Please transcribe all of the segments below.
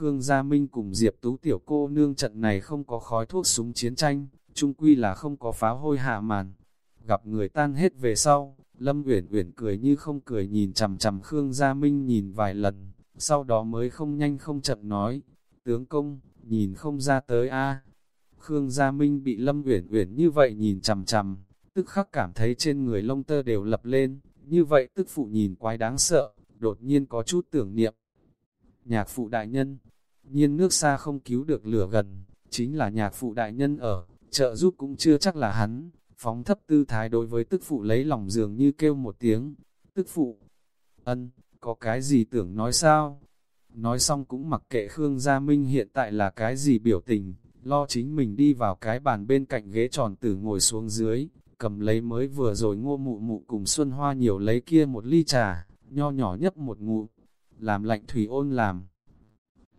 Khương Gia Minh cùng Diệp Tú tiểu cô nương trận này không có khói thuốc súng chiến tranh, chung quy là không có pháo hôi hạ màn. Gặp người tan hết về sau, Lâm Uyển Uyển cười như không cười nhìn chằm chằm Khương Gia Minh nhìn vài lần, sau đó mới không nhanh không chậm nói, tướng công, nhìn không ra tới a. Khương Gia Minh bị Lâm Uyển Uyển như vậy nhìn chằm chằm, tức khắc cảm thấy trên người lông tơ đều lập lên, như vậy tức phụ nhìn quái đáng sợ, đột nhiên có chút tưởng niệm. Nhạc phụ đại nhân, nhiên nước xa không cứu được lửa gần, chính là nhạc phụ đại nhân ở, trợ giúp cũng chưa chắc là hắn, phóng thấp tư thái đối với tức phụ lấy lòng dường như kêu một tiếng, tức phụ, ân, có cái gì tưởng nói sao? Nói xong cũng mặc kệ Khương Gia Minh hiện tại là cái gì biểu tình, lo chính mình đi vào cái bàn bên cạnh ghế tròn tử ngồi xuống dưới, cầm lấy mới vừa rồi ngô mụ mụ cùng Xuân Hoa nhiều lấy kia một ly trà, nho nhỏ nhấp một ngụ, làm lạnh thủy ôn làm.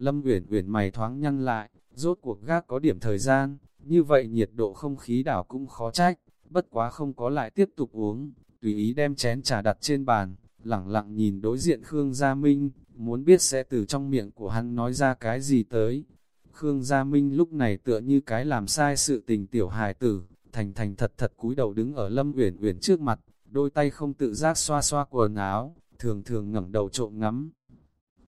Lâm Uyển Uyển mày thoáng nhăn lại, rốt cuộc gác có điểm thời gian, như vậy nhiệt độ không khí đảo cũng khó trách, bất quá không có lại tiếp tục uống, tùy ý đem chén trà đặt trên bàn, lẳng lặng nhìn đối diện Khương Gia Minh, muốn biết sẽ từ trong miệng của hắn nói ra cái gì tới. Khương Gia Minh lúc này tựa như cái làm sai sự tình tiểu hài tử, thành thành thật thật cúi đầu đứng ở Lâm Uyển Uyển trước mặt, đôi tay không tự giác xoa xoa quần áo, thường thường ngẩng đầu trộm ngắm.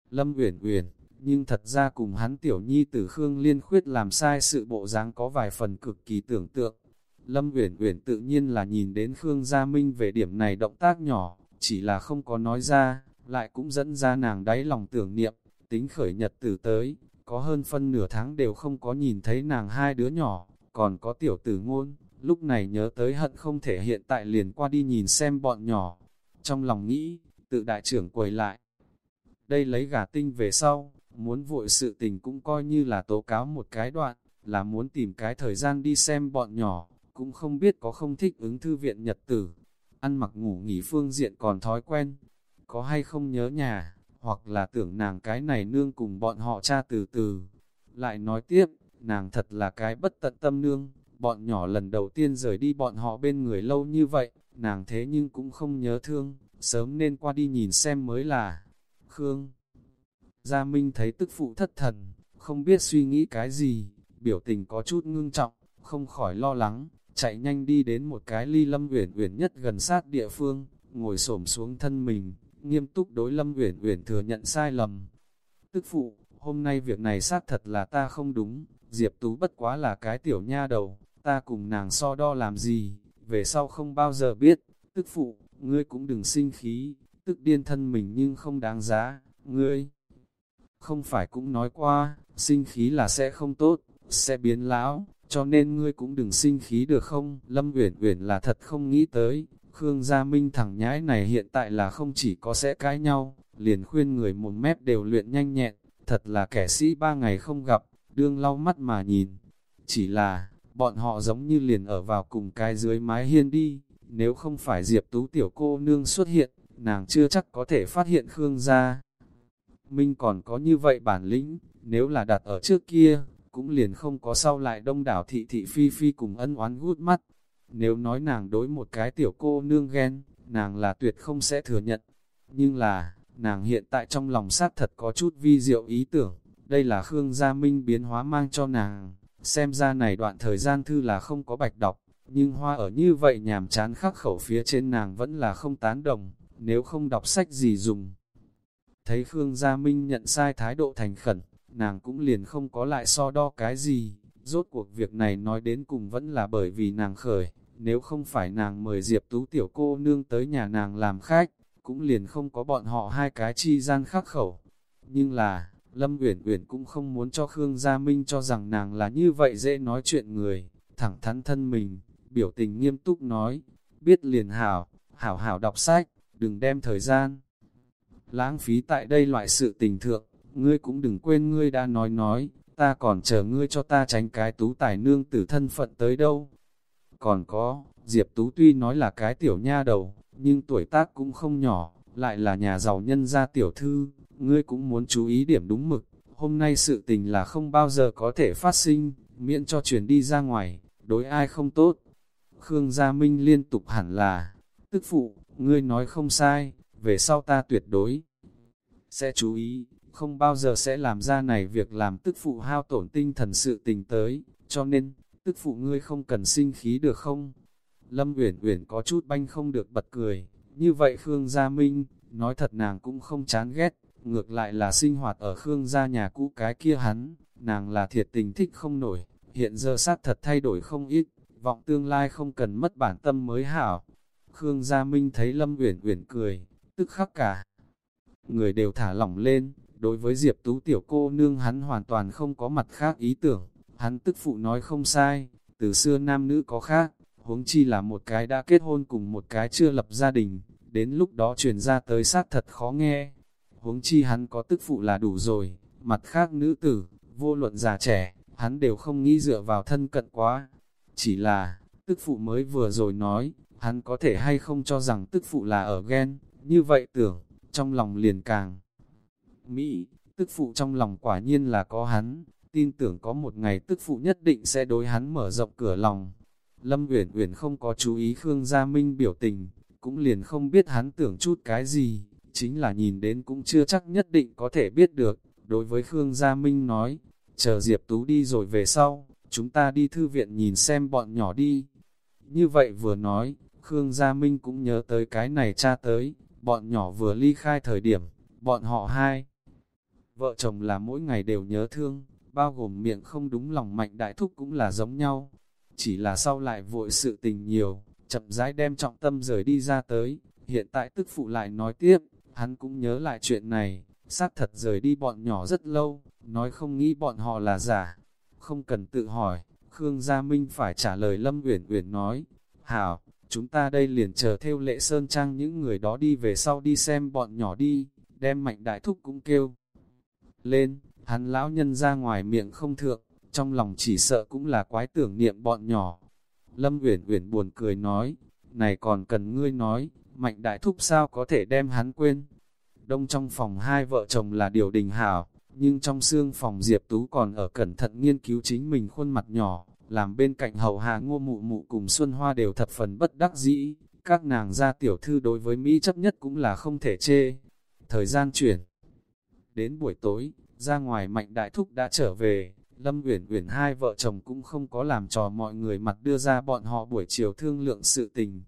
Lâm Uyển Uyển, nhưng thật ra cùng hắn tiểu nhi tử Khương Liên Khuyết làm sai sự bộ dáng có vài phần cực kỳ tưởng tượng. Lâm Uyển Uyển tự nhiên là nhìn đến Khương Gia Minh về điểm này động tác nhỏ, chỉ là không có nói ra, lại cũng dẫn ra nàng đáy lòng tưởng niệm, tính khởi nhật tử tới, có hơn phân nửa tháng đều không có nhìn thấy nàng hai đứa nhỏ, còn có tiểu tử ngôn, lúc này nhớ tới hận không thể hiện tại liền qua đi nhìn xem bọn nhỏ. Trong lòng nghĩ, tự đại trưởng quầy lại. Đây lấy gà tinh về sau, muốn vội sự tình cũng coi như là tố cáo một cái đoạn, là muốn tìm cái thời gian đi xem bọn nhỏ, cũng không biết có không thích ứng thư viện nhật tử. Ăn mặc ngủ nghỉ phương diện còn thói quen, có hay không nhớ nhà, hoặc là tưởng nàng cái này nương cùng bọn họ cha từ từ. Lại nói tiếp, nàng thật là cái bất tận tâm nương, bọn nhỏ lần đầu tiên rời đi bọn họ bên người lâu như vậy, nàng thế nhưng cũng không nhớ thương, sớm nên qua đi nhìn xem mới là. Khương Gia Minh thấy tức phụ thất thần, không biết suy nghĩ cái gì, biểu tình có chút ngưng trọng, không khỏi lo lắng, chạy nhanh đi đến một cái ly lâm uyển uyển nhất gần sát địa phương, ngồi xổm xuống thân mình, nghiêm túc đối lâm uyển uyển thừa nhận sai lầm. Tức phụ, hôm nay việc này xác thật là ta không đúng, Diệp Tú bất quá là cái tiểu nha đầu, ta cùng nàng so đo làm gì, về sau không bao giờ biết, tức phụ, ngươi cũng đừng sinh khí, tức điên thân mình nhưng không đáng giá, ngươi. Không phải cũng nói qua, sinh khí là sẽ không tốt, sẽ biến lão, cho nên ngươi cũng đừng sinh khí được không? Lâm Uyển Uyển là thật không nghĩ tới, Khương Gia Minh thẳng nhãi này hiện tại là không chỉ có sẽ cãi nhau, liền khuyên người một mép đều luyện nhanh nhẹn, thật là kẻ sĩ ba ngày không gặp, đương lau mắt mà nhìn. Chỉ là, bọn họ giống như liền ở vào cùng cái dưới mái hiên đi, nếu không phải Diệp Tú tiểu cô nương xuất hiện, nàng chưa chắc có thể phát hiện Khương gia. Minh còn có như vậy bản lĩnh, nếu là đặt ở trước kia, cũng liền không có sau lại đông đảo thị thị phi phi cùng ân oán gút mắt. Nếu nói nàng đối một cái tiểu cô nương ghen, nàng là tuyệt không sẽ thừa nhận. Nhưng là, nàng hiện tại trong lòng sát thật có chút vi diệu ý tưởng, đây là Khương Gia Minh biến hóa mang cho nàng. Xem ra này đoạn thời gian thư là không có bạch đọc, nhưng hoa ở như vậy nhàm chán khắc khẩu phía trên nàng vẫn là không tán đồng, nếu không đọc sách gì dùng. Thấy Khương Gia Minh nhận sai thái độ thành khẩn, nàng cũng liền không có lại so đo cái gì, rốt cuộc việc này nói đến cùng vẫn là bởi vì nàng khởi, nếu không phải nàng mời Diệp Tú tiểu cô nương tới nhà nàng làm khách, cũng liền không có bọn họ hai cái chi gian khắc khẩu. Nhưng là, Lâm Uyển Uyển cũng không muốn cho Khương Gia Minh cho rằng nàng là như vậy dễ nói chuyện người, thẳng thắn thân mình, biểu tình nghiêm túc nói, biết liền hảo, hảo hảo đọc sách, đừng đem thời gian. Lãng phí tại đây loại sự tình thượng, ngươi cũng đừng quên ngươi đã nói nói, ta còn chờ ngươi cho ta tránh cái tú tài nương tử thân phận tới đâu. Còn có, Diệp Tú tuy nói là cái tiểu nha đầu, nhưng tuổi tác cũng không nhỏ, lại là nhà giàu nhân gia tiểu thư, ngươi cũng muốn chú ý điểm đúng mực, hôm nay sự tình là không bao giờ có thể phát sinh, miễn cho chuyển đi ra ngoài, đối ai không tốt. Khương Gia Minh liên tục hẳn là, tức phụ, ngươi nói không sai, về sau ta tuyệt đối sẽ chú ý, không bao giờ sẽ làm ra này việc làm tức phụ hao tổn tinh thần sự tình tới, cho nên, tức phụ ngươi không cần sinh khí được không? Lâm Uyển Uyển có chút banh không được bật cười, như vậy Khương Gia Minh, nói thật nàng cũng không chán ghét, ngược lại là sinh hoạt ở Khương Gia nhà cũ cái kia hắn, nàng là thiệt tình thích không nổi, hiện giờ sát thật thay đổi không ít, vọng tương lai không cần mất bản tâm mới hảo. Khương Gia Minh thấy Lâm Uyển Uyển cười, tức khắc cả. Người đều thả lỏng lên, đối với Diệp Tú tiểu cô nương hắn hoàn toàn không có mặt khác ý tưởng, hắn tức phụ nói không sai, từ xưa nam nữ có khác, huống chi là một cái đã kết hôn cùng một cái chưa lập gia đình, đến lúc đó truyền ra tới sát thật khó nghe. Huống chi hắn có tức phụ là đủ rồi, mặt khác nữ tử, vô luận già trẻ, hắn đều không nghĩ dựa vào thân cận quá. Chỉ là, tức phụ mới vừa rồi nói, hắn có thể hay không cho rằng tức phụ là ở ghen, như vậy tưởng, trong lòng liền càng. Mỹ, tức phụ trong lòng quả nhiên là có hắn, tin tưởng có một ngày tức phụ nhất định sẽ đối hắn mở rộng cửa lòng. Lâm Uyển Uyển không có chú ý Khương Gia Minh biểu tình, cũng liền không biết hắn tưởng chút cái gì, chính là nhìn đến cũng chưa chắc nhất định có thể biết được. Đối với Khương Gia Minh nói, chờ Diệp Tú đi rồi về sau, chúng ta đi thư viện nhìn xem bọn nhỏ đi. Như vậy vừa nói, Khương Gia Minh cũng nhớ tới cái này cha tới, bọn nhỏ vừa ly khai thời điểm, bọn họ hai. Vợ chồng là mỗi ngày đều nhớ thương, bao gồm miệng không đúng lòng mạnh đại thúc cũng là giống nhau. Chỉ là sau lại vội sự tình nhiều, chậm rãi đem trọng tâm rời đi ra tới, hiện tại tức phụ lại nói tiếp, hắn cũng nhớ lại chuyện này, xác thật rời đi bọn nhỏ rất lâu, nói không nghĩ bọn họ là giả. Không cần tự hỏi, Khương Gia Minh phải trả lời Lâm Uyển Uyển nói, Hảo, chúng ta đây liền chờ theo lệ sơn trang những người đó đi về sau đi xem bọn nhỏ đi, đem mạnh đại thúc cũng kêu. Lên, hắn lão nhân ra ngoài miệng không thượng, trong lòng chỉ sợ cũng là quái tưởng niệm bọn nhỏ. Lâm Uyển Uyển buồn cười nói, này còn cần ngươi nói, mạnh đại thúc sao có thể đem hắn quên. Đông trong phòng hai vợ chồng là điều đình hảo, nhưng trong xương phòng Diệp Tú còn ở cẩn thận nghiên cứu chính mình khuôn mặt nhỏ, làm bên cạnh hầu hạ ngô mụ mụ cùng Xuân Hoa đều thập phần bất đắc dĩ, các nàng gia tiểu thư đối với Mỹ chấp nhất cũng là không thể chê. Thời gian chuyển Đến buổi tối, ra ngoài mạnh đại thúc đã trở về, Lâm Uyển Uyển hai vợ chồng cũng không có làm trò mọi người mặt đưa ra bọn họ buổi chiều thương lượng sự tình.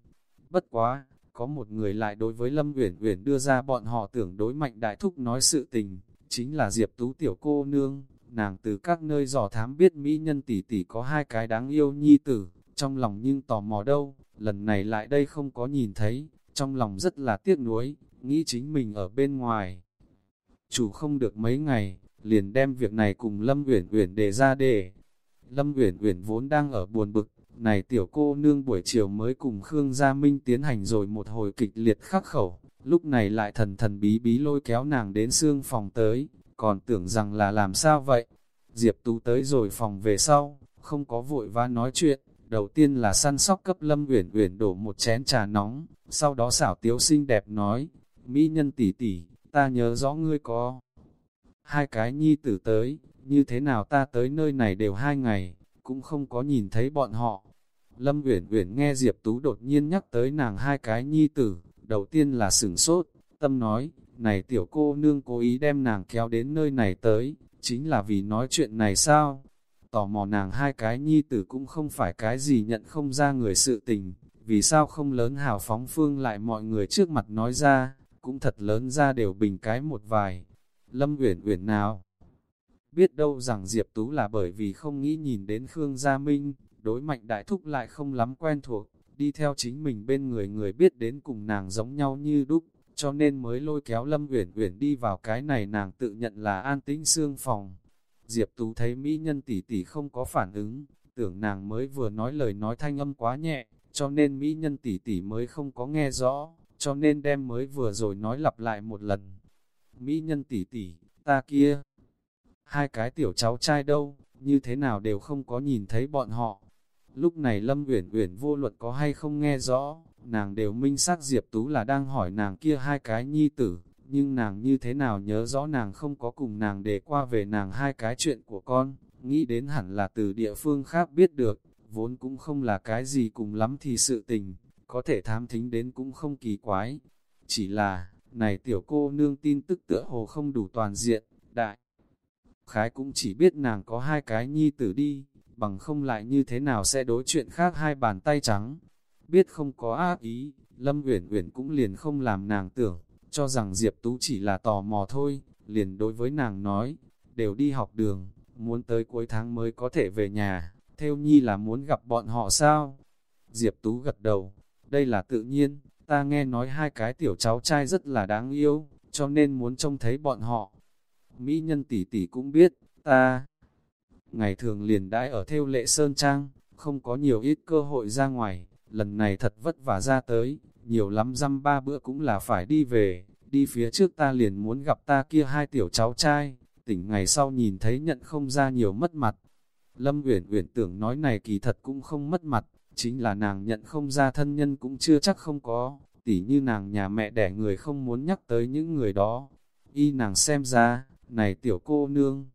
Bất quá, có một người lại đối với Lâm Uyển Uyển đưa ra bọn họ tưởng đối mạnh đại thúc nói sự tình, chính là Diệp Tú tiểu cô nương, nàng từ các nơi dò thám biết mỹ nhân tỷ tỷ có hai cái đáng yêu nhi tử, trong lòng nhưng tò mò đâu, lần này lại đây không có nhìn thấy, trong lòng rất là tiếc nuối, nghĩ chính mình ở bên ngoài. Chủ không được mấy ngày, liền đem việc này cùng Lâm Uyển Uyển đề ra để. Lâm Uyển Uyển vốn đang ở buồn bực, này tiểu cô nương buổi chiều mới cùng Khương Gia Minh tiến hành rồi một hồi kịch liệt khắc khẩu, lúc này lại thần thần bí bí lôi kéo nàng đến xương phòng tới, còn tưởng rằng là làm sao vậy. Diệp Tú tới rồi phòng về sau, không có vội vã nói chuyện, đầu tiên là săn sóc cấp Lâm Uyển Uyển đổ một chén trà nóng, sau đó xảo tiếu xinh đẹp nói, mỹ nhân tỷ tỷ, ta nhớ rõ ngươi có hai cái nhi tử tới, như thế nào ta tới nơi này đều hai ngày, cũng không có nhìn thấy bọn họ. Lâm Uyển Uyển nghe Diệp Tú đột nhiên nhắc tới nàng hai cái nhi tử, đầu tiên là sửng sốt, tâm nói, này tiểu cô nương cố ý đem nàng kéo đến nơi này tới, chính là vì nói chuyện này sao? Tò mò nàng hai cái nhi tử cũng không phải cái gì nhận không ra người sự tình, vì sao không lớn hào phóng phương lại mọi người trước mặt nói ra, cũng thật lớn ra đều bình cái một vài. Lâm Uyển Uyển nào? Biết đâu rằng Diệp Tú là bởi vì không nghĩ nhìn đến Khương Gia Minh, đối mạnh đại thúc lại không lắm quen thuộc, đi theo chính mình bên người người biết đến cùng nàng giống nhau như đúc, cho nên mới lôi kéo Lâm Uyển Uyển đi vào cái này nàng tự nhận là an tĩnh xương phòng. Diệp Tú thấy mỹ nhân tỷ tỷ không có phản ứng, tưởng nàng mới vừa nói lời nói thanh âm quá nhẹ, cho nên mỹ nhân tỷ tỷ mới không có nghe rõ, cho nên đem mới vừa rồi nói lặp lại một lần. Mỹ nhân tỷ tỷ, ta kia, hai cái tiểu cháu trai đâu, như thế nào đều không có nhìn thấy bọn họ. Lúc này Lâm Uyển Uyển vô luật có hay không nghe rõ, nàng đều minh xác Diệp Tú là đang hỏi nàng kia hai cái nhi tử, nhưng nàng như thế nào nhớ rõ nàng không có cùng nàng để qua về nàng hai cái chuyện của con, nghĩ đến hẳn là từ địa phương khác biết được, vốn cũng không là cái gì cùng lắm thì sự tình, có thể tham thính đến cũng không kỳ quái. Chỉ là, này tiểu cô nương tin tức tựa hồ không đủ toàn diện, đại. Khái cũng chỉ biết nàng có hai cái nhi tử đi, bằng không lại như thế nào sẽ đối chuyện khác hai bàn tay trắng. Biết không có ác ý, Lâm Uyển Uyển cũng liền không làm nàng tưởng, cho rằng Diệp Tú chỉ là tò mò thôi, liền đối với nàng nói, đều đi học đường, muốn tới cuối tháng mới có thể về nhà, theo nhi là muốn gặp bọn họ sao? Diệp Tú gật đầu, đây là tự nhiên, ta nghe nói hai cái tiểu cháu trai rất là đáng yêu, cho nên muốn trông thấy bọn họ. Mỹ nhân tỷ tỷ cũng biết, ta ngày thường liền đãi ở theo lệ Sơn Trang, không có nhiều ít cơ hội ra ngoài, lần này thật vất vả ra tới, nhiều lắm dăm ba bữa cũng là phải đi về, đi phía trước ta liền muốn gặp ta kia hai tiểu cháu trai, tỉnh ngày sau nhìn thấy nhận không ra nhiều mất mặt. Lâm Uyển Uyển tưởng nói này kỳ thật cũng không mất mặt, chính là nàng nhận không ra thân nhân cũng chưa chắc không có, tỉ như nàng nhà mẹ đẻ người không muốn nhắc tới những người đó. Y nàng xem ra, này tiểu cô nương,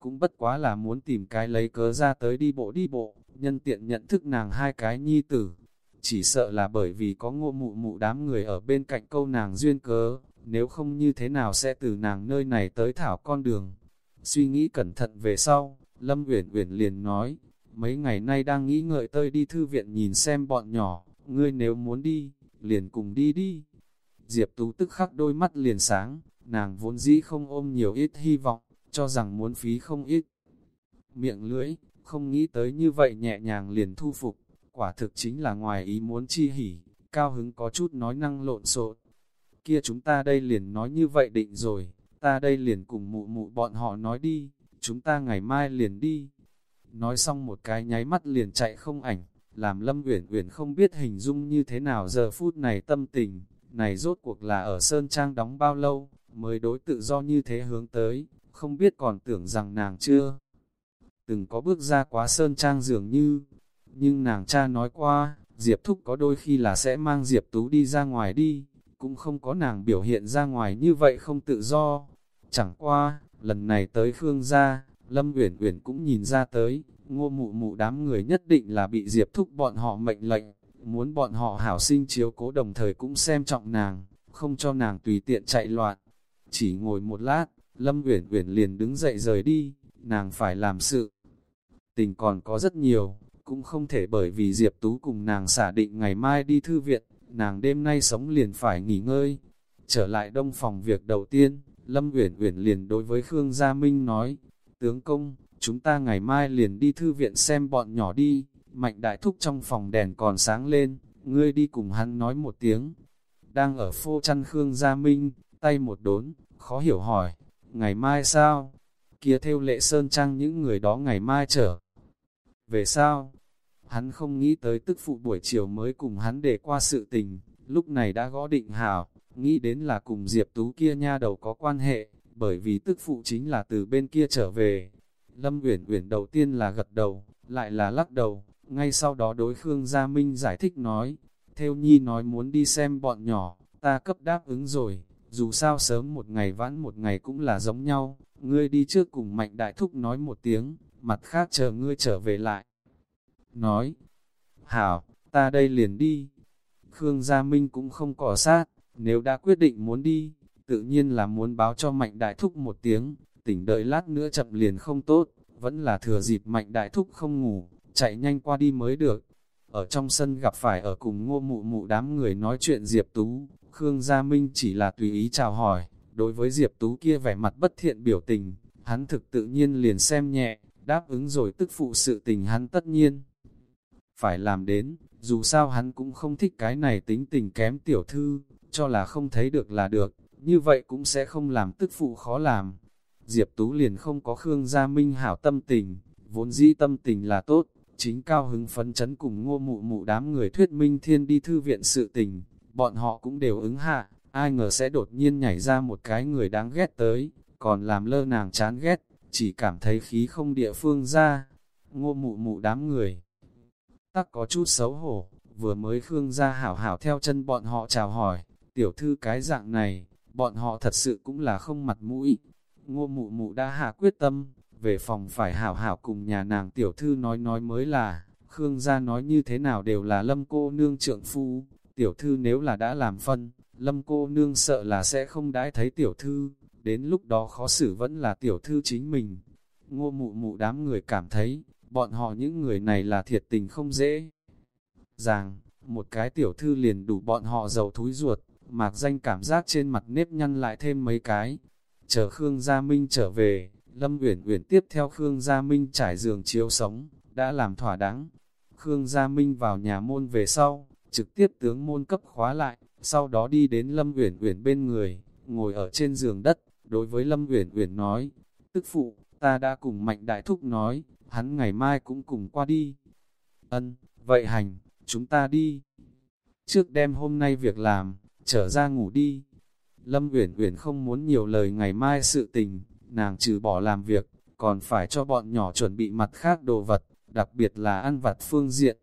cũng bất quá là muốn tìm cái lấy cớ ra tới đi bộ đi bộ, nhân tiện nhận thức nàng hai cái nhi tử. Chỉ sợ là bởi vì có ngô mụ mụ đám người ở bên cạnh câu nàng duyên cớ, nếu không như thế nào sẽ từ nàng nơi này tới thảo con đường. Suy nghĩ cẩn thận về sau, Lâm Uyển Uyển liền nói, mấy ngày nay đang nghĩ ngợi tơi đi thư viện nhìn xem bọn nhỏ, ngươi nếu muốn đi, liền cùng đi đi. Diệp Tú tức khắc đôi mắt liền sáng, nàng vốn dĩ không ôm nhiều ít hy vọng, cho rằng muốn phí không ít. Miệng lưỡi, không nghĩ tới như vậy nhẹ nhàng liền thu phục, quả thực chính là ngoài ý muốn chi hỉ, cao hứng có chút nói năng lộn xộn. Kia chúng ta đây liền nói như vậy định rồi, ta đây liền cùng mụ mụ bọn họ nói đi, chúng ta ngày mai liền đi. Nói xong một cái nháy mắt liền chạy không ảnh, làm Lâm Uyển Uyển không biết hình dung như thế nào giờ phút này tâm tình, này rốt cuộc là ở Sơn Trang đóng bao lâu, mới đối tự do như thế hướng tới, không biết còn tưởng rằng nàng chưa từng có bước ra quá Sơn Trang dường như, nhưng nàng cha nói qua, Diệp Thúc có đôi khi là sẽ mang Diệp Tú đi ra ngoài đi, cũng không có nàng biểu hiện ra ngoài như vậy không tự do. Chẳng qua, lần này tới Khương gia, Lâm Uyển Uyển cũng nhìn ra tới, ngô mụ mụ đám người nhất định là bị Diệp Thúc bọn họ mệnh lệnh, muốn bọn họ hảo sinh chiếu cố đồng thời cũng xem trọng nàng, không cho nàng tùy tiện chạy loạn. Chỉ ngồi một lát, Lâm Uyển Uyển liền đứng dậy rời đi, nàng phải làm sự. Tình còn có rất nhiều, cũng không thể bởi vì Diệp Tú cùng nàng xả định ngày mai đi thư viện, nàng đêm nay sống liền phải nghỉ ngơi. Trở lại đông phòng việc đầu tiên, Lâm Uyển Uyển liền đối với Khương Gia Minh nói, tướng công, chúng ta ngày mai liền đi thư viện xem bọn nhỏ đi, mạnh đại thúc trong phòng đèn còn sáng lên, ngươi đi cùng hắn nói một tiếng. Đang ở phô chăn Khương Gia Minh, tay một đốn, khó hiểu hỏi, ngày mai sao? Kia theo lệ sơn trang những người đó ngày mai trở. Về sao? Hắn không nghĩ tới tức phụ buổi chiều mới cùng hắn để qua sự tình, lúc này đã gõ định hảo, nghĩ đến là cùng Diệp Tú kia nha đầu có quan hệ, bởi vì tức phụ chính là từ bên kia trở về. Lâm Uyển Uyển đầu tiên là gật đầu, lại là lắc đầu, ngay sau đó đối Khương Gia Minh giải thích nói, theo nhi nói muốn đi xem bọn nhỏ, ta cấp đáp ứng rồi, dù sao sớm một ngày vãn một ngày cũng là giống nhau, ngươi đi trước cùng mạnh đại thúc nói một tiếng, mặt khác chờ ngươi trở về lại. Nói, hảo, ta đây liền đi. Khương Gia Minh cũng không cỏ sát, nếu đã quyết định muốn đi, tự nhiên là muốn báo cho mạnh đại thúc một tiếng, tỉnh đợi lát nữa chậm liền không tốt, vẫn là thừa dịp mạnh đại thúc không ngủ, chạy nhanh qua đi mới được. Ở trong sân gặp phải ở cùng ngô mụ mụ đám người nói chuyện Diệp Tú, Khương Gia Minh chỉ là tùy ý chào hỏi, đối với Diệp Tú kia vẻ mặt bất thiện biểu tình, hắn thực tự nhiên liền xem nhẹ, đáp ứng rồi tức phụ sự tình hắn tất nhiên. Phải làm đến, dù sao hắn cũng không thích cái này tính tình kém tiểu thư, cho là không thấy được là được, như vậy cũng sẽ không làm tức phụ khó làm. Diệp Tú liền không có Khương Gia Minh hảo tâm tình, vốn dĩ tâm tình là tốt, chính cao hứng phấn chấn cùng ngô mụ mụ đám người thuyết minh thiên đi thư viện sự tình, bọn họ cũng đều ứng hạ, ai ngờ sẽ đột nhiên nhảy ra một cái người đáng ghét tới, còn làm lơ nàng chán ghét, chỉ cảm thấy khí không địa phương ra, ngô mụ mụ đám người. Tắc có chút xấu hổ, vừa mới Khương ra hảo hảo theo chân bọn họ chào hỏi, tiểu thư cái dạng này, bọn họ thật sự cũng là không mặt mũi. Ngô mụ mụ đã hạ quyết tâm, về phòng phải hảo hảo cùng nhà nàng tiểu thư nói nói mới là, Khương gia nói như thế nào đều là lâm cô nương trượng phu, tiểu thư nếu là đã làm phân, lâm cô nương sợ là sẽ không đãi thấy tiểu thư, đến lúc đó khó xử vẫn là tiểu thư chính mình. Ngô mụ mụ đám người cảm thấy, bọn họ những người này là thiệt tình không dễ. Ràng, một cái tiểu thư liền đủ bọn họ giàu thúi ruột, mạc danh cảm giác trên mặt nếp nhăn lại thêm mấy cái. Chờ Khương Gia Minh trở về, Lâm Uyển Uyển tiếp theo Khương Gia Minh trải giường chiếu sống, đã làm thỏa đáng. Khương Gia Minh vào nhà môn về sau, trực tiếp tướng môn cấp khóa lại, sau đó đi đến Lâm Uyển Uyển bên người, ngồi ở trên giường đất, đối với Lâm Uyển Uyển nói: "Tức phụ, ta đã cùng Mạnh Đại Thúc nói, hắn ngày mai cũng cùng qua đi." "Ân, vậy hành, chúng ta đi." Trước đêm hôm nay việc làm, trở ra ngủ đi. Lâm Uyển Uyển không muốn nhiều lời ngày mai sự tình, nàng trừ bỏ làm việc, còn phải cho bọn nhỏ chuẩn bị mặt khác đồ vật, đặc biệt là ăn vặt phương diện.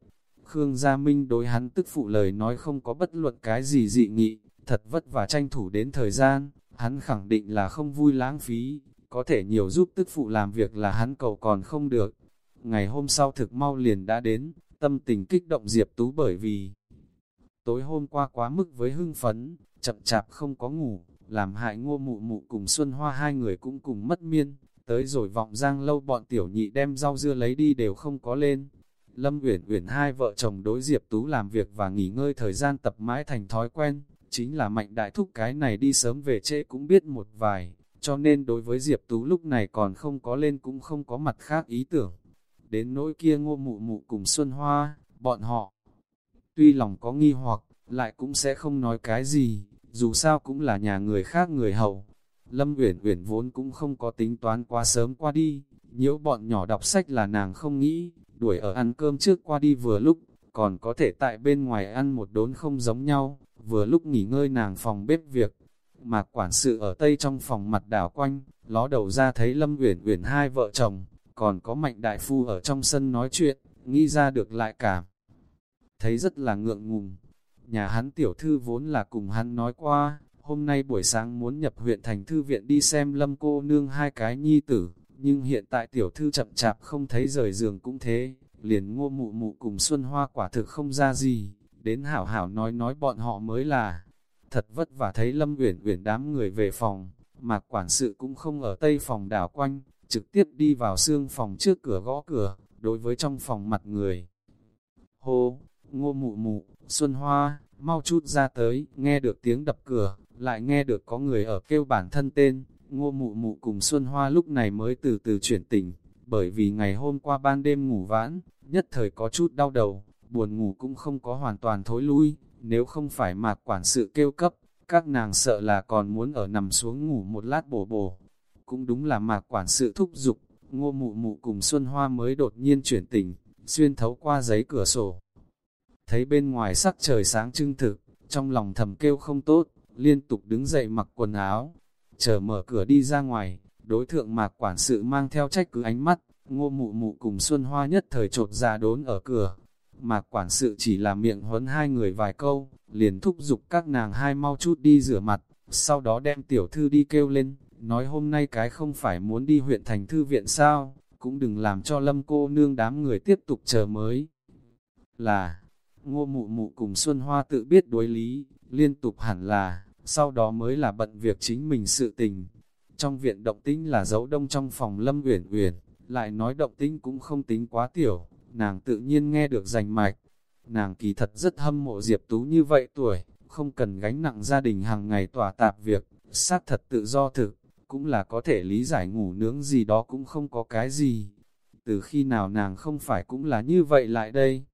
Khương Gia Minh đối hắn tức phụ lời nói không có bất luận cái gì dị nghị, thật vất vả tranh thủ đến thời gian, hắn khẳng định là không vui lãng phí, có thể nhiều giúp tức phụ làm việc là hắn cầu còn không được. Ngày hôm sau thực mau liền đã đến, tâm tình kích động Diệp Tú bởi vì tối hôm qua quá mức với hưng phấn, chậm chạp không có ngủ, làm hại ngô mụ mụ cùng Xuân Hoa hai người cũng cùng mất miên, tới rồi vọng giang lâu bọn tiểu nhị đem rau dưa lấy đi đều không có lên. Lâm Uyển Uyển hai vợ chồng đối Diệp Tú làm việc và nghỉ ngơi thời gian tập mãi thành thói quen, chính là mạnh đại thúc cái này đi sớm về trễ cũng biết một vài, cho nên đối với Diệp Tú lúc này còn không có lên cũng không có mặt khác ý tưởng. Đến nỗi kia ngô mụ mụ cùng Xuân Hoa, bọn họ, tuy lòng có nghi hoặc, lại cũng sẽ không nói cái gì, dù sao cũng là nhà người khác người hậu. Lâm Uyển Uyển vốn cũng không có tính toán quá sớm qua đi, nhiễu bọn nhỏ đọc sách là nàng không nghĩ, đuổi ở ăn cơm trước qua đi vừa lúc, còn có thể tại bên ngoài ăn một đốn không giống nhau, vừa lúc nghỉ ngơi nàng phòng bếp việc. Mạc quản sự ở tây trong phòng mặt đảo quanh, ló đầu ra thấy Lâm Uyển Uyển hai vợ chồng, còn có Mạnh Đại Phu ở trong sân nói chuyện, nghĩ ra được lại cảm. Thấy rất là ngượng ngùng, nhà hắn tiểu thư vốn là cùng hắn nói qua, hôm nay buổi sáng muốn nhập huyện thành thư viện đi xem lâm cô nương hai cái nhi tử, nhưng hiện tại tiểu thư chậm chạp không thấy rời giường cũng thế, liền ngô mụ mụ cùng Xuân Hoa quả thực không ra gì, đến hảo hảo nói nói bọn họ mới là, thật vất vả thấy lâm uyển uyển đám người về phòng, mà quản sự cũng không ở tây phòng đảo quanh, trực tiếp đi vào xương phòng trước cửa gõ cửa, đối với trong phòng mặt người. Hô, ngô mụ mụ, Xuân Hoa, mau chút ra tới, nghe được tiếng đập cửa, lại nghe được có người ở kêu bản thân tên, ngô mụ mụ cùng Xuân Hoa lúc này mới từ từ chuyển tỉnh, bởi vì ngày hôm qua ban đêm ngủ vãn, nhất thời có chút đau đầu, buồn ngủ cũng không có hoàn toàn thối lui, nếu không phải mạc quản sự kêu cấp, các nàng sợ là còn muốn ở nằm xuống ngủ một lát bổ bổ. Cũng đúng là mạc quản sự thúc giục, ngô mụ mụ cùng Xuân Hoa mới đột nhiên chuyển tỉnh, xuyên thấu qua giấy cửa sổ thấy bên ngoài sắc trời sáng trưng thực, trong lòng thầm kêu không tốt, liên tục đứng dậy mặc quần áo, chờ mở cửa đi ra ngoài, đối thượng mạc quản sự mang theo trách cứ ánh mắt, ngô mụ mụ cùng Xuân Hoa nhất thời trột ra đốn ở cửa. Mạc quản sự chỉ là miệng huấn hai người vài câu, liền thúc giục các nàng hai mau chút đi rửa mặt, sau đó đem tiểu thư đi kêu lên, nói hôm nay cái không phải muốn đi huyện thành thư viện sao, cũng đừng làm cho lâm cô nương đám người tiếp tục chờ mới. Là, Ngô mụ mụ cùng Xuân Hoa tự biết đối lý, liên tục hẳn là, sau đó mới là bận việc chính mình sự tình. Trong viện động tĩnh là dấu đông trong phòng Lâm Uyển Uyển, lại nói động tĩnh cũng không tính quá tiểu, nàng tự nhiên nghe được rành mạch. Nàng kỳ thật rất hâm mộ Diệp Tú như vậy tuổi, không cần gánh nặng gia đình hàng ngày tỏa tạp việc, sát thật tự do thực, cũng là có thể lý giải ngủ nướng gì đó cũng không có cái gì. Từ khi nào nàng không phải cũng là như vậy lại đây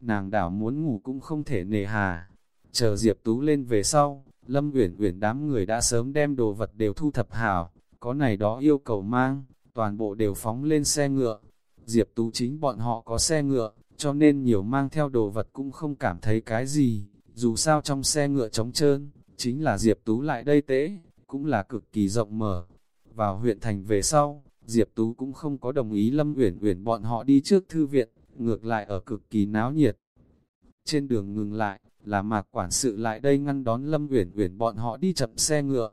nàng đảo muốn ngủ cũng không thể nề hà. Chờ Diệp Tú lên về sau, Lâm Uyển Uyển đám người đã sớm đem đồ vật đều thu thập hảo, có này đó yêu cầu mang, toàn bộ đều phóng lên xe ngựa. Diệp Tú chính bọn họ có xe ngựa, cho nên nhiều mang theo đồ vật cũng không cảm thấy cái gì, dù sao trong xe ngựa trống trơn, chính là Diệp Tú lại đây tế, cũng là cực kỳ rộng mở. Vào huyện thành về sau, Diệp Tú cũng không có đồng ý Lâm Uyển Uyển bọn họ đi trước thư viện, ngược lại ở cực kỳ náo nhiệt. Trên đường ngừng lại, là mạc quản sự lại đây ngăn đón Lâm Uyển Uyển bọn họ đi chậm xe ngựa.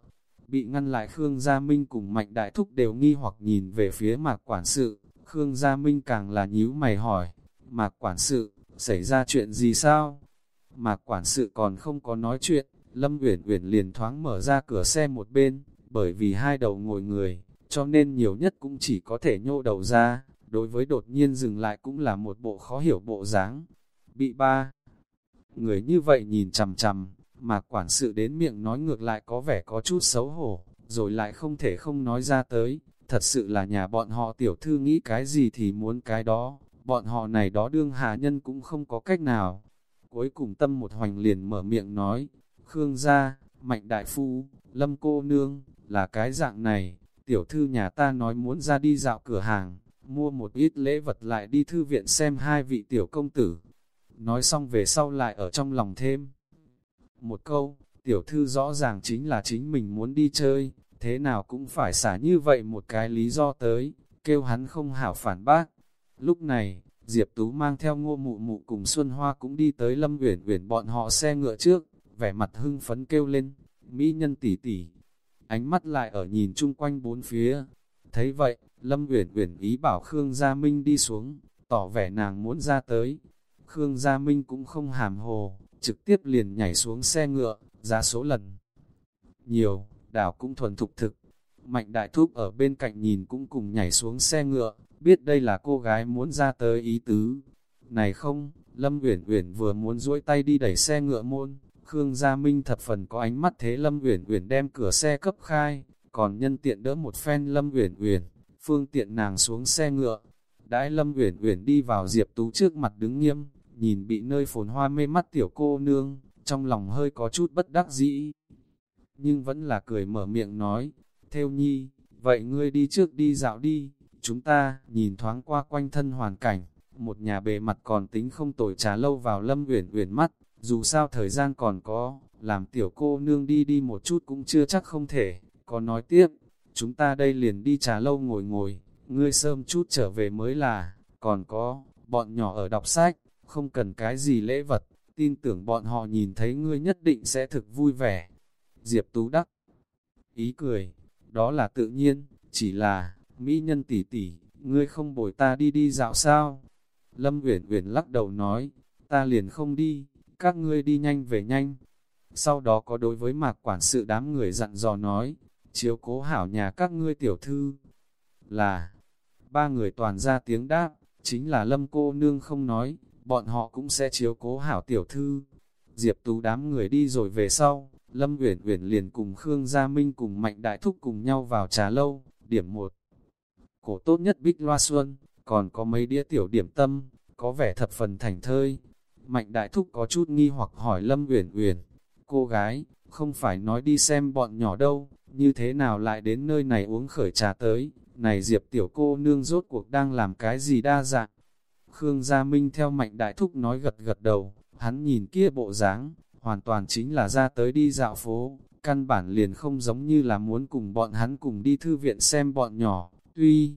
Bị ngăn lại Khương Gia Minh cùng Mạnh Đại Thúc đều nghi hoặc nhìn về phía mạc quản sự. Khương Gia Minh càng là nhíu mày hỏi, mạc quản sự, xảy ra chuyện gì sao? Mạc quản sự còn không có nói chuyện, Lâm Uyển Uyển liền thoáng mở ra cửa xe một bên, bởi vì hai đầu ngồi người, cho nên nhiều nhất cũng chỉ có thể nhô đầu ra, đối với đột nhiên dừng lại cũng là một bộ khó hiểu bộ dáng. Bị ba người như vậy nhìn chằm chằm, mà quản sự đến miệng nói ngược lại có vẻ có chút xấu hổ, rồi lại không thể không nói ra tới, thật sự là nhà bọn họ tiểu thư nghĩ cái gì thì muốn cái đó, bọn họ này đó đương hà nhân cũng không có cách nào. Cuối cùng tâm một hoành liền mở miệng nói, Khương gia, Mạnh Đại Phu, Lâm Cô Nương, là cái dạng này, tiểu thư nhà ta nói muốn ra đi dạo cửa hàng, mua một ít lễ vật lại đi thư viện xem hai vị tiểu công tử. Nói xong về sau lại ở trong lòng thêm. Một câu, tiểu thư rõ ràng chính là chính mình muốn đi chơi, thế nào cũng phải xả như vậy một cái lý do tới, kêu hắn không hảo phản bác. Lúc này, Diệp Tú mang theo ngô mụ mụ cùng Xuân Hoa cũng đi tới Lâm Uyển Uyển bọn họ xe ngựa trước, vẻ mặt hưng phấn kêu lên, Mỹ nhân tỷ tỷ. Ánh mắt lại ở nhìn chung quanh bốn phía. Thấy vậy, Lâm Uyển Uyển ý bảo Khương Gia Minh đi xuống, tỏ vẻ nàng muốn ra tới. Khương Gia Minh cũng không hàm hồ, trực tiếp liền nhảy xuống xe ngựa, ra số lần. Nhiều, đảo cũng thuần thục thực. Mạnh đại thúc ở bên cạnh nhìn cũng cùng nhảy xuống xe ngựa, biết đây là cô gái muốn ra tới ý tứ. Này không, Lâm Uyển Uyển vừa muốn duỗi tay đi đẩy xe ngựa môn, Khương Gia Minh thập phần có ánh mắt thế Lâm Uyển Uyển đem cửa xe cấp khai, còn nhân tiện đỡ một phen Lâm Uyển Uyển, phương tiện nàng xuống xe ngựa. Đãi Lâm Uyển Uyển đi vào Diệp Tú trước mặt đứng nghiêm, nhìn bị nơi phồn hoa mê mắt tiểu cô nương, trong lòng hơi có chút bất đắc dĩ. Nhưng vẫn là cười mở miệng nói, theo nhi, vậy ngươi đi trước đi dạo đi, chúng ta nhìn thoáng qua quanh thân hoàn cảnh, một nhà bề mặt còn tính không tồi trà lâu vào Lâm Uyển Uyển mắt, dù sao thời gian còn có, làm tiểu cô nương đi đi một chút cũng chưa chắc không thể, có nói tiếp, chúng ta đây liền đi trà lâu ngồi ngồi, ngươi sớm chút trở về mới là, còn có, bọn nhỏ ở đọc sách, không cần cái gì lễ vật, tin tưởng bọn họ nhìn thấy ngươi nhất định sẽ thực vui vẻ. Diệp Tú Đắc Ý cười, đó là tự nhiên, chỉ là, mỹ nhân tỷ tỷ, ngươi không bồi ta đi đi dạo sao? Lâm Uyển Uyển lắc đầu nói, ta liền không đi, các ngươi đi nhanh về nhanh. Sau đó có đối với mạc quản sự đám người dặn dò nói, chiếu cố hảo nhà các ngươi tiểu thư. Là, ba người toàn ra tiếng đáp, chính là lâm cô nương không nói, bọn họ cũng sẽ chiếu cố hảo tiểu thư. Diệp tú đám người đi rồi về sau, Lâm Uyển Uyển liền cùng Khương Gia Minh cùng Mạnh Đại Thúc cùng nhau vào trà lâu, điểm một. Cổ tốt nhất Bích Loa Xuân, còn có mấy đĩa tiểu điểm tâm, có vẻ thập phần thành thơi, Mạnh đại thúc có chút nghi hoặc hỏi Lâm Uyển Uyển, cô gái, không phải nói đi xem bọn nhỏ đâu, như thế nào lại đến nơi này uống khởi trà tới, này Diệp tiểu cô nương rốt cuộc đang làm cái gì đa dạng. Khương Gia Minh theo mạnh đại thúc nói gật gật đầu, hắn nhìn kia bộ dáng, hoàn toàn chính là ra tới đi dạo phố, căn bản liền không giống như là muốn cùng bọn hắn cùng đi thư viện xem bọn nhỏ, tuy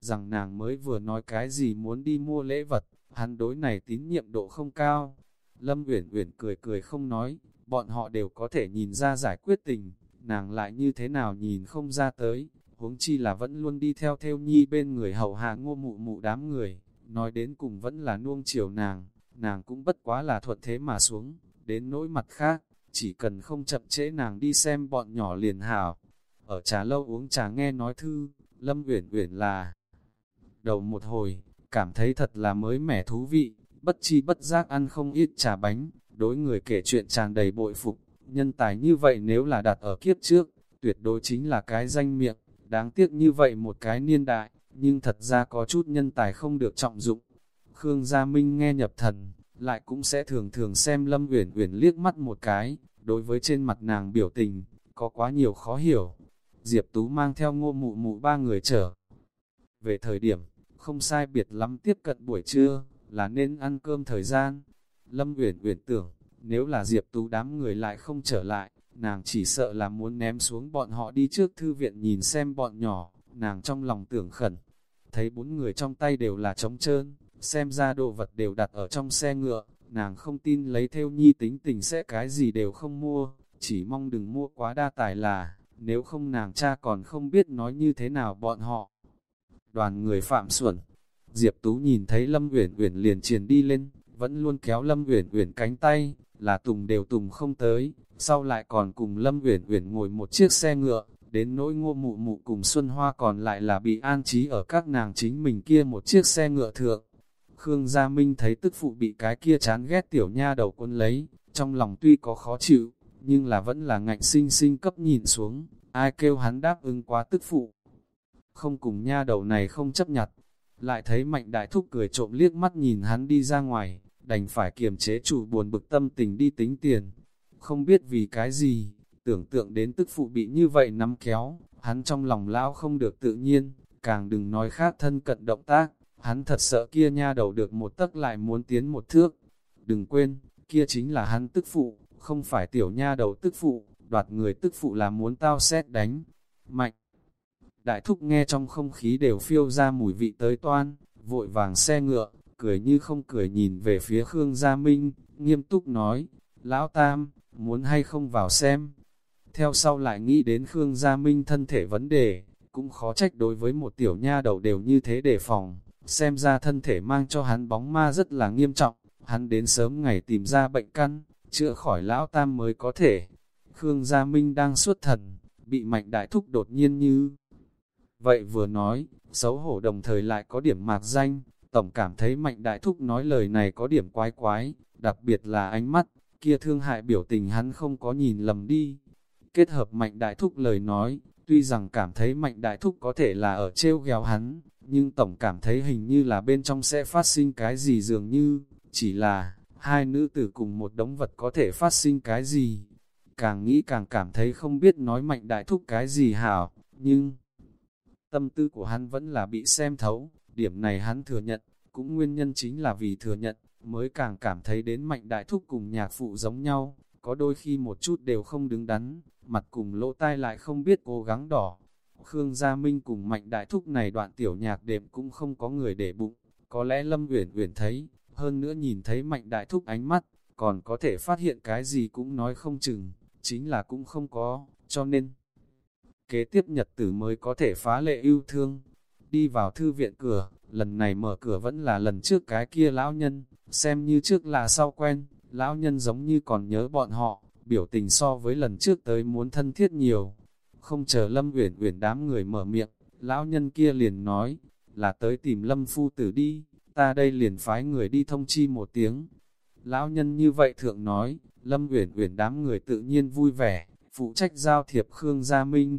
rằng nàng mới vừa nói cái gì muốn đi mua lễ vật, hắn đối này tín nhiệm độ không cao. Lâm Uyển Uyển cười cười không nói, bọn họ đều có thể nhìn ra giải quyết tình, nàng lại như thế nào nhìn không ra tới, huống chi là vẫn luôn đi theo theo nhi bên người hầu hạ ngô mụ mụ đám người, nói đến cùng vẫn là nuông chiều nàng, nàng cũng bất quá là thuận thế mà xuống, đến nỗi mặt khác, chỉ cần không chậm trễ nàng đi xem bọn nhỏ liền hảo. Ở trà lâu uống trà nghe nói thư, Lâm Uyển Uyển là đầu một hồi, cảm thấy thật là mới mẻ thú vị, bất chi bất giác ăn không ít trà bánh, đối người kể chuyện tràn đầy bội phục, nhân tài như vậy nếu là đặt ở kiếp trước, tuyệt đối chính là cái danh miệng, đáng tiếc như vậy một cái niên đại, nhưng thật ra có chút nhân tài không được trọng dụng. Khương Gia Minh nghe nhập thần, lại cũng sẽ thường thường xem Lâm Uyển Uyển liếc mắt một cái, đối với trên mặt nàng biểu tình, có quá nhiều khó hiểu. Diệp Tú mang theo ngô mụ mụ ba người trở. Về thời điểm, không sai biệt lắm tiếp cận buổi trưa, là nên ăn cơm thời gian. Lâm Uyển Uyển tưởng, nếu là Diệp Tú đám người lại không trở lại, nàng chỉ sợ là muốn ném xuống bọn họ đi trước thư viện nhìn xem bọn nhỏ, nàng trong lòng tưởng khẩn. Thấy bốn người trong tay đều là trống trơn, xem ra đồ vật đều đặt ở trong xe ngựa, nàng không tin lấy theo nhi tính tình sẽ cái gì đều không mua, chỉ mong đừng mua quá đa tài là, nếu không nàng cha còn không biết nói như thế nào bọn họ đoàn người phạm xuẩn. Diệp Tú nhìn thấy Lâm Uyển Uyển liền triền đi lên, vẫn luôn kéo Lâm Uyển Uyển cánh tay, là tùng đều tùng không tới, sau lại còn cùng Lâm Uyển Uyển ngồi một chiếc xe ngựa, đến nỗi ngô mụ mụ cùng Xuân Hoa còn lại là bị an trí ở các nàng chính mình kia một chiếc xe ngựa thượng. Khương Gia Minh thấy tức phụ bị cái kia chán ghét tiểu nha đầu quân lấy, trong lòng tuy có khó chịu, nhưng là vẫn là ngạnh sinh sinh cấp nhìn xuống, ai kêu hắn đáp ứng quá tức phụ. Không cùng nha đầu này không chấp nhặt, lại thấy mạnh đại thúc cười trộm liếc mắt nhìn hắn đi ra ngoài, đành phải kiềm chế chủ buồn bực tâm tình đi tính tiền. Không biết vì cái gì, tưởng tượng đến tức phụ bị như vậy nắm kéo, hắn trong lòng lão không được tự nhiên, càng đừng nói khác thân cận động tác, hắn thật sợ kia nha đầu được một tấc lại muốn tiến một thước. Đừng quên, kia chính là hắn tức phụ, không phải tiểu nha đầu tức phụ, đoạt người tức phụ là muốn tao xét đánh. Mạnh! Đại thúc nghe trong không khí đều phiêu ra mùi vị tới toan, vội vàng xe ngựa, cười như không cười nhìn về phía Khương Gia Minh, nghiêm túc nói, Lão Tam, muốn hay không vào xem. Theo sau lại nghĩ đến Khương Gia Minh thân thể vấn đề, cũng khó trách đối với một tiểu nha đầu đều như thế đề phòng, xem ra thân thể mang cho hắn bóng ma rất là nghiêm trọng, hắn đến sớm ngày tìm ra bệnh căn, chữa khỏi Lão Tam mới có thể. Khương Gia Minh đang suốt thần, bị mạnh đại thúc đột nhiên như Vậy vừa nói, xấu hổ đồng thời lại có điểm mạc danh, tổng cảm thấy mạnh đại thúc nói lời này có điểm quái quái, đặc biệt là ánh mắt, kia thương hại biểu tình hắn không có nhìn lầm đi. Kết hợp mạnh đại thúc lời nói, tuy rằng cảm thấy mạnh đại thúc có thể là ở treo gheo hắn, nhưng tổng cảm thấy hình như là bên trong sẽ phát sinh cái gì dường như, chỉ là, hai nữ tử cùng một đống vật có thể phát sinh cái gì. Càng nghĩ càng cảm thấy không biết nói mạnh đại thúc cái gì hảo, nhưng tâm tư của hắn vẫn là bị xem thấu, điểm này hắn thừa nhận, cũng nguyên nhân chính là vì thừa nhận, mới càng cảm thấy đến mạnh đại thúc cùng nhạc phụ giống nhau, có đôi khi một chút đều không đứng đắn, mặt cùng lỗ tai lại không biết cố gắng đỏ. Khương Gia Minh cùng mạnh đại thúc này đoạn tiểu nhạc đệm cũng không có người để bụng, có lẽ Lâm Uyển Uyển thấy, hơn nữa nhìn thấy mạnh đại thúc ánh mắt, còn có thể phát hiện cái gì cũng nói không chừng, chính là cũng không có, cho nên kế tiếp nhật tử mới có thể phá lệ yêu thương. Đi vào thư viện cửa, lần này mở cửa vẫn là lần trước cái kia lão nhân, xem như trước là sau quen, lão nhân giống như còn nhớ bọn họ, biểu tình so với lần trước tới muốn thân thiết nhiều. Không chờ Lâm Uyển Uyển đám người mở miệng, lão nhân kia liền nói, là tới tìm Lâm phu tử đi, ta đây liền phái người đi thông chi một tiếng. Lão nhân như vậy thượng nói, Lâm Uyển Uyển đám người tự nhiên vui vẻ, phụ trách giao thiệp Khương Gia Minh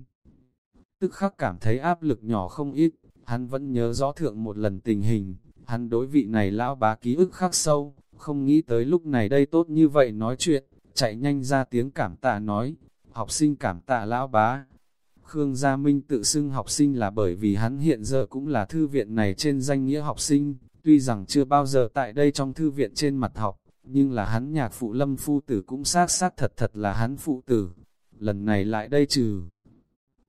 tức khắc cảm thấy áp lực nhỏ không ít, hắn vẫn nhớ rõ thượng một lần tình hình, hắn đối vị này lão bá ký ức khắc sâu, không nghĩ tới lúc này đây tốt như vậy nói chuyện, chạy nhanh ra tiếng cảm tạ nói, học sinh cảm tạ lão bá. Khương Gia Minh tự xưng học sinh là bởi vì hắn hiện giờ cũng là thư viện này trên danh nghĩa học sinh, tuy rằng chưa bao giờ tại đây trong thư viện trên mặt học, nhưng là hắn nhạc phụ lâm phu tử cũng xác xác thật thật là hắn phụ tử. Lần này lại đây trừ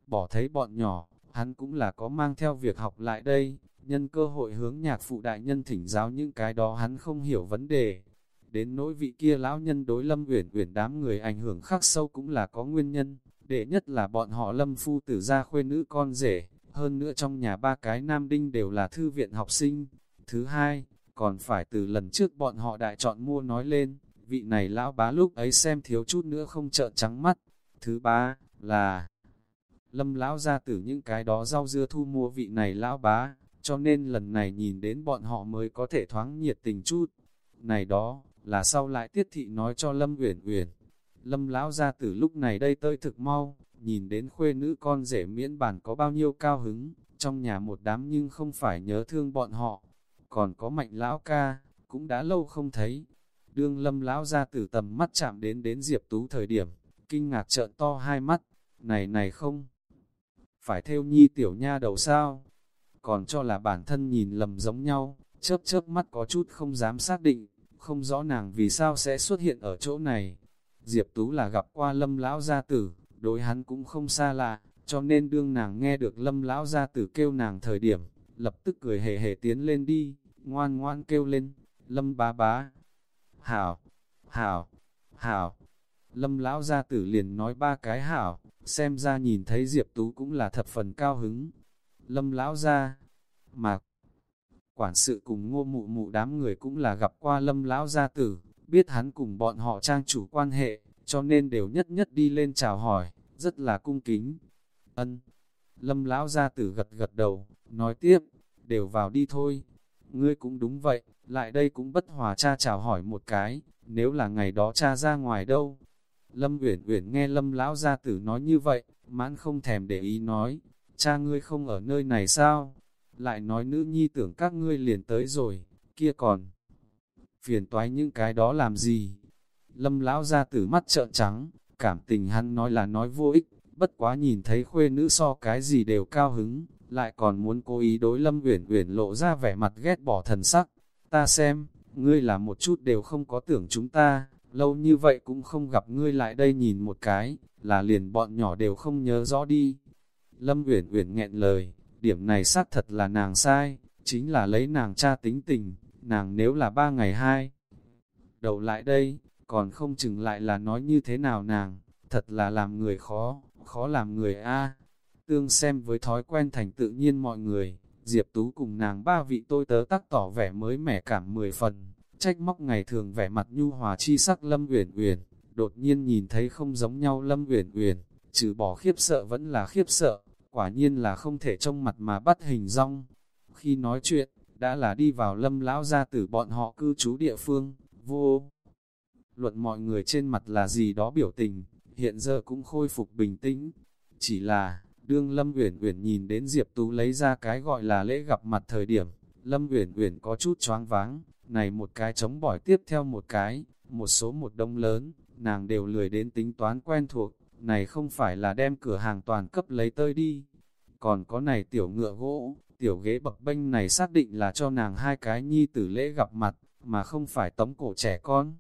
bỏ thấy bọn nhỏ, hắn cũng là có mang theo việc học lại đây, nhân cơ hội hướng nhạc phụ đại nhân thỉnh giáo những cái đó hắn không hiểu vấn đề. Đến nỗi vị kia lão nhân đối lâm uyển uyển đám người ảnh hưởng khắc sâu cũng là có nguyên nhân, đệ nhất là bọn họ lâm phu tử gia khuê nữ con rể, hơn nữa trong nhà ba cái nam đinh đều là thư viện học sinh. Thứ hai, còn phải từ lần trước bọn họ đại chọn mua nói lên, vị này lão bá lúc ấy xem thiếu chút nữa không trợn trắng mắt. Thứ ba, là lâm lão ra từ những cái đó rau dưa thu mua vị này lão bá, cho nên lần này nhìn đến bọn họ mới có thể thoáng nhiệt tình chút. Này đó, là sau lại tiết thị nói cho Lâm Uyển Uyển. Lâm lão ra từ lúc này đây tơi thực mau, nhìn đến khuê nữ con rể miễn bản có bao nhiêu cao hứng, trong nhà một đám nhưng không phải nhớ thương bọn họ. Còn có mạnh lão ca, cũng đã lâu không thấy. Đương lâm lão ra từ tầm mắt chạm đến đến Diệp Tú thời điểm, kinh ngạc trợn to hai mắt, này này không phải theo nhi tiểu nha đầu sao? Còn cho là bản thân nhìn lầm giống nhau, chớp chớp mắt có chút không dám xác định, không rõ nàng vì sao sẽ xuất hiện ở chỗ này. Diệp Tú là gặp qua lâm lão gia tử, đối hắn cũng không xa lạ, cho nên đương nàng nghe được lâm lão gia tử kêu nàng thời điểm, lập tức cười hề hề tiến lên đi, ngoan ngoan kêu lên, lâm bá bá. Hảo, hảo, hảo. Lâm lão gia tử liền nói ba cái hảo, xem ra nhìn thấy Diệp Tú cũng là thập phần cao hứng. Lâm lão gia, mà quản sự cùng ngô mụ mụ đám người cũng là gặp qua lâm lão gia tử, biết hắn cùng bọn họ trang chủ quan hệ, cho nên đều nhất nhất đi lên chào hỏi, rất là cung kính. Ân. Lâm lão gia tử gật gật đầu, nói tiếp, đều vào đi thôi. Ngươi cũng đúng vậy, lại đây cũng bất hòa cha chào hỏi một cái, nếu là ngày đó cha ra ngoài đâu. Lâm Uyển Uyển nghe Lâm lão gia tử nói như vậy, mãn không thèm để ý nói, cha ngươi không ở nơi này sao? Lại nói nữ nhi tưởng các ngươi liền tới rồi, kia còn phiền toái những cái đó làm gì? Lâm lão ra tử mắt trợn trắng, cảm tình hắn nói là nói vô ích, bất quá nhìn thấy khuê nữ so cái gì đều cao hứng, lại còn muốn cố ý đối Lâm Uyển Uyển lộ ra vẻ mặt ghét bỏ thần sắc. Ta xem, ngươi là một chút đều không có tưởng chúng ta, lâu như vậy cũng không gặp ngươi lại đây nhìn một cái, là liền bọn nhỏ đều không nhớ rõ đi. Lâm Uyển Uyển nghẹn lời, điểm này xác thật là nàng sai, chính là lấy nàng cha tính tình, nàng nếu là ba ngày hai. Đầu lại đây, còn không chừng lại là nói như thế nào nàng, thật là làm người khó, khó làm người a. Tương xem với thói quen thành tự nhiên mọi người, Diệp Tú cùng nàng ba vị tôi tớ tắc tỏ vẻ mới mẻ cảm mười phần, trách móc ngày thường vẻ mặt nhu hòa chi sắc Lâm Uyển Uyển, đột nhiên nhìn thấy không giống nhau Lâm Uyển Uyển, trừ bỏ khiếp sợ vẫn là khiếp sợ, quả nhiên là không thể trông mặt mà bắt hình rong. Khi nói chuyện, đã là đi vào Lâm lão gia tử bọn họ cư trú địa phương, vô luận mọi người trên mặt là gì đó biểu tình, hiện giờ cũng khôi phục bình tĩnh. Chỉ là, đương Lâm Uyển Uyển nhìn đến Diệp Tú lấy ra cái gọi là lễ gặp mặt thời điểm, Lâm Uyển Uyển có chút choáng váng, này một cái chống bỏi tiếp theo một cái, một số một đông lớn, nàng đều lười đến tính toán quen thuộc, này không phải là đem cửa hàng toàn cấp lấy tơi đi. Còn có này tiểu ngựa gỗ, tiểu ghế bậc bênh này xác định là cho nàng hai cái nhi tử lễ gặp mặt, mà không phải tống cổ trẻ con.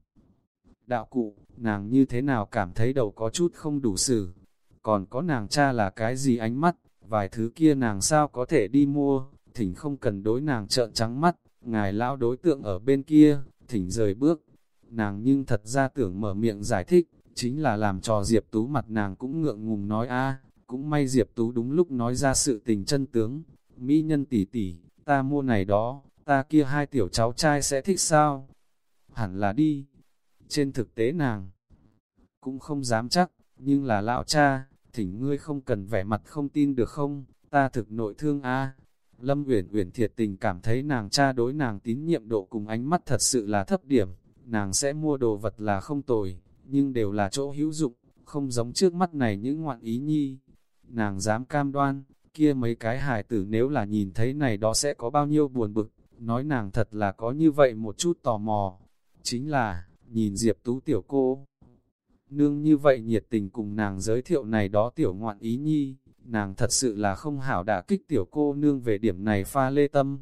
Đạo cụ, nàng như thế nào cảm thấy đầu có chút không đủ xử. Còn có nàng cha là cái gì ánh mắt, vài thứ kia nàng sao có thể đi mua, thỉnh không cần đối nàng trợn trắng mắt, ngài lão đối tượng ở bên kia, thỉnh rời bước. Nàng nhưng thật ra tưởng mở miệng giải thích, chính là làm trò Diệp Tú mặt nàng cũng ngượng ngùng nói a cũng may Diệp Tú đúng lúc nói ra sự tình chân tướng. Mỹ nhân tỷ tỷ, ta mua này đó, ta kia hai tiểu cháu trai sẽ thích sao? Hẳn là đi, trên thực tế nàng cũng không dám chắc, nhưng là lão cha, thỉnh ngươi không cần vẻ mặt không tin được không, ta thực nội thương a. Lâm Uyển Uyển thiệt tình cảm thấy nàng cha đối nàng tín nhiệm độ cùng ánh mắt thật sự là thấp điểm, nàng sẽ mua đồ vật là không tồi, nhưng đều là chỗ hữu dụng, không giống trước mắt này những ngoạn ý nhi. Nàng dám cam đoan, kia mấy cái hài tử nếu là nhìn thấy này đó sẽ có bao nhiêu buồn bực, nói nàng thật là có như vậy một chút tò mò. Chính là, nhìn Diệp Tú tiểu cô. Nương như vậy nhiệt tình cùng nàng giới thiệu này đó tiểu ngoạn ý nhi, nàng thật sự là không hảo đả kích tiểu cô nương về điểm này pha lê tâm.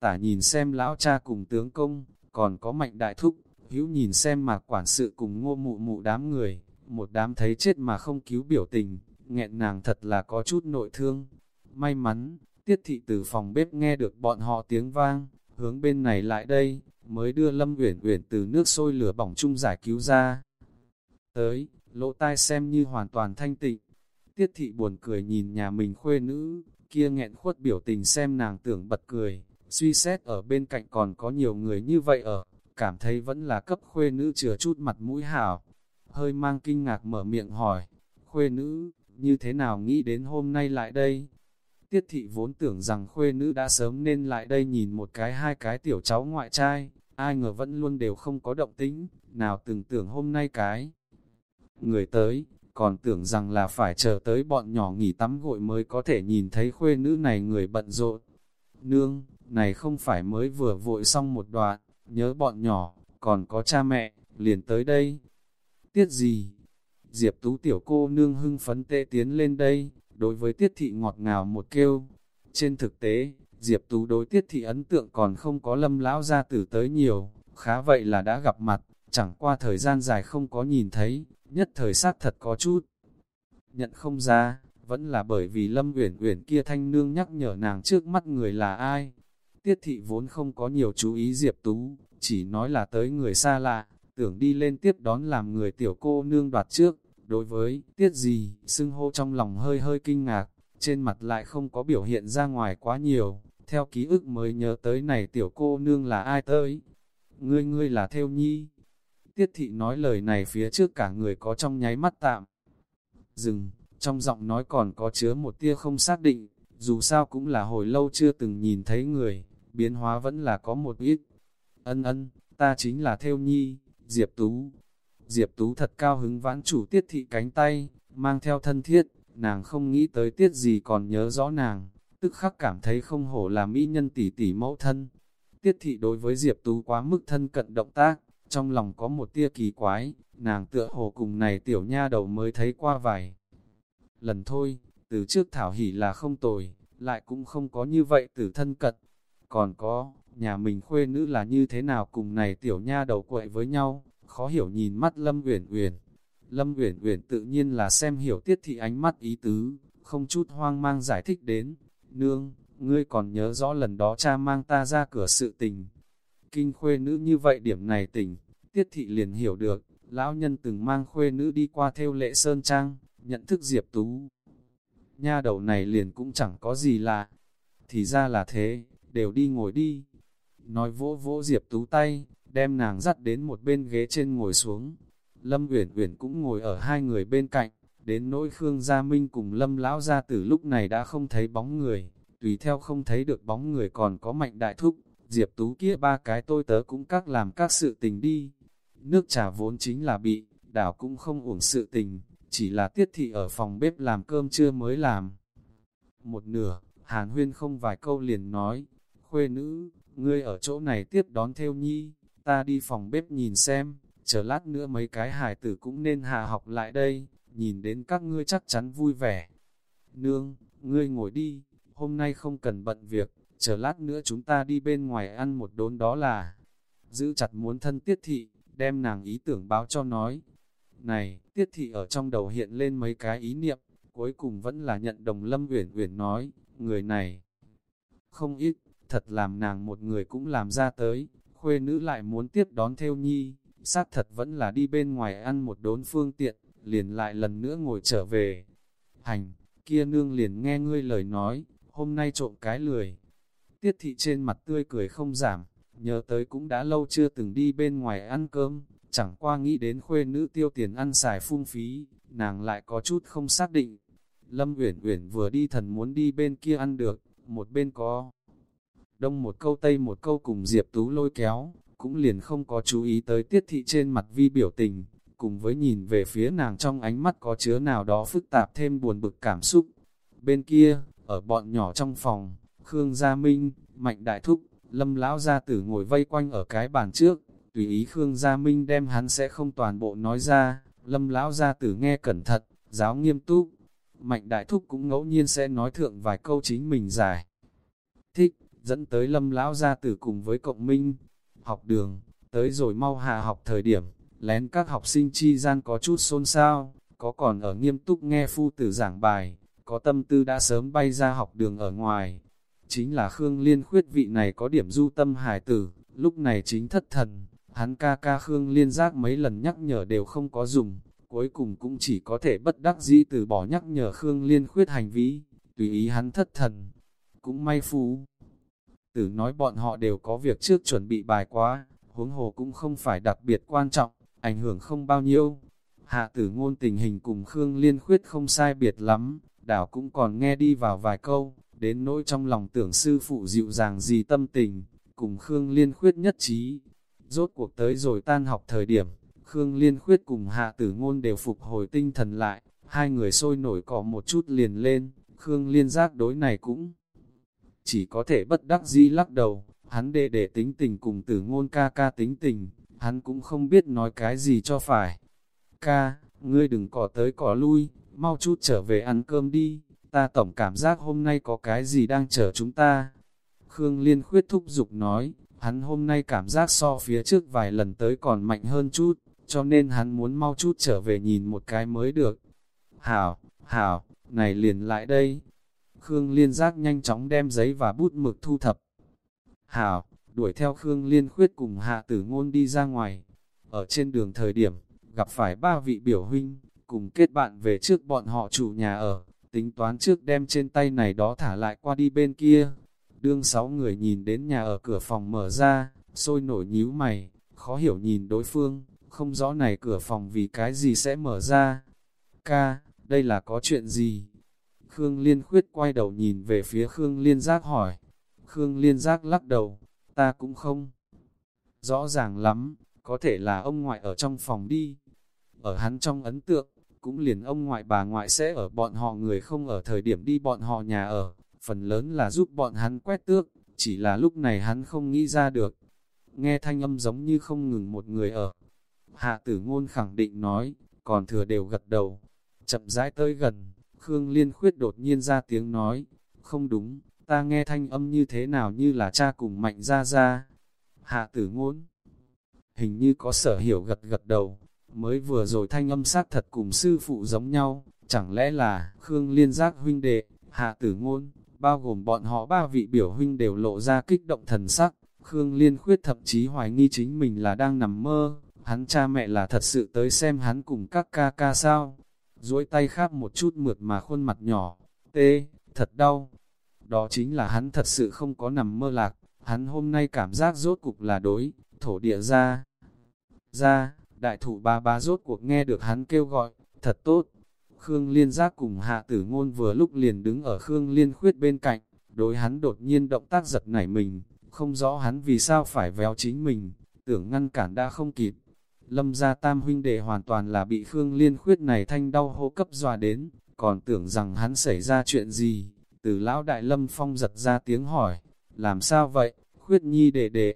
Tả nhìn xem lão cha cùng tướng công, còn có mạnh đại thúc, hữu nhìn xem mà quản sự cùng ngô mụ mụ đám người, một đám thấy chết mà không cứu biểu tình, nghẹn nàng thật là có chút nội thương. May mắn, tiết thị từ phòng bếp nghe được bọn họ tiếng vang, hướng bên này lại đây, mới đưa Lâm Uyển Uyển từ nước sôi lửa bỏng chung giải cứu ra. Tới, lỗ tai xem như hoàn toàn thanh tịnh. Tiết thị buồn cười nhìn nhà mình khuê nữ, kia nghẹn khuất biểu tình xem nàng tưởng bật cười, suy xét ở bên cạnh còn có nhiều người như vậy ở, cảm thấy vẫn là cấp khuê nữ chừa chút mặt mũi hảo. Hơi mang kinh ngạc mở miệng hỏi, khuê nữ, như thế nào nghĩ đến hôm nay lại đây? Tiết thị vốn tưởng rằng khuê nữ đã sớm nên lại đây nhìn một cái hai cái tiểu cháu ngoại trai, ai ngờ vẫn luôn đều không có động tĩnh, nào từng tưởng hôm nay cái. Người tới, còn tưởng rằng là phải chờ tới bọn nhỏ nghỉ tắm gội mới có thể nhìn thấy khuê nữ này người bận rộn. Nương, này không phải mới vừa vội xong một đoạn, nhớ bọn nhỏ, còn có cha mẹ, liền tới đây. Tiết gì? Diệp tú tiểu cô nương hưng phấn tê tiến lên đây, đối với tiết thị ngọt ngào một kêu. Trên thực tế, Diệp Tú đối tiết thị ấn tượng còn không có lâm lão gia tử tới nhiều, khá vậy là đã gặp mặt, chẳng qua thời gian dài không có nhìn thấy, nhất thời xác thật có chút. Nhận không ra, vẫn là bởi vì lâm uyển uyển kia thanh nương nhắc nhở nàng trước mắt người là ai. Tiết thị vốn không có nhiều chú ý Diệp Tú, chỉ nói là tới người xa lạ, tưởng đi lên tiếp đón làm người tiểu cô nương đoạt trước. Đối với tiết gì, xưng hô trong lòng hơi hơi kinh ngạc, trên mặt lại không có biểu hiện ra ngoài quá nhiều, theo ký ức mới nhớ tới này tiểu cô nương là ai tới. Ngươi ngươi là theo nhi. Tiết thị nói lời này phía trước cả người có trong nháy mắt tạm. Dừng, trong giọng nói còn có chứa một tia không xác định, dù sao cũng là hồi lâu chưa từng nhìn thấy người, biến hóa vẫn là có một ít. Ân ân, ta chính là Theo Nhi, Diệp Tú. Diệp Tú thật cao hứng vãn chủ tiết thị cánh tay, mang theo thân thiết, nàng không nghĩ tới tiết gì còn nhớ rõ nàng, tức khắc cảm thấy không hổ là mỹ nhân tỷ tỷ mẫu thân. Tiết thị đối với Diệp Tú quá mức thân cận động tác, trong lòng có một tia kỳ quái, nàng tựa hồ cùng này tiểu nha đầu mới thấy qua vài lần thôi, từ trước thảo hỉ là không tồi, lại cũng không có như vậy từ thân cận. Còn có, nhà mình khuê nữ là như thế nào cùng này tiểu nha đầu quậy với nhau, khó hiểu nhìn mắt Lâm Uyển Uyển. Lâm Uyển Uyển tự nhiên là xem hiểu tiết thị ánh mắt ý tứ, không chút hoang mang giải thích đến, nương, ngươi còn nhớ rõ lần đó cha mang ta ra cửa sự tình. Kinh khuê nữ như vậy điểm này tỉnh, tiết thị liền hiểu được, lão nhân từng mang khuê nữ đi qua theo lệ sơn trang, nhận thức Diệp Tú. Nha đầu này liền cũng chẳng có gì lạ, thì ra là thế, đều đi ngồi đi. Nói vỗ vỗ Diệp Tú tay, đem nàng dắt đến một bên ghế trên ngồi xuống. Lâm Uyển Uyển cũng ngồi ở hai người bên cạnh, đến nỗi Khương Gia Minh cùng Lâm lão gia tử lúc này đã không thấy bóng người, tùy theo không thấy được bóng người còn có mạnh đại thúc, Diệp Tú kia ba cái tôi tớ cũng các làm các sự tình đi. Nước trà vốn chính là bị, đảo cũng không uổng sự tình, chỉ là tiết thị ở phòng bếp làm cơm trưa mới làm. Một nửa, Hàn Huyên không vài câu liền nói, khuê nữ, ngươi ở chỗ này tiếp đón theo nhi, ta đi phòng bếp nhìn xem, chờ lát nữa mấy cái hải tử cũng nên hạ học lại đây, nhìn đến các ngươi chắc chắn vui vẻ. Nương, ngươi ngồi đi, hôm nay không cần bận việc, chờ lát nữa chúng ta đi bên ngoài ăn một đốn đó là, giữ chặt muốn thân tiết thị, đem nàng ý tưởng báo cho nói. Này, tiết thị ở trong đầu hiện lên mấy cái ý niệm, cuối cùng vẫn là nhận đồng Lâm Uyển Uyển nói, người này không ít, thật làm nàng một người cũng làm ra tới, khuê nữ lại muốn tiếp đón theo nhi, xác thật vẫn là đi bên ngoài ăn một đốn phương tiện, liền lại lần nữa ngồi trở về. Hành, kia nương liền nghe ngươi lời nói, hôm nay trộm cái lười. Tiết thị trên mặt tươi cười không giảm, nhớ tới cũng đã lâu chưa từng đi bên ngoài ăn cơm, chẳng qua nghĩ đến khuê nữ tiêu tiền ăn xài phung phí, nàng lại có chút không xác định. Lâm Uyển Uyển vừa đi thần muốn đi bên kia ăn được, một bên có đông một câu tây một câu cùng Diệp Tú lôi kéo, cũng liền không có chú ý tới tiết thị trên mặt vi biểu tình, cùng với nhìn về phía nàng trong ánh mắt có chứa nào đó phức tạp thêm buồn bực cảm xúc. Bên kia, ở bọn nhỏ trong phòng, Khương Gia Minh, Mạnh Đại Thúc, Lâm Lão Gia Tử ngồi vây quanh ở cái bàn trước, tùy ý Khương Gia Minh đem hắn sẽ không toàn bộ nói ra, Lâm Lão Gia Tử nghe cẩn thận, giáo nghiêm túc. Mạnh Đại Thúc cũng ngẫu nhiên sẽ nói thượng vài câu chính mình giải. Thích, dẫn tới Lâm Lão Gia Tử cùng với Cộng Minh, học đường, tới rồi mau hạ học thời điểm, lén các học sinh chi gian có chút xôn xao, có còn ở nghiêm túc nghe phu tử giảng bài, có tâm tư đã sớm bay ra học đường ở ngoài. Chính là Khương Liên khuyết vị này có điểm du tâm hải tử, lúc này chính thất thần, hắn ca ca Khương Liên giác mấy lần nhắc nhở đều không có dùng, cuối cùng cũng chỉ có thể bất đắc dĩ từ bỏ nhắc nhở Khương Liên khuyết hành vi, tùy ý hắn thất thần. Cũng may phú. Tử nói bọn họ đều có việc trước chuẩn bị bài quá, huống hồ cũng không phải đặc biệt quan trọng, ảnh hưởng không bao nhiêu. Hạ tử ngôn tình hình cùng Khương Liên khuyết không sai biệt lắm, đảo cũng còn nghe đi vào vài câu, đến nỗi trong lòng tưởng sư phụ dịu dàng gì tâm tình, cùng Khương Liên khuyết nhất trí. Rốt cuộc tới rồi tan học thời điểm, Khương Liên khuyết cùng hạ tử ngôn đều phục hồi tinh thần lại, hai người sôi nổi cỏ một chút liền lên, Khương Liên giác đối này cũng chỉ có thể bất đắc dĩ lắc đầu, hắn đệ để tính tình cùng tử ngôn ca ca tính tình, hắn cũng không biết nói cái gì cho phải. Ca, ngươi đừng cỏ tới cỏ lui, mau chút trở về ăn cơm đi, ta tổng cảm giác hôm nay có cái gì đang chờ chúng ta. Khương Liên khuyết thúc giục nói, hắn hôm nay cảm giác so phía trước vài lần tới còn mạnh hơn chút, cho nên hắn muốn mau chút trở về nhìn một cái mới được. Hảo, hảo, này liền lại đây. Khương Liên giác nhanh chóng đem giấy và bút mực thu thập. Hảo, đuổi theo Khương Liên khuyết cùng hạ tử ngôn đi ra ngoài. Ở trên đường thời điểm, gặp phải ba vị biểu huynh, cùng kết bạn về trước bọn họ chủ nhà ở, tính toán trước đem trên tay này đó thả lại qua đi bên kia. Đương sáu người nhìn đến nhà ở cửa phòng mở ra, sôi nổi nhíu mày, khó hiểu nhìn đối phương, không rõ này cửa phòng vì cái gì sẽ mở ra. Ca, đây là có chuyện gì? Khương Liên khuyết quay đầu nhìn về phía Khương Liên giác hỏi. Khương Liên giác lắc đầu, ta cũng không. Rõ ràng lắm, có thể là ông ngoại ở trong phòng đi. Ở hắn trong ấn tượng, cũng liền ông ngoại bà ngoại sẽ ở bọn họ người không ở thời điểm đi bọn họ nhà ở, phần lớn là giúp bọn hắn quét tước, chỉ là lúc này hắn không nghĩ ra được. Nghe thanh âm giống như không ngừng một người ở. Hạ tử ngôn khẳng định nói, còn thừa đều gật đầu. Chậm rãi tới gần, Khương Liên Khuyết đột nhiên ra tiếng nói, không đúng, ta nghe thanh âm như thế nào như là cha cùng mạnh ra ra. Hạ tử ngôn, hình như có sở hiểu gật gật đầu, mới vừa rồi thanh âm sát thật cùng sư phụ giống nhau, chẳng lẽ là Khương Liên giác huynh đệ, hạ tử ngôn, bao gồm bọn họ ba vị biểu huynh đều lộ ra kích động thần sắc, Khương Liên khuyết thậm chí hoài nghi chính mình là đang nằm mơ, hắn cha mẹ là thật sự tới xem hắn cùng các ca ca sao, duỗi tay khắp một chút mượt mà khuôn mặt nhỏ, tê, thật đau, đó chính là hắn thật sự không có nằm mơ lạc, hắn hôm nay cảm giác rốt cục là đối, thổ địa ra, ra, đại thủ ba ba rốt cuộc nghe được hắn kêu gọi, thật tốt. Khương Liên giác cùng hạ tử ngôn vừa lúc liền đứng ở Khương Liên khuyết bên cạnh, đối hắn đột nhiên động tác giật nảy mình, không rõ hắn vì sao phải véo chính mình, tưởng ngăn cản đã không kịp. Lâm gia tam huynh đệ hoàn toàn là bị Khương Liên khuyết này thanh đau hô cấp dọa đến, còn tưởng rằng hắn xảy ra chuyện gì. Từ lão đại lâm phong giật ra tiếng hỏi, làm sao vậy, khuyết nhi đệ đệ.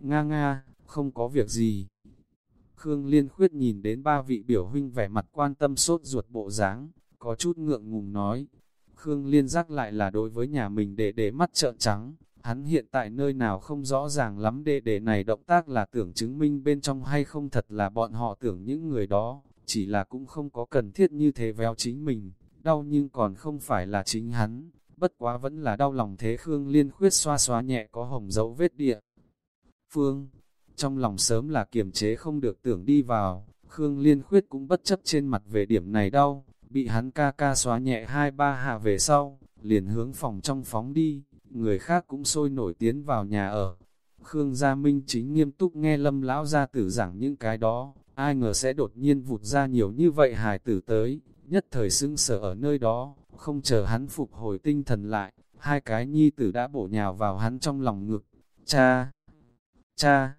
Nga nga, không có việc gì. Khương Liên Khuyết nhìn đến ba vị biểu huynh vẻ mặt quan tâm sốt ruột bộ dáng, có chút ngượng ngùng nói. Khương Liên giác lại là đối với nhà mình đệ đệ mắt trợn trắng, hắn hiện tại nơi nào không rõ ràng lắm đệ đệ này động tác là tưởng chứng minh bên trong hay không thật là bọn họ tưởng những người đó, chỉ là cũng không có cần thiết như thế véo chính mình, đau nhưng còn không phải là chính hắn, bất quá vẫn là đau lòng thế Khương Liên Khuyết xoa xóa nhẹ có hồng dấu vết địa. Phương trong lòng sớm là kiềm chế không được tưởng đi vào, Khương Liên Khuyết cũng bất chấp trên mặt về điểm này đau, bị hắn ca ca xóa nhẹ hai ba hạ về sau, liền hướng phòng trong phóng đi, người khác cũng sôi nổi tiến vào nhà ở. Khương Gia Minh chính nghiêm túc nghe lâm lão gia tử giảng những cái đó, ai ngờ sẽ đột nhiên vụt ra nhiều như vậy hài tử tới, nhất thời xưng sở ở nơi đó, không chờ hắn phục hồi tinh thần lại, hai cái nhi tử đã bổ nhào vào hắn trong lòng ngực. Cha! Cha!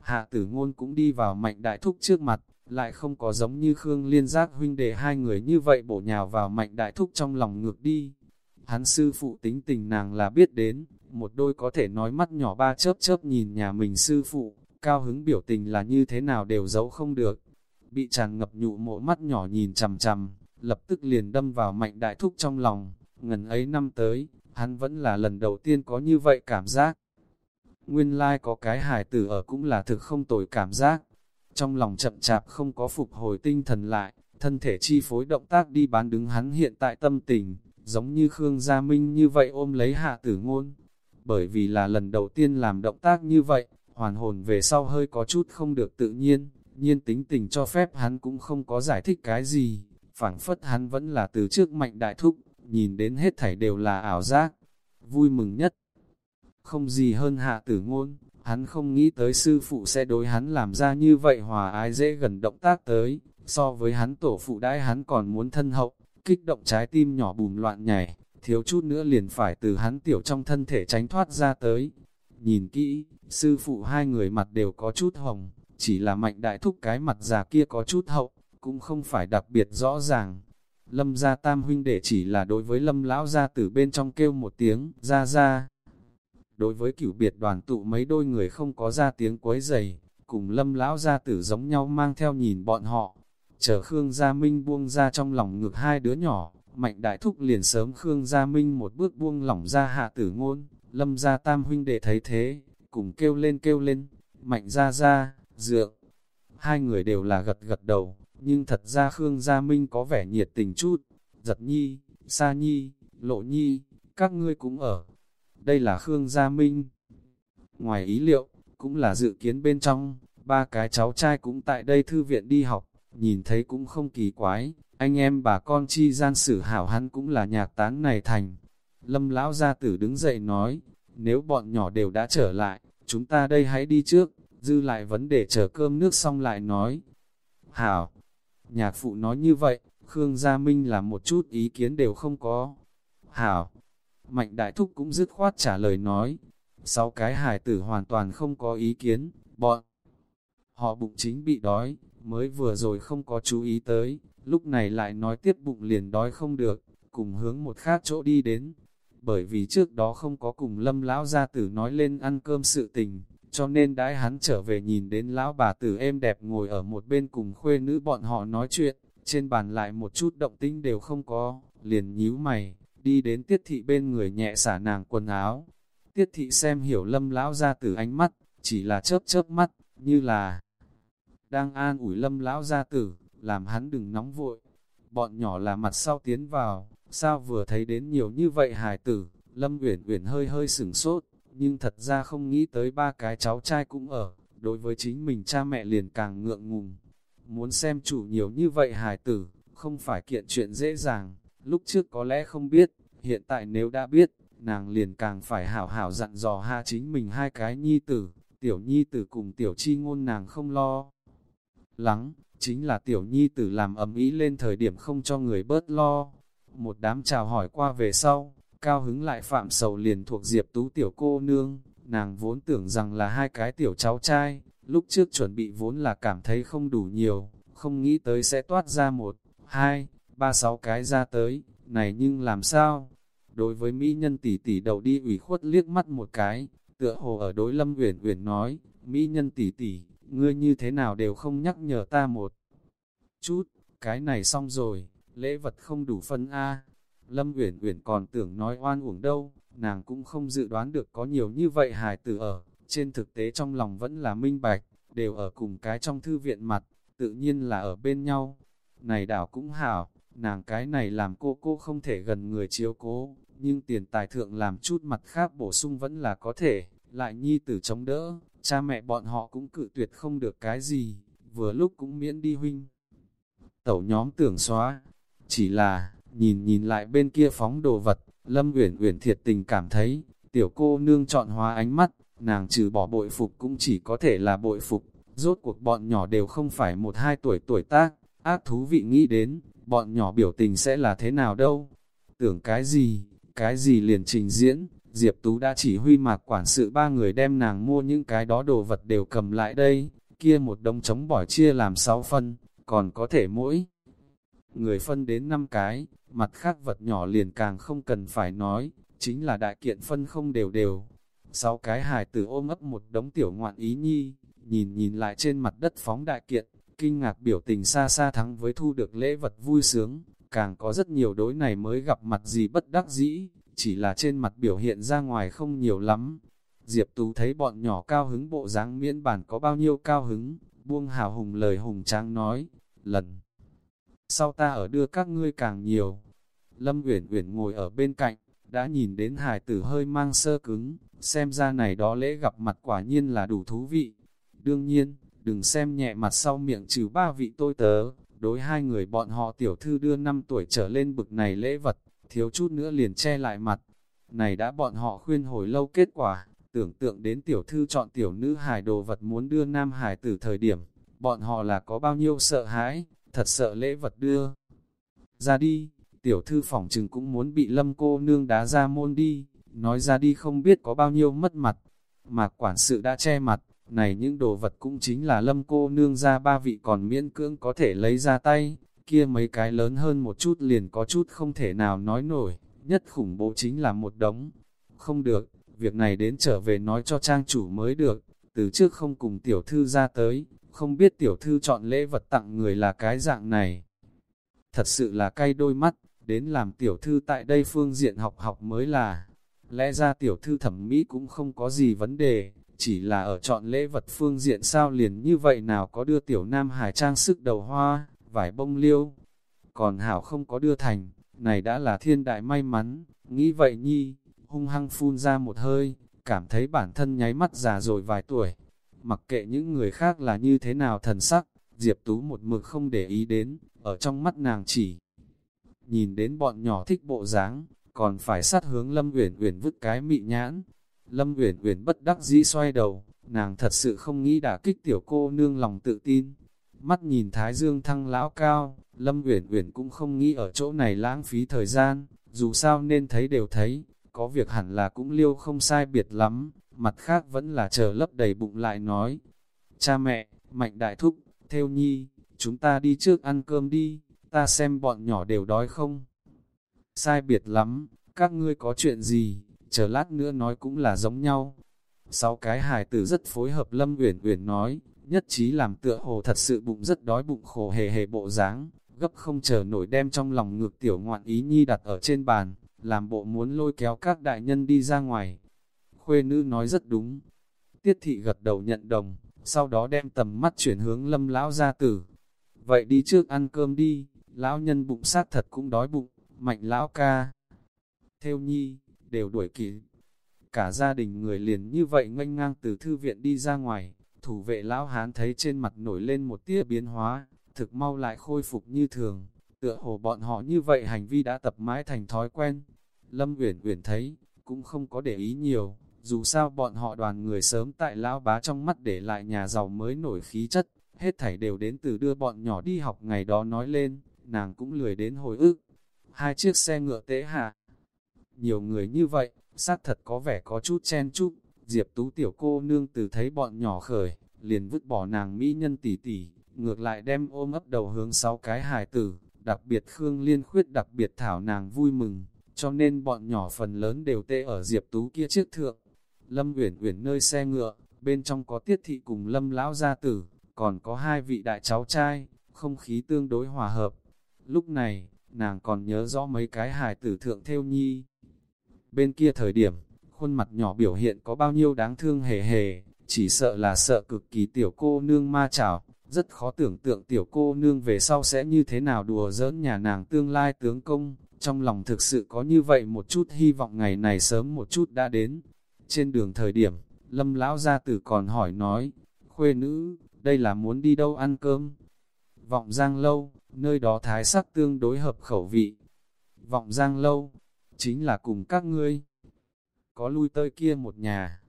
Hạ tử ngôn cũng đi vào mạnh đại thúc trước mặt, lại không có giống như Khương Liên giác huynh đệ hai người như vậy bổ nhào vào mạnh đại thúc trong lòng ngược đi. Hắn sư phụ tính tình nàng là biết đến, một đôi có thể nói mắt nhỏ ba chớp chớp nhìn nhà mình sư phụ, cao hứng biểu tình là như thế nào đều giấu không được. Bị tràn ngập nhụ mộ mắt nhỏ nhìn chằm chằm, lập tức liền đâm vào mạnh đại thúc trong lòng, ngần ấy năm tới, hắn vẫn là lần đầu tiên có như vậy cảm giác. Nguyên lai like có cái hài tử ở cũng là thực không tồi cảm giác. Trong lòng chậm chạp không có phục hồi tinh thần lại, thân thể chi phối động tác đi bán đứng hắn hiện tại tâm tình, giống như Khương Gia Minh như vậy ôm lấy hạ tử ngôn. Bởi vì là lần đầu tiên làm động tác như vậy, hoàn hồn về sau hơi có chút không được tự nhiên, nhiên tính tình cho phép hắn cũng không có giải thích cái gì, phảng phất hắn vẫn là từ trước mạnh đại thúc, nhìn đến hết thảy đều là ảo giác. Vui mừng nhất không gì hơn hạ tử ngôn, hắn không nghĩ tới sư phụ sẽ đối hắn làm ra như vậy hòa ái dễ gần động tác tới, so với hắn tổ phụ đãi hắn còn muốn thân hậu, kích động trái tim nhỏ bùm loạn nhảy, thiếu chút nữa liền phải từ hắn tiểu trong thân thể tránh thoát ra tới. Nhìn kỹ, sư phụ hai người mặt đều có chút hồng, chỉ là mạnh đại thúc cái mặt già kia có chút hậu, cũng không phải đặc biệt rõ ràng. Lâm gia tam huynh đệ chỉ là đối với lâm lão gia tử bên trong kêu một tiếng, ra ra, Đối với cửu biệt đoàn tụ mấy đôi người không có ra tiếng quấy giày, cùng lâm lão gia tử giống nhau mang theo nhìn bọn họ. Chờ Khương Gia Minh buông ra trong lòng ngược hai đứa nhỏ, mạnh đại thúc liền sớm Khương Gia Minh một bước buông lỏng ra hạ tử ngôn, lâm gia tam huynh đệ thấy thế, cùng kêu lên kêu lên, mạnh gia gia dượng. Hai người đều là gật gật đầu, nhưng thật ra Khương Gia Minh có vẻ nhiệt tình chút, giật nhi, sa nhi, lộ nhi, các ngươi cũng ở, đây là Khương Gia Minh. Ngoài ý liệu, cũng là dự kiến bên trong, ba cái cháu trai cũng tại đây thư viện đi học, nhìn thấy cũng không kỳ quái, anh em bà con chi gian sử hảo hắn cũng là nhạc tán này thành. Lâm lão gia tử đứng dậy nói, nếu bọn nhỏ đều đã trở lại, chúng ta đây hãy đi trước, dư lại vấn đề chờ cơm nước xong lại nói. Hảo, nhạc phụ nói như vậy, Khương Gia Minh là một chút ý kiến đều không có. Hảo, Mạnh Đại Thúc cũng dứt khoát trả lời nói, sáu cái hài tử hoàn toàn không có ý kiến, bọn họ bụng chính bị đói, mới vừa rồi không có chú ý tới, lúc này lại nói tiếp bụng liền đói không được, cùng hướng một khác chỗ đi đến. Bởi vì trước đó không có cùng lâm lão gia tử nói lên ăn cơm sự tình, cho nên đãi hắn trở về nhìn đến lão bà tử êm đẹp ngồi ở một bên cùng khuê nữ bọn họ nói chuyện, trên bàn lại một chút động tĩnh đều không có, liền nhíu mày, đi đến tiết thị bên người nhẹ xả nàng quần áo. Tiết thị xem hiểu lâm lão gia tử ánh mắt, chỉ là chớp chớp mắt, như là đang an ủi lâm lão gia tử, làm hắn đừng nóng vội. Bọn nhỏ là mặt sau tiến vào, sao vừa thấy đến nhiều như vậy hài tử, lâm uyển uyển hơi hơi sửng sốt, nhưng thật ra không nghĩ tới ba cái cháu trai cũng ở, đối với chính mình cha mẹ liền càng ngượng ngùng. Muốn xem chủ nhiều như vậy hài tử, không phải kiện chuyện dễ dàng, lúc trước có lẽ không biết, hiện tại nếu đã biết, nàng liền càng phải hảo hảo dặn dò ha chính mình hai cái nhi tử, tiểu nhi tử cùng tiểu chi ngôn nàng không lo. Lắng, chính là tiểu nhi tử làm ầm ý lên thời điểm không cho người bớt lo. Một đám chào hỏi qua về sau, cao hứng lại phạm sầu liền thuộc diệp tú tiểu cô nương, nàng vốn tưởng rằng là hai cái tiểu cháu trai, lúc trước chuẩn bị vốn là cảm thấy không đủ nhiều, không nghĩ tới sẽ toát ra một, hai, ba sáu cái ra tới, này nhưng làm sao? Đối với Mỹ nhân tỷ tỷ đầu đi ủy khuất liếc mắt một cái, tựa hồ ở đối lâm uyển uyển nói, Mỹ nhân tỷ tỷ, ngươi như thế nào đều không nhắc nhở ta một chút, cái này xong rồi, lễ vật không đủ phân A. Lâm Uyển Uyển còn tưởng nói oan uổng đâu, nàng cũng không dự đoán được có nhiều như vậy hài tử ở, trên thực tế trong lòng vẫn là minh bạch, đều ở cùng cái trong thư viện mặt, tự nhiên là ở bên nhau. Này đảo cũng hảo, nàng cái này làm cô cô không thể gần người chiếu cố, nhưng tiền tài thượng làm chút mặt khác bổ sung vẫn là có thể, lại nhi tử chống đỡ, cha mẹ bọn họ cũng cự tuyệt không được cái gì, vừa lúc cũng miễn đi huynh. Tẩu nhóm tưởng xóa, chỉ là, nhìn nhìn lại bên kia phóng đồ vật, Lâm Uyển Uyển thiệt tình cảm thấy, tiểu cô nương chọn hóa ánh mắt, nàng trừ bỏ bội phục cũng chỉ có thể là bội phục, rốt cuộc bọn nhỏ đều không phải một hai tuổi tuổi tác, ác thú vị nghĩ đến, bọn nhỏ biểu tình sẽ là thế nào đâu. Tưởng cái gì, cái gì liền trình diễn, Diệp Tú đã chỉ huy mạc quản sự ba người đem nàng mua những cái đó đồ vật đều cầm lại đây, kia một đống trống bỏi chia làm 6 phân, còn có thể mỗi người phân đến 5 cái, mặt khác vật nhỏ liền càng không cần phải nói, chính là đại kiện phân không đều đều. Sáu cái hài tử ôm ấp một đống tiểu ngoạn ý nhi, nhìn nhìn lại trên mặt đất phóng đại kiện, kinh ngạc biểu tình xa xa thắng với thu được lễ vật vui sướng, càng có rất nhiều đối này mới gặp mặt gì bất đắc dĩ, chỉ là trên mặt biểu hiện ra ngoài không nhiều lắm. Diệp Tú thấy bọn nhỏ cao hứng bộ dáng miễn bản có bao nhiêu cao hứng, buông hào hùng lời hùng tráng nói, lần sau ta ở đưa các ngươi càng nhiều. Lâm Uyển Uyển ngồi ở bên cạnh, đã nhìn đến hài tử hơi mang sơ cứng, xem ra này đó lễ gặp mặt quả nhiên là đủ thú vị. Đương nhiên, đừng xem nhẹ mặt sau miệng trừ ba vị tôi tớ, đối hai người bọn họ tiểu thư đưa năm tuổi trở lên bực này lễ vật, thiếu chút nữa liền che lại mặt. Này đã bọn họ khuyên hồi lâu kết quả, tưởng tượng đến tiểu thư chọn tiểu nữ hài đồ vật muốn đưa nam hài từ thời điểm, bọn họ là có bao nhiêu sợ hãi, thật sợ lễ vật đưa. Ra đi, tiểu thư phỏng trừng cũng muốn bị lâm cô nương đá ra môn đi, nói ra đi không biết có bao nhiêu mất mặt. Mà quản sự đã che mặt, này những đồ vật cũng chính là lâm cô nương ra ba vị còn miễn cưỡng có thể lấy ra tay, kia mấy cái lớn hơn một chút liền có chút không thể nào nói nổi, nhất khủng bố chính là một đống. Không được, việc này đến trở về nói cho trang chủ mới được, từ trước không cùng tiểu thư ra tới, không biết tiểu thư chọn lễ vật tặng người là cái dạng này. Thật sự là cay đôi mắt, đến làm tiểu thư tại đây phương diện học học mới là. Lẽ ra tiểu thư thẩm mỹ cũng không có gì vấn đề, chỉ là ở chọn lễ vật phương diện sao liền như vậy nào có đưa tiểu nam hải trang sức đầu hoa, vải bông liêu. Còn hảo không có đưa thành, này đã là thiên đại may mắn, nghĩ vậy nhi, hung hăng phun ra một hơi, cảm thấy bản thân nháy mắt già rồi vài tuổi. Mặc kệ những người khác là như thế nào thần sắc, Diệp Tú một mực không để ý đến, ở trong mắt nàng chỉ. Nhìn đến bọn nhỏ thích bộ dáng, còn phải sát hướng Lâm Uyển Uyển vứt cái mị nhãn. Lâm Uyển Uyển bất đắc dĩ xoay đầu, nàng thật sự không nghĩ đả kích tiểu cô nương lòng tự tin mắt nhìn Thái Dương thăng lão cao, Lâm Uyển Uyển cũng không nghĩ ở chỗ này lãng phí thời gian, dù sao nên thấy đều thấy, có việc hẳn là cũng liêu không sai biệt lắm, mặt khác vẫn là chờ lấp đầy bụng lại nói. Cha mẹ, Mạnh Đại Thúc, Theo Nhi, chúng ta đi trước ăn cơm đi, ta xem bọn nhỏ đều đói không? Sai biệt lắm, các ngươi có chuyện gì, chờ lát nữa nói cũng là giống nhau. Sáu cái hài tử rất phối hợp Lâm Uyển Uyển nói, nhất trí làm tựa hồ thật sự bụng rất đói bụng khổ hề hề bộ dáng, gấp không chờ nổi đem trong lòng ngược tiểu ngoạn ý nhi đặt ở trên bàn, làm bộ muốn lôi kéo các đại nhân đi ra ngoài. Khuê nữ nói rất đúng. Tiết thị gật đầu nhận đồng, sau đó đem tầm mắt chuyển hướng lâm lão gia tử. Vậy đi trước ăn cơm đi, lão nhân bụng sát thật cũng đói bụng, mạnh lão ca. Theo nhi, đều đuổi kịp. Cả gia đình người liền như vậy nganh ngang từ thư viện đi ra ngoài, thủ vệ lão hán thấy trên mặt nổi lên một tia biến hóa, thực mau lại khôi phục như thường, tựa hồ bọn họ như vậy hành vi đã tập mãi thành thói quen. Lâm Uyển Uyển thấy, cũng không có để ý nhiều, dù sao bọn họ đoàn người sớm tại lão bá trong mắt để lại nhà giàu mới nổi khí chất, hết thảy đều đến từ đưa bọn nhỏ đi học ngày đó nói lên, nàng cũng lười đến hồi ức. Hai chiếc xe ngựa tế hạ. Nhiều người như vậy, xác thật có vẻ có chút chen chúc, Diệp Tú tiểu cô nương từ thấy bọn nhỏ khởi, liền vứt bỏ nàng mỹ nhân tỷ tỷ, ngược lại đem ôm ấp đầu hướng sáu cái hài tử, đặc biệt Khương Liên khuyết đặc biệt thảo nàng vui mừng, cho nên bọn nhỏ phần lớn đều tê ở Diệp Tú kia trước thượng. Lâm Uyển Uyển nơi xe ngựa, bên trong có Tiết thị cùng Lâm lão gia tử, còn có hai vị đại cháu trai, không khí tương đối hòa hợp. Lúc này, nàng còn nhớ rõ mấy cái hài tử thượng theo nhi. Bên kia thời điểm, khuôn mặt nhỏ biểu hiện có bao nhiêu đáng thương hề hề, chỉ sợ là sợ cực kỳ tiểu cô nương ma chảo, rất khó tưởng tượng tiểu cô nương về sau sẽ như thế nào đùa giỡn nhà nàng tương lai tướng công, trong lòng thực sự có như vậy một chút hy vọng ngày này sớm một chút đã đến. Trên đường thời điểm, lâm lão gia tử còn hỏi nói, khuê nữ, đây là muốn đi đâu ăn cơm? Vọng giang lâu, nơi đó thái sắc tương đối hợp khẩu vị. Vọng giang lâu, chính là cùng các ngươi. Có lui tới kia một nhà,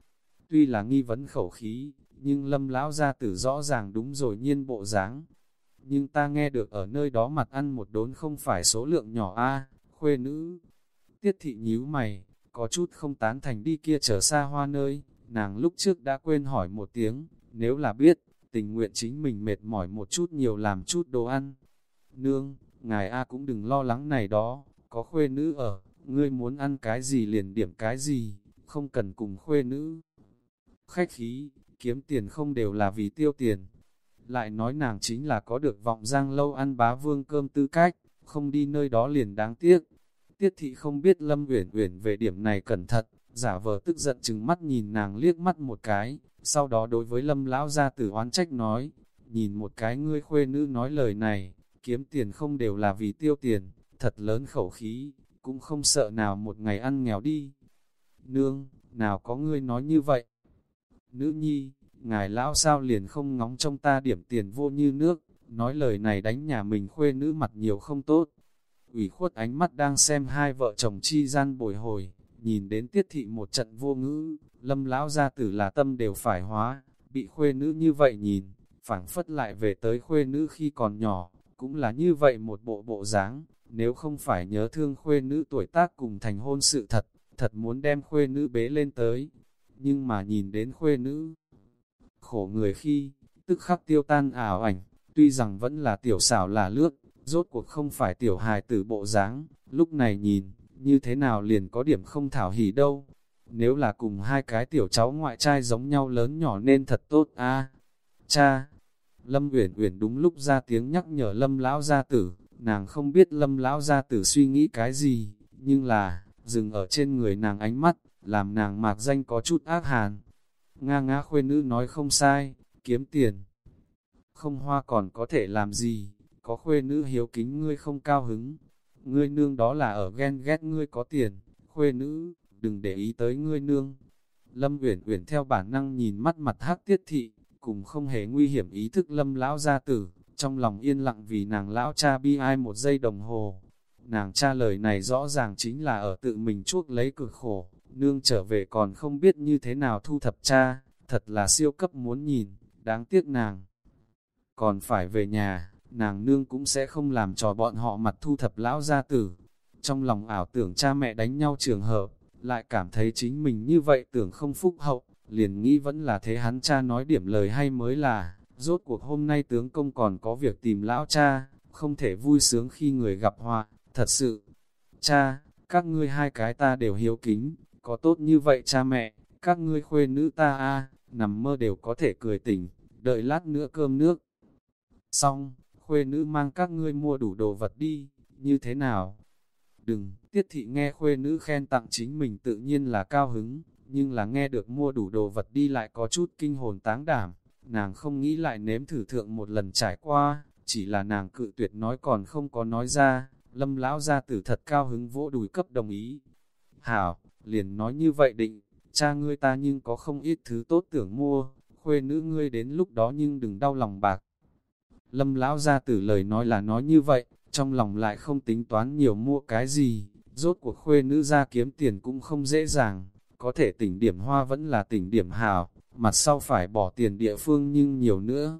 tuy là nghi vấn khẩu khí, nhưng lâm lão gia tử rõ ràng đúng rồi nhiên bộ dáng. Nhưng ta nghe được ở nơi đó mặt ăn một đốn không phải số lượng nhỏ a khuê nữ. Tiết thị nhíu mày, có chút không tán thành đi kia trở xa hoa nơi, nàng lúc trước đã quên hỏi một tiếng, nếu là biết, tình nguyện chính mình mệt mỏi một chút nhiều làm chút đồ ăn. Nương, ngài A cũng đừng lo lắng này đó, có khuê nữ ở, ngươi muốn ăn cái gì liền điểm cái gì, không cần cùng khuê nữ. Khách khí, kiếm tiền không đều là vì tiêu tiền. Lại nói nàng chính là có được vọng giang lâu ăn bá vương cơm tư cách, không đi nơi đó liền đáng tiếc. Tiết thị không biết Lâm Uyển Uyển về điểm này cẩn thận, giả vờ tức giận chừng mắt nhìn nàng liếc mắt một cái, sau đó đối với Lâm lão gia tử oán trách nói, nhìn một cái ngươi khuê nữ nói lời này, kiếm tiền không đều là vì tiêu tiền, thật lớn khẩu khí, cũng không sợ nào một ngày ăn nghèo đi. Nương, nào có ngươi nói như vậy? Nữ nhi, ngài lão sao liền không ngóng trong ta điểm tiền vô như nước, nói lời này đánh nhà mình khuê nữ mặt nhiều không tốt. ủy khuất ánh mắt đang xem hai vợ chồng chi gian bồi hồi, nhìn đến tiết thị một trận vô ngữ, lâm lão gia tử là tâm đều phải hóa, bị khuê nữ như vậy nhìn, phảng phất lại về tới khuê nữ khi còn nhỏ, cũng là như vậy một bộ bộ dáng, nếu không phải nhớ thương khuê nữ tuổi tác cùng thành hôn sự thật, thật muốn đem khuê nữ bế lên tới, nhưng mà nhìn đến khuê nữ khổ người khi, tức khắc tiêu tan ảo ảnh, tuy rằng vẫn là tiểu xảo là lướt, rốt cuộc không phải tiểu hài tử bộ dáng, lúc này nhìn, như thế nào liền có điểm không thảo hỉ đâu. Nếu là cùng hai cái tiểu cháu ngoại trai giống nhau lớn nhỏ nên thật tốt a. Cha, Lâm Uyển Uyển đúng lúc ra tiếng nhắc nhở Lâm lão gia tử, nàng không biết Lâm lão gia tử suy nghĩ cái gì, nhưng là dừng ở trên người nàng ánh mắt, làm nàng mạc danh có chút ác hàn. Nga ngã khuê nữ nói không sai, kiếm tiền. Không hoa còn có thể làm gì, có khuê nữ hiếu kính ngươi không cao hứng. Ngươi nương đó là ở ghen ghét ngươi có tiền, khuê nữ, đừng để ý tới ngươi nương. Lâm Uyển Uyển theo bản năng nhìn mắt mặt hắc tiết thị, cùng không hề nguy hiểm ý thức lâm lão gia tử, trong lòng yên lặng vì nàng lão cha bi ai một giây đồng hồ. Nàng cha lời này rõ ràng chính là ở tự mình chuốc lấy cực khổ, nương trở về còn không biết như thế nào thu thập cha, thật là siêu cấp muốn nhìn, đáng tiếc nàng. còn phải về nhà, nàng nương cũng sẽ không làm trò bọn họ mặt thu thập lão gia tử. Trong lòng ảo tưởng cha mẹ đánh nhau trường hợp, lại cảm thấy chính mình như vậy tưởng không phúc hậu, liền nghĩ vẫn là thế hắn cha nói điểm lời hay mới là, rốt cuộc hôm nay tướng công còn có việc tìm lão cha, không thể vui sướng khi người gặp họa, thật sự. Cha, các ngươi hai cái ta đều hiếu kính, có tốt như vậy cha mẹ, các ngươi khuê nữ ta a nằm mơ đều có thể cười tỉnh, đợi lát nữa cơm nước. Xong, khuê nữ mang các ngươi mua đủ đồ vật đi, như thế nào? Đừng, tiết thị nghe khuê nữ khen tặng chính mình tự nhiên là cao hứng, nhưng là nghe được mua đủ đồ vật đi lại có chút kinh hồn táng đảm, nàng không nghĩ lại nếm thử thượng một lần trải qua, chỉ là nàng cự tuyệt nói còn không có nói ra, lâm lão gia tử thật cao hứng vỗ đùi cấp đồng ý. Hảo, liền nói như vậy định, cha ngươi ta nhưng có không ít thứ tốt tưởng mua, khuê nữ ngươi đến lúc đó nhưng đừng đau lòng bạc. Lâm lão gia tử lời nói là nói như vậy, trong lòng lại không tính toán nhiều mua cái gì, rốt cuộc khuê nữ ra kiếm tiền cũng không dễ dàng, có thể tỉnh điểm hoa vẫn là tỉnh điểm hào, mặt sau phải bỏ tiền địa phương nhưng nhiều nữa.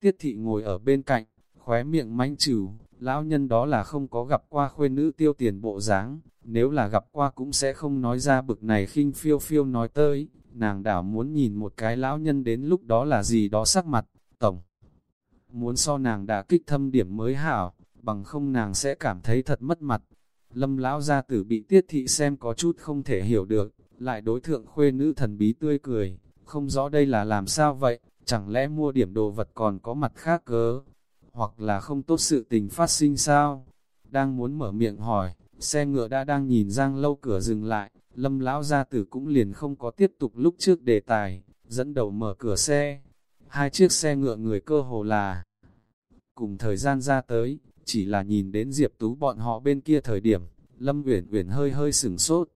Tiết thị ngồi ở bên cạnh, khóe miệng manh trừ, lão nhân đó là không có gặp qua khuê nữ tiêu tiền bộ dáng, nếu là gặp qua cũng sẽ không nói ra bực này khinh phiêu phiêu nói tới, nàng đảo muốn nhìn một cái lão nhân đến lúc đó là gì đó sắc mặt, tổng. Muốn so nàng đã kích thâm điểm mới hảo, bằng không nàng sẽ cảm thấy thật mất mặt. Lâm lão gia tử bị tiết thị xem có chút không thể hiểu được, lại đối thượng khuê nữ thần bí tươi cười, không rõ đây là làm sao vậy, chẳng lẽ mua điểm đồ vật còn có mặt khác cớ, hoặc là không tốt sự tình phát sinh sao? Đang muốn mở miệng hỏi, xe ngựa đã đang nhìn Giang lâu cửa dừng lại, lâm lão gia tử cũng liền không có tiếp tục lúc trước đề tài, dẫn đầu mở cửa xe. Hai chiếc xe ngựa người cơ hồ là cùng thời gian ra tới, chỉ là nhìn đến Diệp Tú bọn họ bên kia thời điểm, Lâm Uyển Uyển hơi hơi sửng sốt.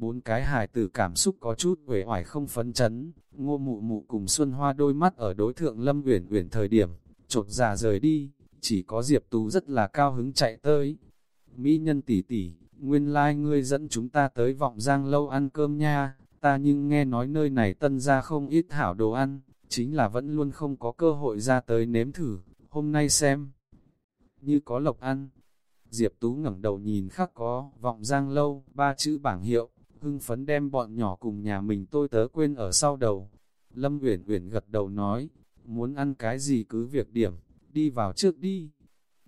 Bốn cái hài tử cảm xúc có chút uể oải không phấn chấn, Ngô Mụ Mụ cùng Xuân Hoa đôi mắt ở đối thượng Lâm Uyển Uyển thời điểm, trột già dạ rời đi, chỉ có Diệp Tú rất là cao hứng chạy tới. Mỹ nhân tỷ tỷ, nguyên lai like ngươi dẫn chúng ta tới vọng giang lâu ăn cơm nha, ta nhưng nghe nói nơi này tân ra không ít hảo đồ ăn, chính là vẫn luôn không có cơ hội ra tới nếm thử, hôm nay xem. Như có lộc ăn, Diệp Tú ngẩng đầu nhìn khắc có, vọng giang lâu, ba chữ bảng hiệu, hưng phấn đem bọn nhỏ cùng nhà mình tôi tớ quên ở sau đầu. Lâm Uyển Uyển gật đầu nói, muốn ăn cái gì cứ việc điểm, đi vào trước đi.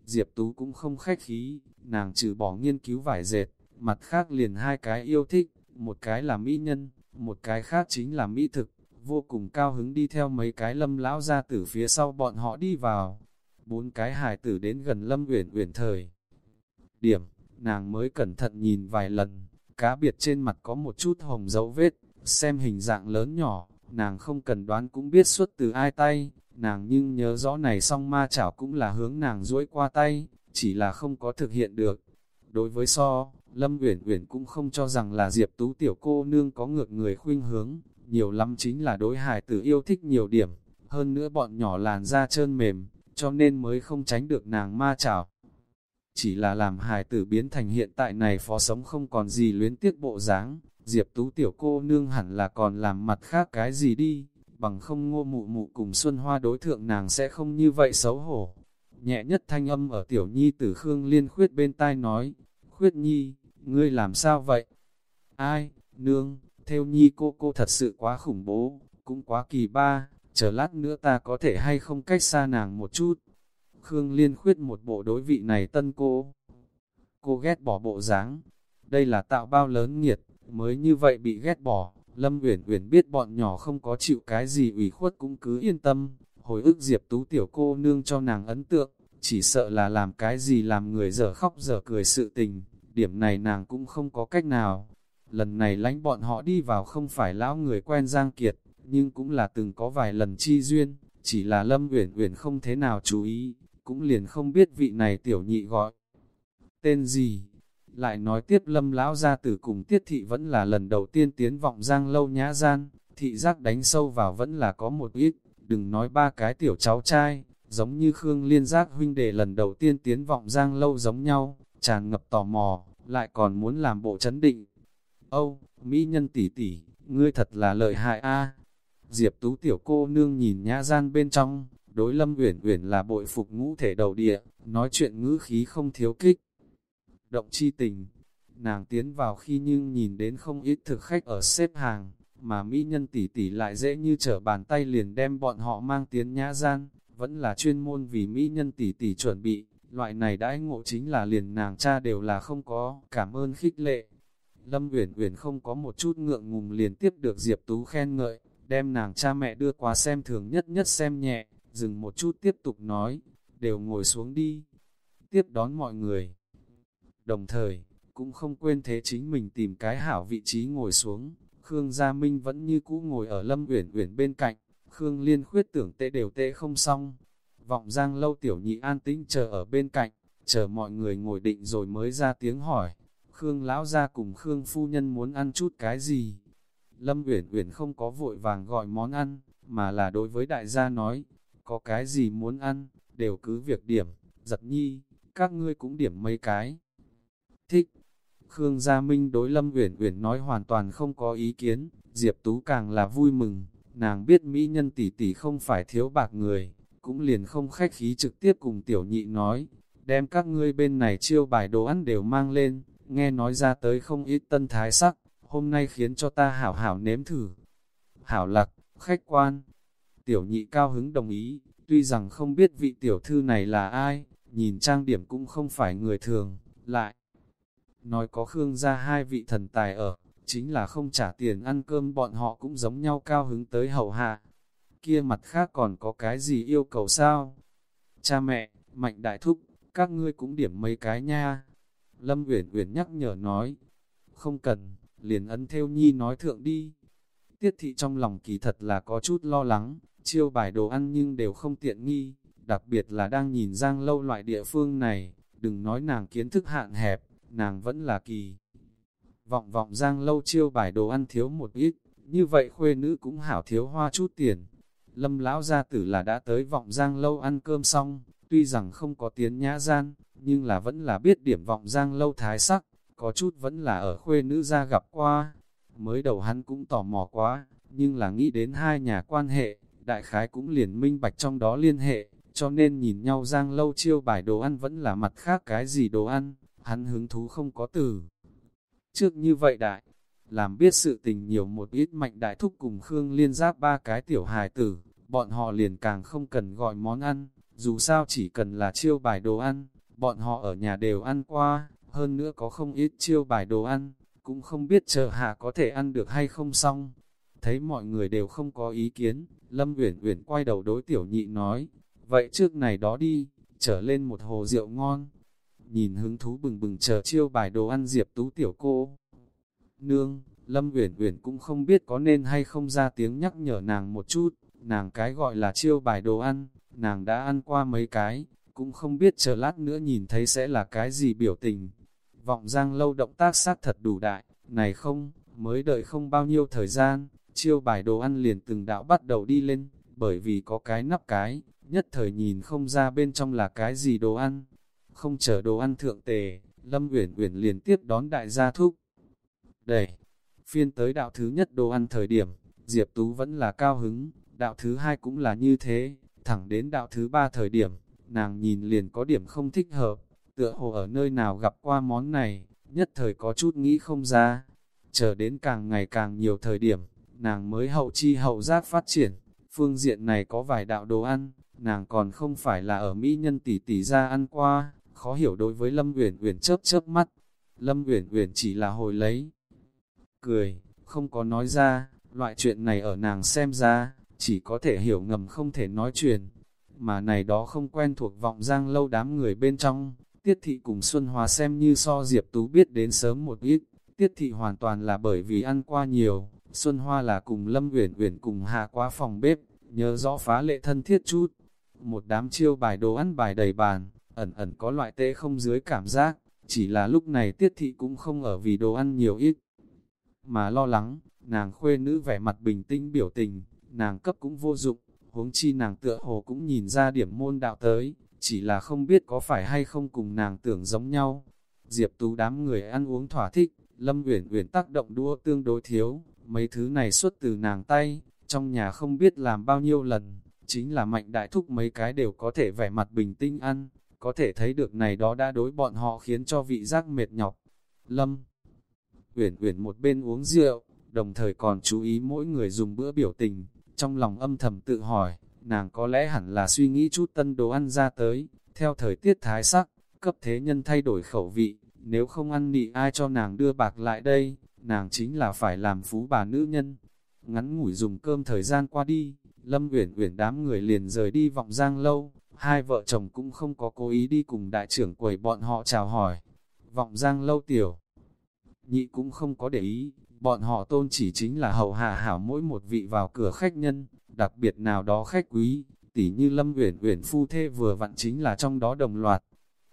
Diệp Tú cũng không khách khí, nàng trừ bỏ nghiên cứu vải dệt, mặt khác liền hai cái yêu thích, một cái là mỹ nhân, một cái khác chính là mỹ thực, vô cùng cao hứng đi theo mấy cái lâm lão ra từ phía sau bọn họ đi vào. Bốn cái hài tử đến gần lâm uyển uyển thời. Điểm, nàng mới cẩn thận nhìn vài lần, cá biệt trên mặt có một chút hồng dấu vết, xem hình dạng lớn nhỏ, nàng không cần đoán cũng biết xuất từ ai tay, nàng nhưng nhớ rõ này song ma chảo cũng là hướng nàng duỗi qua tay, chỉ là không có thực hiện được. Đối với so, Lâm Uyển Uyển cũng không cho rằng là Diệp Tú tiểu cô nương có ngược người khuynh hướng, nhiều lắm chính là đối hài tử yêu thích nhiều điểm, hơn nữa bọn nhỏ làn da trơn mềm, cho nên mới không tránh được nàng ma chảo. Chỉ là làm hài tử biến thành hiện tại này phó sống không còn gì luyến tiếc bộ dáng, Diệp Tú tiểu cô nương hẳn là còn làm mặt khác cái gì đi, bằng không ngô mụ mụ cùng Xuân Hoa đối thượng nàng sẽ không như vậy xấu hổ. Nhẹ nhất thanh âm ở tiểu nhi tử Khương Liên khuyết bên tai nói, khuyết nhi, ngươi làm sao vậy? Ai, nương, theo nhi cô cô thật sự quá khủng bố, cũng quá kỳ ba, chờ lát nữa ta có thể hay không cách xa nàng một chút. Khương Liên khuyết một bộ đối vị này tân cô. Cô ghét bỏ bộ dáng, đây là tạo bao lớn nghiệt, mới như vậy bị ghét bỏ. Lâm Uyển Uyển biết bọn nhỏ không có chịu cái gì ủy khuất cũng cứ yên tâm, hồi ức Diệp Tú tiểu cô nương cho nàng ấn tượng, chỉ sợ là làm cái gì làm người dở khóc dở cười sự tình, điểm này nàng cũng không có cách nào. Lần này lánh bọn họ đi vào không phải lão người quen Giang Kiệt, nhưng cũng là từng có vài lần chi duyên, chỉ là Lâm Uyển Uyển không thế nào chú ý, cũng liền không biết vị này tiểu nhị gọi. Tên gì? Lại nói tiếp lâm lão gia tử cùng tiết thị vẫn là lần đầu tiên tiến vọng giang lâu nhã gian, thị giác đánh sâu vào vẫn là có một ít, đừng nói ba cái tiểu cháu trai, giống như Khương Liên giác huynh đệ lần đầu tiên tiến vọng giang lâu giống nhau, tràn ngập tò mò, lại còn muốn làm bộ chấn định. Âu, Mỹ nhân tỷ tỷ, ngươi thật là lợi hại a Diệp tú tiểu cô nương nhìn nhã gian bên trong, đối Lâm Uyển Uyển là bội phục ngũ thể đầu địa, nói chuyện ngữ khí không thiếu kích. Động chi tình, nàng tiến vào khi nhưng nhìn đến không ít thực khách ở xếp hàng, mà mỹ nhân tỷ tỷ lại dễ như trở bàn tay liền đem bọn họ mang tiến nhã gian, vẫn là chuyên môn vì mỹ nhân tỷ tỷ chuẩn bị, loại này đãi ngộ chính là liền nàng cha đều là không có, cảm ơn khích lệ. Lâm Uyển Uyển không có một chút ngượng ngùng liền tiếp được Diệp Tú khen ngợi, đem nàng cha mẹ đưa qua xem thường nhất nhất xem nhẹ, dừng một chút tiếp tục nói, đều ngồi xuống đi, tiếp đón mọi người. Đồng thời, cũng không quên thế chính mình tìm cái hảo vị trí ngồi xuống, Khương Gia Minh vẫn như cũ ngồi ở Lâm Uyển Uyển bên cạnh, Khương Liên khuyết tưởng tệ đều tệ không xong. Vọng Giang lâu tiểu nhị an tĩnh chờ ở bên cạnh, chờ mọi người ngồi định rồi mới ra tiếng hỏi. Khương lão gia cùng Khương phu nhân muốn ăn chút cái gì? Lâm Uyển Uyển không có vội vàng gọi món ăn, mà là đối với đại gia nói, có cái gì muốn ăn, đều cứ việc điểm, giật nhi, các ngươi cũng điểm mấy cái. Thích. Khương Gia Minh đối Lâm Uyển Uyển nói hoàn toàn không có ý kiến, Diệp Tú càng là vui mừng, nàng biết mỹ nhân tỷ tỷ không phải thiếu bạc người, cũng liền không khách khí trực tiếp cùng tiểu nhị nói, đem các ngươi bên này chiêu bài đồ ăn đều mang lên, nghe nói ra tới không ít tân thái sắc, hôm nay khiến cho ta hảo hảo nếm thử. Hảo lạc, khách quan. Tiểu nhị cao hứng đồng ý, tuy rằng không biết vị tiểu thư này là ai, nhìn trang điểm cũng không phải người thường, lại. Nói có Khương ra hai vị thần tài ở, chính là không trả tiền ăn cơm bọn họ cũng giống nhau cao hứng tới hậu hạ. Kia mặt khác còn có cái gì yêu cầu sao? Cha mẹ, mạnh đại thúc, các ngươi cũng điểm mấy cái nha. Lâm Uyển Uyển nhắc nhở nói, không cần, liền ấn theo nhi nói thượng đi. Tiết thị trong lòng kỳ thật là có chút lo lắng, chiêu bài đồ ăn nhưng đều không tiện nghi, đặc biệt là đang nhìn giang lâu loại địa phương này, đừng nói nàng kiến thức hạn hẹp, nàng vẫn là kỳ. Vọng vọng giang lâu chiêu bài đồ ăn thiếu một ít, như vậy khuê nữ cũng hảo thiếu hoa chút tiền. Lâm lão gia tử là đã tới vọng giang lâu ăn cơm xong, tuy rằng không có tiếng nhã gian, nhưng là vẫn là biết điểm vọng giang lâu thái sắc, có chút vẫn là ở khuê nữ ra gặp qua. Mới đầu hắn cũng tò mò quá, nhưng là nghĩ đến hai nhà quan hệ, đại khái cũng liền minh bạch trong đó liên hệ, cho nên nhìn nhau giang lâu chiêu bài đồ ăn vẫn là mặt khác cái gì đồ ăn, hắn hứng thú không có từ. Trước như vậy đại, làm biết sự tình nhiều một ít mạnh đại thúc cùng Khương liên giáp ba cái tiểu hài tử, bọn họ liền càng không cần gọi món ăn, dù sao chỉ cần là chiêu bài đồ ăn, bọn họ ở nhà đều ăn qua, hơn nữa có không ít chiêu bài đồ ăn, cũng không biết chờ hạ có thể ăn được hay không xong. Thấy mọi người đều không có ý kiến, Lâm Uyển Uyển quay đầu đối tiểu nhị nói, vậy trước này đó đi, trở lên một hồ rượu ngon. Nhìn hứng thú bừng bừng chờ chiêu bài đồ ăn Diệp Tú tiểu cô. Nương, Lâm Uyển Uyển cũng không biết có nên hay không ra tiếng nhắc nhở nàng một chút, nàng cái gọi là chiêu bài đồ ăn, nàng đã ăn qua mấy cái, cũng không biết chờ lát nữa nhìn thấy sẽ là cái gì biểu tình. Vọng giang lâu động tác sát thật đủ đại, này không, mới đợi không bao nhiêu thời gian, chiêu bài đồ ăn liền từng đạo bắt đầu đi lên, bởi vì có cái nắp cái, nhất thời nhìn không ra bên trong là cái gì đồ ăn. Không chờ đồ ăn thượng tề, Lâm Uyển Uyển liền tiếp đón đại gia thúc. Đẩy, phiên tới đạo thứ nhất đồ ăn thời điểm, Diệp Tú vẫn là cao hứng, đạo thứ hai cũng là như thế, thẳng đến đạo thứ ba thời điểm, nàng nhìn liền có điểm không thích hợp, tựa hồ ở nơi nào gặp qua món này, nhất thời có chút nghĩ không ra. Chờ đến càng ngày càng nhiều thời điểm, nàng mới hậu chi hậu giác phát triển, phương diện này có vài đạo đồ ăn, nàng còn không phải là ở Mỹ nhân tỷ tỷ ra ăn qua, khó hiểu đối với Lâm Uyển Uyển chớp chớp mắt. Lâm Uyển Uyển chỉ là hồi lấy cười, không có nói ra, loại chuyện này ở nàng xem ra, chỉ có thể hiểu ngầm không thể nói chuyện. Mà này đó không quen thuộc vọng giang lâu đám người bên trong, Tiết thị cùng Xuân Hòa xem như so Diệp Tú biết đến sớm một ít, Tiết thị hoàn toàn là bởi vì ăn qua nhiều, Xuân Hoa là cùng Lâm Uyển Uyển cùng hạ qua phòng bếp, nhớ rõ phá lệ thân thiết chút. Một đám chiêu bài đồ ăn bài đầy bàn, ẩn ẩn có loại tê không dưới cảm giác, chỉ là lúc này Tiết thị cũng không ở vì đồ ăn nhiều ít, mà lo lắng, nàng khuê nữ vẻ mặt bình tĩnh biểu tình, nàng cấp cũng vô dụng, huống chi nàng tựa hồ cũng nhìn ra điểm môn đạo tới, chỉ là không biết có phải hay không cùng nàng tưởng giống nhau. Diệp Tú đám người ăn uống thỏa thích, Lâm Uyển Uyển tác động đua tương đối thiếu, mấy thứ này xuất từ nàng tay, trong nhà không biết làm bao nhiêu lần, chính là mạnh đại thúc mấy cái đều có thể vẻ mặt bình tĩnh ăn, có thể thấy được này đó đã đối bọn họ khiến cho vị giác mệt nhọc. Lâm Uyển Uyển một bên uống rượu, đồng thời còn chú ý mỗi người dùng bữa biểu tình, trong lòng âm thầm tự hỏi, nàng có lẽ hẳn là suy nghĩ chút tân đồ ăn ra tới, theo thời tiết thái sắc, cấp thế nhân thay đổi khẩu vị, nếu không ăn nị ai cho nàng đưa bạc lại đây, nàng chính là phải làm phú bà nữ nhân. Ngắn ngủi dùng cơm thời gian qua đi, Lâm Uyển Uyển đám người liền rời đi vọng giang lâu, hai vợ chồng cũng không có cố ý đi cùng đại trưởng quầy bọn họ chào hỏi. Vọng giang lâu tiểu, nhị cũng không có để ý, bọn họ tôn chỉ chính là hầu hạ hảo mỗi một vị vào cửa khách nhân, đặc biệt nào đó khách quý, tỉ như Lâm Uyển Uyển phu thê vừa vặn chính là trong đó đồng loạt.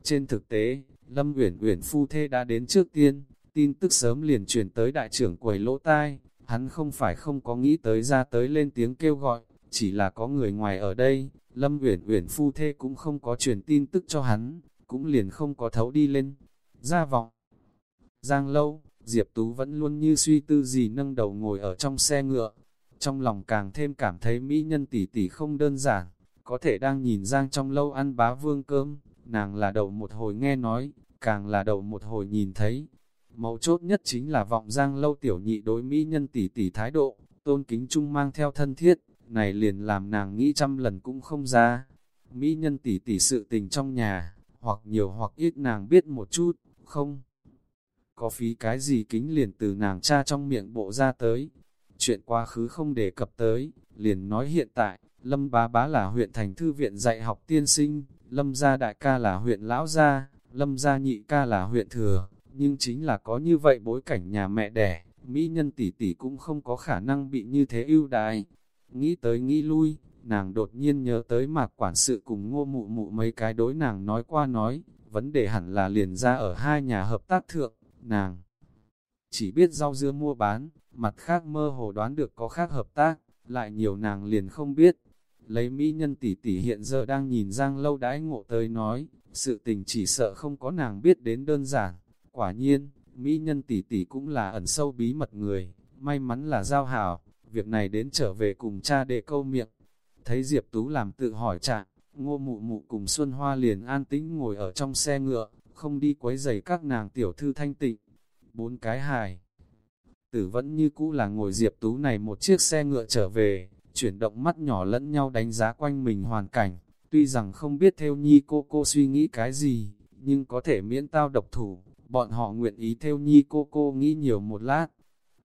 Trên thực tế, Lâm Uyển Uyển phu thê đã đến trước tiên, tin tức sớm liền truyền tới đại trưởng quầy lỗ tai, hắn không phải không có nghĩ tới ra tới lên tiếng kêu gọi, chỉ là có người ngoài ở đây, Lâm Uyển Uyển phu thê cũng không có truyền tin tức cho hắn, cũng liền không có thấu đi lên. Ra vọng. Giang lâu, Diệp Tú vẫn luôn như suy tư gì nâng đầu ngồi ở trong xe ngựa. Trong lòng càng thêm cảm thấy mỹ nhân tỷ tỷ không đơn giản, có thể đang nhìn Giang trong lâu ăn bá vương cơm, nàng là đầu một hồi nghe nói, càng là đầu một hồi nhìn thấy. Mấu chốt nhất chính là vọng Giang lâu tiểu nhị đối mỹ nhân tỷ tỷ thái độ, tôn kính chung mang theo thân thiết, này liền làm nàng nghĩ trăm lần cũng không ra. Mỹ nhân tỷ tỷ sự tình trong nhà, hoặc nhiều hoặc ít nàng biết một chút, không. Có phí cái gì kính liền từ nàng cha trong miệng bộ ra tới. Chuyện quá khứ không đề cập tới, liền nói hiện tại, Lâm bá bá là huyện thành thư viện dạy học tiên sinh, Lâm gia đại ca là huyện lão gia, Lâm gia nhị ca là huyện thừa, nhưng chính là có như vậy bối cảnh nhà mẹ đẻ, mỹ nhân tỷ tỷ cũng không có khả năng bị như thế ưu đãi. Nghĩ tới nghĩ lui, nàng đột nhiên nhớ tới mạc quản sự cùng ngô mụ mụ mấy cái đối nàng nói qua nói, vấn đề hẳn là liền ra ở hai nhà hợp tác thượng, nàng chỉ biết rau dưa mua bán, mặt khác mơ hồ đoán được có khác hợp tác, lại nhiều nàng liền không biết. Lấy mỹ nhân tỷ tỷ hiện giờ đang nhìn Giang lâu đãi ngộ tới nói, sự tình chỉ sợ không có nàng biết đến đơn giản. Quả nhiên, mỹ nhân tỷ tỷ cũng là ẩn sâu bí mật người, may mắn là giao hảo, việc này đến trở về cùng cha để câu miệng. Thấy Diệp Tú làm tự hỏi trạng, ngô mụ mụ cùng Xuân Hoa liền an tĩnh ngồi ở trong xe ngựa, không đi quấy giày các nàng tiểu thư thanh tịnh. Bốn cái hài. Tử vẫn như cũ là ngồi Diệp Tú này một chiếc xe ngựa trở về, chuyển động mắt nhỏ lẫn nhau đánh giá quanh mình hoàn cảnh. Tuy rằng không biết theo nhi cô cô suy nghĩ cái gì, nhưng có thể miễn tao độc thủ, bọn họ nguyện ý theo nhi cô cô nghĩ nhiều một lát.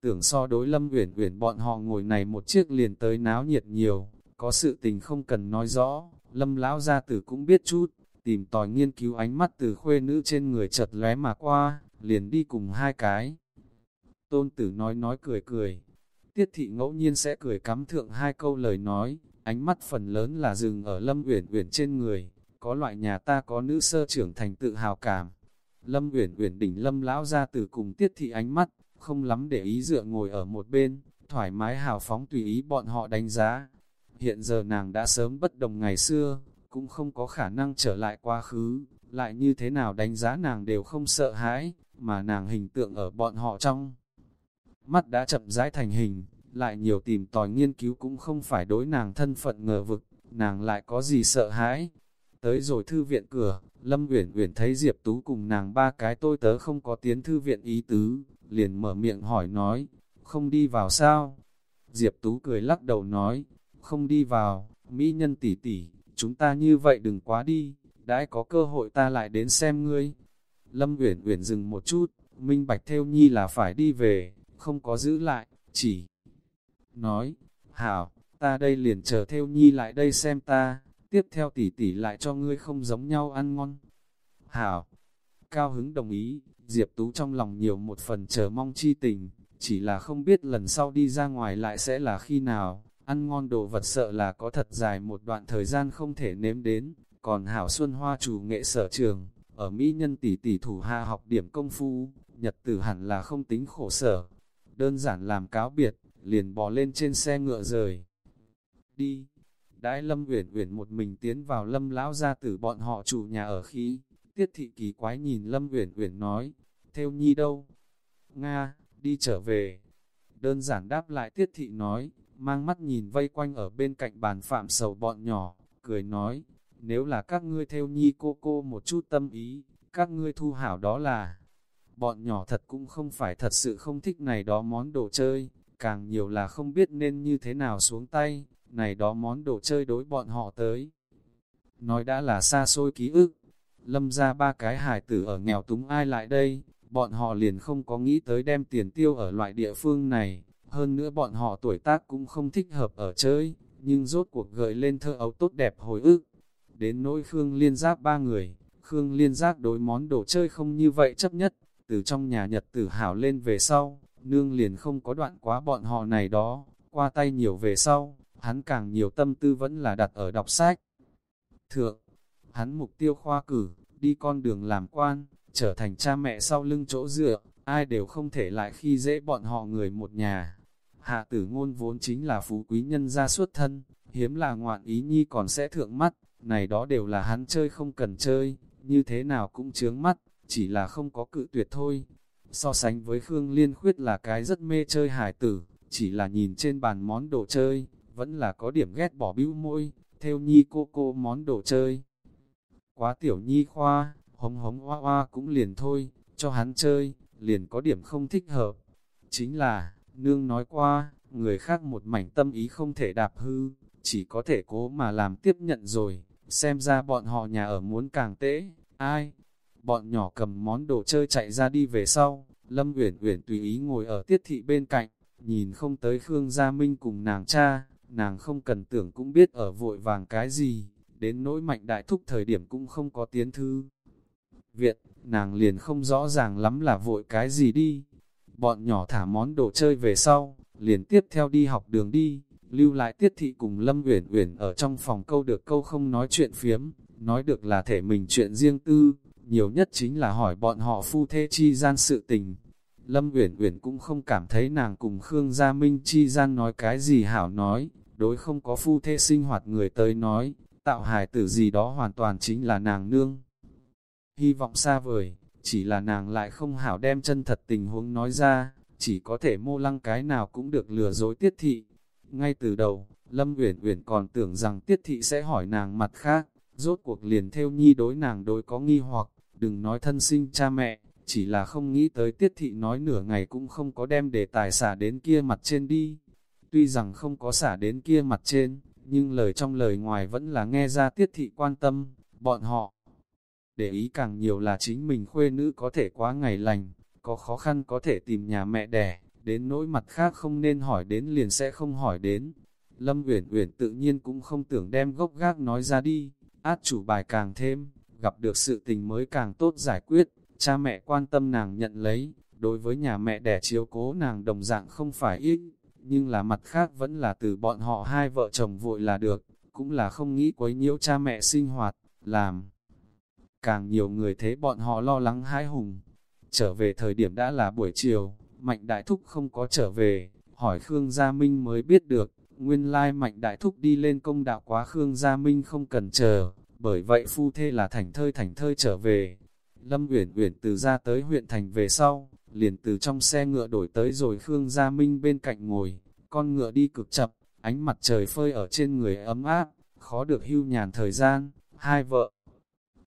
Tưởng so đối lâm uyển uyển bọn họ ngồi này một chiếc liền tới náo nhiệt nhiều, có sự tình không cần nói rõ, lâm lão gia tử cũng biết chút, tìm tòi nghiên cứu ánh mắt từ khuê nữ trên người chật lóe mà qua, liền đi cùng hai cái. Tôn tử nói nói cười cười, tiết thị ngẫu nhiên sẽ cười cắm thượng hai câu lời nói, ánh mắt phần lớn là dừng ở lâm uyển uyển trên người, có loại nhà ta có nữ sơ trưởng thành tự hào cảm. Lâm uyển uyển đỉnh lâm lão ra từ cùng tiết thị ánh mắt, không lắm để ý dựa ngồi ở một bên, thoải mái hào phóng tùy ý bọn họ đánh giá. Hiện giờ nàng đã sớm bất đồng ngày xưa, cũng không có khả năng trở lại quá khứ, lại như thế nào đánh giá nàng đều không sợ hãi, mà nàng hình tượng ở bọn họ trong. Mắt đã chậm rãi thành hình, lại nhiều tìm tòi nghiên cứu cũng không phải đối nàng thân phận ngờ vực, nàng lại có gì sợ hãi. Tới rồi thư viện cửa, Lâm Uyển Uyển thấy Diệp Tú cùng nàng ba cái tôi tớ không có tiến thư viện ý tứ, liền mở miệng hỏi nói, không đi vào sao? Diệp Tú cười lắc đầu nói, không đi vào, mỹ nhân tỷ tỷ, chúng ta như vậy đừng quá đi, đãi có cơ hội ta lại đến xem ngươi. Lâm Uyển Uyển dừng một chút, minh bạch theo nhi là phải đi về, không có giữ lại, chỉ nói, hảo, ta đây liền chờ theo nhi lại đây xem ta, tiếp theo tỷ tỷ lại cho ngươi không giống nhau ăn ngon. Hảo, cao hứng đồng ý, Diệp Tú trong lòng nhiều một phần chờ mong chi tình, chỉ là không biết lần sau đi ra ngoài lại sẽ là khi nào, ăn ngon đồ vật sợ là có thật dài một đoạn thời gian không thể nếm đến, còn Hảo Xuân Hoa chủ nghệ sở trường, ở Mỹ nhân tỷ tỷ thủ hạ học điểm công phu, nhật tử hẳn là không tính khổ sở, đơn giản làm cáo biệt, liền bò lên trên xe ngựa rời. Đi, đãi Lâm Uyển Uyển một mình tiến vào Lâm lão gia tử bọn họ chủ nhà ở khí, Tiết thị kỳ quái nhìn Lâm Uyển Uyển nói, theo nhi đâu? Nga, đi trở về. Đơn giản đáp lại Tiết thị nói, mang mắt nhìn vây quanh ở bên cạnh bàn phạm sầu bọn nhỏ, cười nói, nếu là các ngươi theo nhi cô cô một chút tâm ý, các ngươi thu hảo đó là, bọn nhỏ thật cũng không phải thật sự không thích này đó món đồ chơi, càng nhiều là không biết nên như thế nào xuống tay, này đó món đồ chơi đối bọn họ tới. Nói đã là xa xôi ký ức, lâm ra ba cái hải tử ở nghèo túng ai lại đây, bọn họ liền không có nghĩ tới đem tiền tiêu ở loại địa phương này, hơn nữa bọn họ tuổi tác cũng không thích hợp ở chơi, nhưng rốt cuộc gợi lên thơ ấu tốt đẹp hồi ức. Đến nỗi Khương Liên Giác ba người, Khương Liên Giác đối món đồ chơi không như vậy chấp nhất, từ trong nhà Nhật tử hảo lên về sau, nương liền không có đoạn quá bọn họ này đó, qua tay nhiều về sau, hắn càng nhiều tâm tư vẫn là đặt ở đọc sách. Thượng, hắn mục tiêu khoa cử, đi con đường làm quan, trở thành cha mẹ sau lưng chỗ dựa, ai đều không thể lại khi dễ bọn họ người một nhà. Hạ tử ngôn vốn chính là phú quý nhân gia xuất thân, hiếm là ngoạn ý nhi còn sẽ thượng mắt, này đó đều là hắn chơi không cần chơi, như thế nào cũng chướng mắt, chỉ là không có cự tuyệt thôi. So sánh với Khương Liên Khuyết là cái rất mê chơi hải tử, chỉ là nhìn trên bàn món đồ chơi, vẫn là có điểm ghét bỏ bĩu môi, theo nhi cô cô món đồ chơi. Quá tiểu nhi khoa, hống hống hoa hoa cũng liền thôi, cho hắn chơi, liền có điểm không thích hợp. Chính là, nương nói qua, người khác một mảnh tâm ý không thể đạp hư, chỉ có thể cố mà làm tiếp nhận rồi, xem ra bọn họ nhà ở muốn càng tễ, ai? Bọn nhỏ cầm món đồ chơi chạy ra đi về sau, Lâm Uyển Uyển tùy ý ngồi ở tiết thị bên cạnh, nhìn không tới Khương Gia Minh cùng nàng cha, nàng không cần tưởng cũng biết ở vội vàng cái gì, đến nỗi mạnh đại thúc thời điểm cũng không có tiến thư. Viện, nàng liền không rõ ràng lắm là vội cái gì đi. Bọn nhỏ thả món đồ chơi về sau, liền tiếp theo đi học đường đi, lưu lại tiết thị cùng Lâm Uyển Uyển ở trong phòng câu được câu không nói chuyện phiếm, nói được là thể mình chuyện riêng tư, nhiều nhất chính là hỏi bọn họ phu thê chi gian sự tình. Lâm Uyển Uyển cũng không cảm thấy nàng cùng Khương Gia Minh chi gian nói cái gì hảo nói, đối không có phu thê sinh hoạt người tới nói, tạo hài tử gì đó hoàn toàn chính là nàng nương. Hy vọng xa vời, chỉ là nàng lại không hảo đem chân thật tình huống nói ra, chỉ có thể mô lăng cái nào cũng được lừa dối tiết thị. Ngay từ đầu, Lâm Uyển Uyển còn tưởng rằng tiết thị sẽ hỏi nàng mặt khác, rốt cuộc liền theo nhi đối nàng đối có nghi hoặc, đừng nói thân sinh cha mẹ, chỉ là không nghĩ tới tiết thị nói nửa ngày cũng không có đem đề tài xả đến kia mặt trên đi. Tuy rằng không có xả đến kia mặt trên, nhưng lời trong lời ngoài vẫn là nghe ra tiết thị quan tâm, bọn họ. Để ý càng nhiều là chính mình khuê nữ có thể quá ngày lành, có khó khăn có thể tìm nhà mẹ đẻ, đến nỗi mặt khác không nên hỏi đến liền sẽ không hỏi đến. Lâm Uyển Uyển tự nhiên cũng không tưởng đem gốc gác nói ra đi, át chủ bài càng thêm, gặp được sự tình mới càng tốt giải quyết, cha mẹ quan tâm nàng nhận lấy, đối với nhà mẹ đẻ chiếu cố nàng đồng dạng không phải ít, nhưng là mặt khác vẫn là từ bọn họ hai vợ chồng vội là được, cũng là không nghĩ quấy nhiễu cha mẹ sinh hoạt, làm. Càng nhiều người thấy bọn họ lo lắng hãi hùng. Trở về thời điểm đã là buổi chiều, Mạnh Đại Thúc không có trở về, hỏi Khương Gia Minh mới biết được, nguyên lai Mạnh Đại Thúc đi lên công đạo quá Khương Gia Minh không cần chờ, bởi vậy phu thê là thành thơi thành thơi trở về. Lâm Uyển Uyển từ ra tới huyện thành về sau, liền từ trong xe ngựa đổi tới rồi Khương Gia Minh bên cạnh ngồi, con ngựa đi cực chậm, ánh mặt trời phơi ở trên người ấm áp, khó được hưu nhàn thời gian, hai vợ.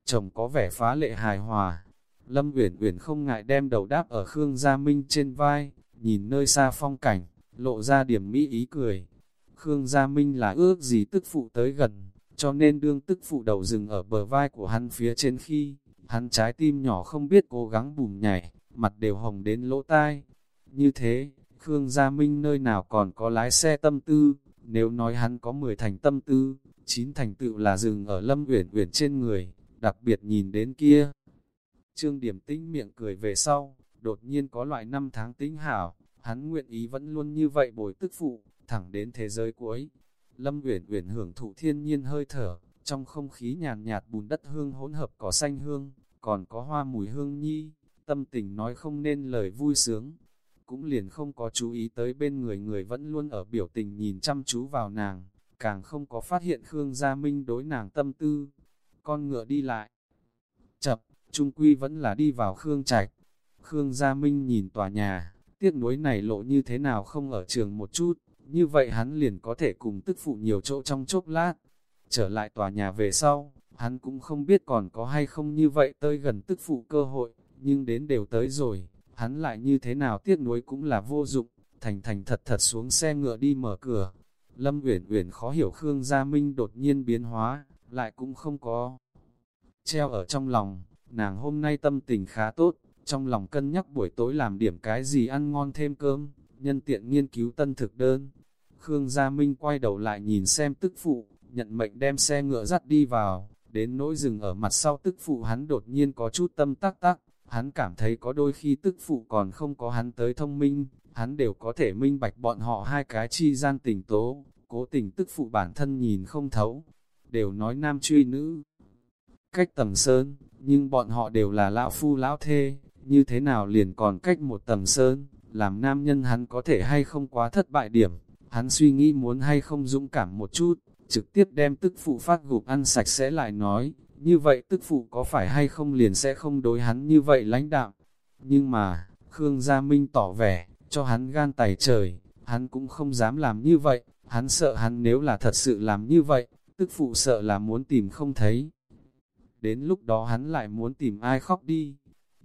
Chồng có vẻ phá lệ hài hòa, Lâm Uyển Uyển không ngại đem đầu đáp ở Khương Gia Minh trên vai, nhìn nơi xa phong cảnh, lộ ra điểm mỹ ý cười. Khương Gia Minh là ước gì tức phụ tới gần, cho nên đương tức phụ đầu rừng ở bờ vai của hắn phía trên khi, hắn trái tim nhỏ không biết cố gắng bùm nhảy, mặt đều hồng đến lỗ tai. Như thế, Khương Gia Minh nơi nào còn có lái xe tâm tư, nếu nói hắn có 10 thành tâm tư, 9 thành tựu là dừng ở Lâm Uyển Uyển trên người, đặc biệt nhìn đến kia. Trương Điểm Tĩnh miệng cười về sau, đột nhiên có loại năm tháng tính hảo, hắn nguyện ý vẫn luôn như vậy bồi tức phụ, thẳng đến thế giới cuối. Lâm Uyển Uyển hưởng thụ thiên nhiên hơi thở, trong không khí nhàn nhạt bùn đất hương hỗn hợp cỏ xanh hương, còn có hoa mùi hương nhi, tâm tình nói không nên lời vui sướng. Cũng liền không có chú ý tới bên người người vẫn luôn ở biểu tình nhìn chăm chú vào nàng, càng không có phát hiện Khương Gia Minh đối nàng tâm tư. Con ngựa đi lại, chập, trung quy vẫn là đi vào Khương Trạch. Khương Gia Minh nhìn tòa nhà, tiếc nuối này lộ như thế nào không ở trường một chút, như vậy hắn liền có thể cùng tức phụ nhiều chỗ trong chốc lát. Trở lại tòa nhà về sau, hắn cũng không biết còn có hay không như vậy tới gần tức phụ cơ hội, nhưng đến đều tới rồi, hắn lại như thế nào tiếc nuối cũng là vô dụng, thành thành thật thật xuống xe ngựa đi mở cửa. Lâm Uyển Uyển khó hiểu Khương Gia Minh đột nhiên biến hóa, lại cũng không có treo ở trong lòng, nàng hôm nay tâm tình khá tốt, trong lòng cân nhắc buổi tối làm điểm cái gì ăn ngon thêm cơm, nhân tiện nghiên cứu tân thực đơn. Khương Gia Minh quay đầu lại nhìn xem tức phụ, nhận mệnh đem xe ngựa dắt đi vào, đến nỗi rừng ở mặt sau tức phụ hắn đột nhiên có chút tâm tắc tắc, hắn cảm thấy có đôi khi tức phụ còn không có hắn tới thông minh, hắn đều có thể minh bạch bọn họ hai cái chi gian tình tố, cố tình tức phụ bản thân nhìn không thấu, đều nói nam truy nữ. Cách tầm sơn, nhưng bọn họ đều là lão phu lão thê, như thế nào liền còn cách một tầm sơn, làm nam nhân hắn có thể hay không quá thất bại điểm, hắn suy nghĩ muốn hay không dũng cảm một chút, trực tiếp đem tức phụ phát gục ăn sạch sẽ lại nói, như vậy tức phụ có phải hay không liền sẽ không đối hắn như vậy lãnh đạm Nhưng mà, Khương Gia Minh tỏ vẻ, cho hắn gan tài trời, hắn cũng không dám làm như vậy, hắn sợ hắn nếu là thật sự làm như vậy, tức phụ sợ là muốn tìm không thấy. Đến lúc đó hắn lại muốn tìm ai khóc đi.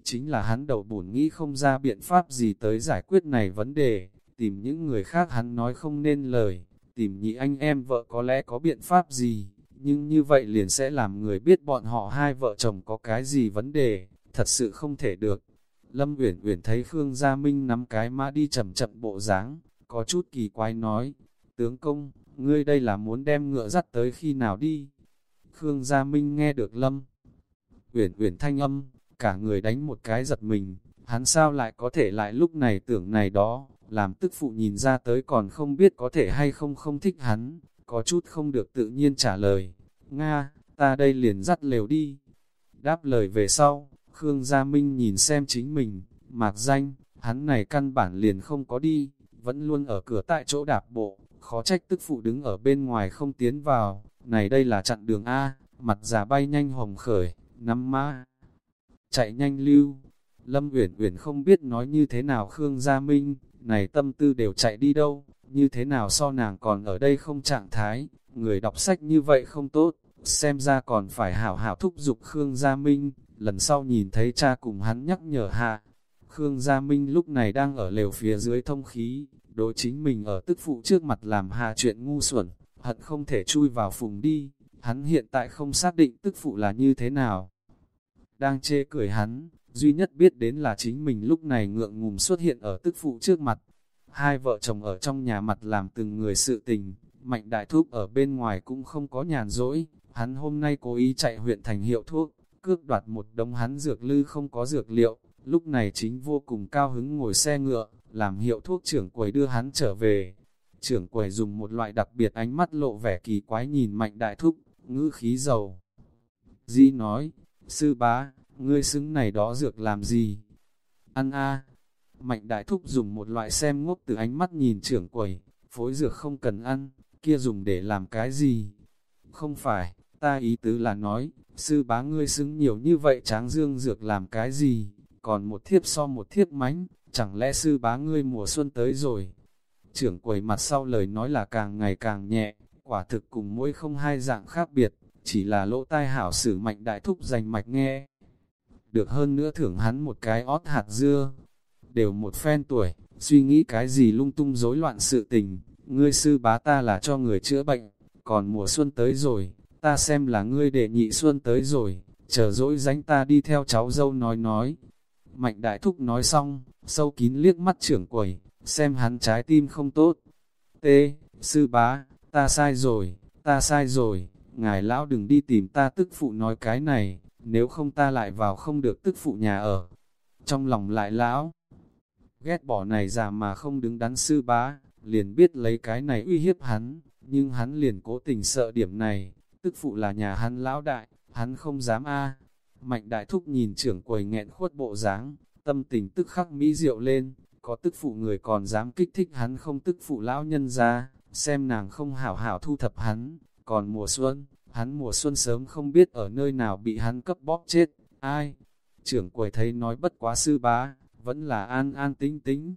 Chính là hắn đầu bổn nghĩ không ra biện pháp gì tới giải quyết này vấn đề, tìm những người khác hắn nói không nên lời, tìm nhị anh em vợ có lẽ có biện pháp gì, nhưng như vậy liền sẽ làm người biết bọn họ hai vợ chồng có cái gì vấn đề, thật sự không thể được. Lâm Uyển Uyển thấy Khương Gia Minh nắm cái mã đi chậm chậm bộ dáng, có chút kỳ quái nói, tướng công, ngươi đây là muốn đem ngựa dắt tới khi nào đi? Khương Gia Minh nghe được Lâm Uyển Uyển thanh âm, cả người đánh một cái giật mình, hắn sao lại có thể lại lúc này tưởng này đó, làm tức phụ nhìn ra tới còn không biết có thể hay không không thích hắn, có chút không được tự nhiên trả lời, Nga, ta đây liền dắt lều đi. Đáp lời về sau, Khương Gia Minh nhìn xem chính mình, mạc danh, hắn này căn bản liền không có đi, vẫn luôn ở cửa tại chỗ đạp bộ, khó trách tức phụ đứng ở bên ngoài không tiến vào, này đây là chặn đường A, mặt già bay nhanh hồng khởi, nắm ma, chạy nhanh lưu. Lâm Uyển Uyển không biết nói như thế nào Khương Gia Minh, này tâm tư đều chạy đi đâu, như thế nào so nàng còn ở đây không trạng thái, người đọc sách như vậy không tốt, xem ra còn phải hảo hảo thúc giục Khương Gia Minh, lần sau nhìn thấy cha cùng hắn nhắc nhở hạ. Khương Gia Minh lúc này đang ở lều phía dưới thông khí, đối chính mình ở tức phụ trước mặt làm hạ chuyện ngu xuẩn, hận không thể chui vào phùng đi, hắn hiện tại không xác định tức phụ là như thế nào. Đang chê cười hắn, duy nhất biết đến là chính mình lúc này ngượng ngùng xuất hiện ở tức phụ trước mặt. Hai vợ chồng ở trong nhà mặt làm từng người sự tình, mạnh đại thúc ở bên ngoài cũng không có nhàn rỗi, hắn hôm nay cố ý chạy huyện thành hiệu thuốc, cướp đoạt một đống hắn dược lư không có dược liệu, lúc này chính vô cùng cao hứng ngồi xe ngựa, làm hiệu thuốc trưởng quầy đưa hắn trở về. Trưởng quầy dùng một loại đặc biệt ánh mắt lộ vẻ kỳ quái nhìn mạnh đại thúc, ngữ khí giàu Di nói, sư bá, ngươi xứng này đó dược làm gì? Ăn a Mạnh đại thúc dùng một loại xem ngốc từ ánh mắt nhìn trưởng quầy, phối dược không cần ăn, kia dùng để làm cái gì? Không phải, ta ý tứ là nói, sư bá ngươi xứng nhiều như vậy tráng dương dược làm cái gì? Còn một thiếp so một thiếp mánh, chẳng lẽ sư bá ngươi mùa xuân tới rồi? Trưởng quầy mặt sau lời nói là càng ngày càng nhẹ, quả thực cùng mỗi không hai dạng khác biệt, chỉ là lỗ tai hảo sử mạnh đại thúc dành mạch nghe. Được hơn nữa thưởng hắn một cái ót hạt dưa, đều một phen tuổi, suy nghĩ cái gì lung tung rối loạn sự tình, ngươi sư bá ta là cho người chữa bệnh, còn mùa xuân tới rồi, ta xem là ngươi đệ nhị xuân tới rồi, chờ dỗi dánh ta đi theo cháu dâu nói nói. Mạnh đại thúc nói xong, sâu kín liếc mắt trưởng quầy, xem hắn trái tim không tốt. T, sư bá, ta sai rồi, ta sai rồi, ngài lão đừng đi tìm ta tức phụ nói cái này, nếu không ta lại vào không được tức phụ nhà ở. Trong lòng lại lão, ghét bỏ này già mà không đứng đắn sư bá, liền biết lấy cái này uy hiếp hắn, nhưng hắn liền cố tình sợ điểm này, tức phụ là nhà hắn lão đại, hắn không dám a. Mạnh đại thúc nhìn trưởng quầy nghẹn khuất bộ dáng, tâm tình tức khắc mỹ diệu lên, có tức phụ người còn dám kích thích hắn không tức phụ lão nhân ra, xem nàng không hảo hảo thu thập hắn, còn mùa xuân, hắn mùa xuân sớm không biết ở nơi nào bị hắn cấp bóp chết, ai? Trưởng quầy thấy nói bất quá sư bá, vẫn là an an tính tính.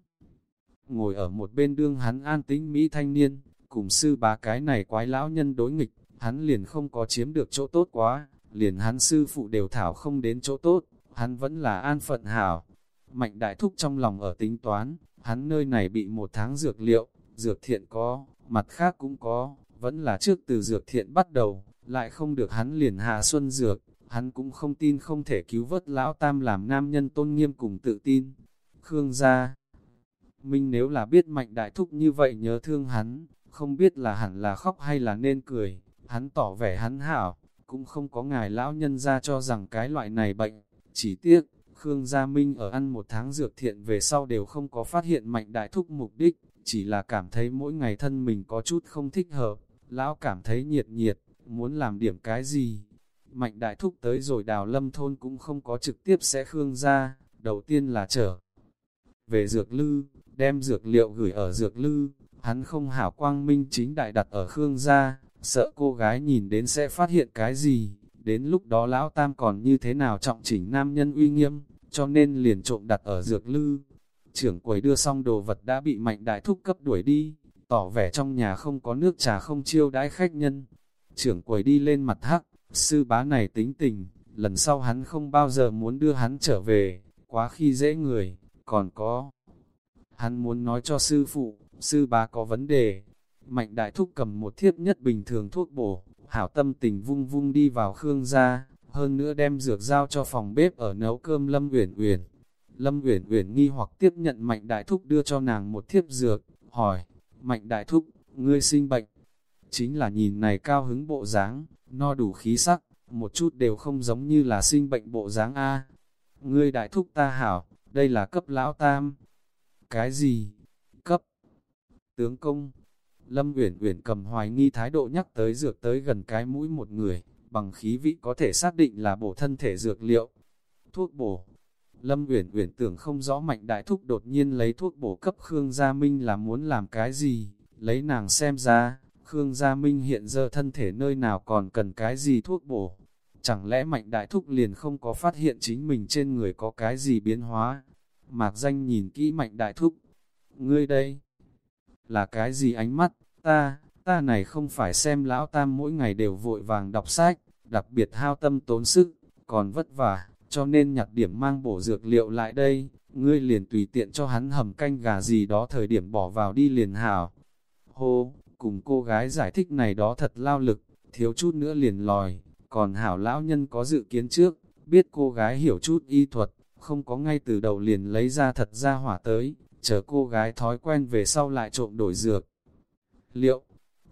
ngồi ở một bên đương hắn an tĩnh Mỹ thanh niên, cùng sư bá cái này quái lão nhân đối nghịch, hắn liền không có chiếm được chỗ tốt quá, liền hắn sư phụ đều thảo không đến chỗ tốt, hắn vẫn là an phận hảo. Mạnh đại thúc trong lòng ở tính toán, hắn nơi này bị một tháng dược liệu, dược thiện có, mặt khác cũng có, vẫn là trước từ dược thiện bắt đầu, lại không được hắn liền hạ xuân dược, hắn cũng không tin không thể cứu vớt lão tam làm nam nhân tôn nghiêm cùng tự tin. Khương gia Minh nếu là biết mạnh đại thúc như vậy nhớ thương hắn, không biết là hẳn là khóc hay là nên cười, hắn tỏ vẻ hắn hảo, cũng không có ngài lão nhân ra cho rằng cái loại này bệnh, chỉ tiếc, Khương Gia Minh ở ăn một tháng dược thiện về sau đều không có phát hiện mạnh đại thúc mục đích, chỉ là cảm thấy mỗi ngày thân mình có chút không thích hợp, lão cảm thấy nhiệt nhiệt, muốn làm điểm cái gì. Mạnh đại thúc tới rồi đào lâm thôn cũng không có trực tiếp sẽ Khương Gia, đầu tiên là trở về dược lư, đem dược liệu gửi ở dược lư, hắn không hảo quang minh chính đại đặt ở Khương gia, sợ cô gái nhìn đến sẽ phát hiện cái gì, đến lúc đó lão tam còn như thế nào trọng chỉnh nam nhân uy nghiêm, cho nên liền trộm đặt ở dược lư. Trưởng quầy đưa xong đồ vật đã bị mạnh đại thúc cấp đuổi đi, tỏ vẻ trong nhà không có nước trà không chiêu đãi khách nhân. Trưởng quầy đi lên mặt hắc, sư bá này tính tình, lần sau hắn không bao giờ muốn đưa hắn trở về, quá khi dễ người, còn có. Hắn muốn nói cho sư phụ, sư bá có vấn đề. Mạnh đại thúc cầm một thiếp nhất bình thường thuốc bổ, hảo tâm tình vung vung đi vào Khương gia, hơn nữa đem dược giao cho phòng bếp ở nấu cơm Lâm Uyển Uyển. Lâm Uyển Uyển nghi hoặc tiếp nhận Mạnh Đại Thúc đưa cho nàng một thiếp dược, hỏi, Mạnh Đại Thúc, ngươi sinh bệnh? Chính là nhìn này cao hứng bộ dáng, no đủ khí sắc, một chút đều không giống như là sinh bệnh bộ dáng A. Ngươi Đại Thúc ta hảo, đây là cấp lão tam. Cái gì? Cấp? Tướng công? Lâm Uyển Uyển cầm hoài nghi thái độ nhắc tới dược tới gần cái mũi một người, bằng khí vị có thể xác định là bổ thân thể dược liệu. Thuốc bổ. Lâm Uyển Uyển tưởng không rõ mạnh đại thúc đột nhiên lấy thuốc bổ cấp Khương Gia Minh là muốn làm cái gì, lấy nàng xem ra, Khương Gia Minh hiện giờ thân thể nơi nào còn cần cái gì thuốc bổ. Chẳng lẽ mạnh đại thúc liền không có phát hiện chính mình trên người có cái gì biến hóa? Mạc danh nhìn kỹ mạnh đại thúc. Ngươi đây, là cái gì ánh mắt? Ta, ta này không phải xem lão tam mỗi ngày đều vội vàng đọc sách, đặc biệt hao tâm tốn sức, còn vất vả, cho nên nhặt điểm mang bổ dược liệu lại đây, ngươi liền tùy tiện cho hắn hầm canh gà gì đó thời điểm bỏ vào đi liền hảo. Hô, cùng cô gái giải thích này đó thật lao lực, thiếu chút nữa liền lòi, còn hảo lão nhân có dự kiến trước, biết cô gái hiểu chút y thuật, không có ngay từ đầu liền lấy ra thật ra hỏa tới, chờ cô gái thói quen về sau lại trộm đổi dược. Liệu,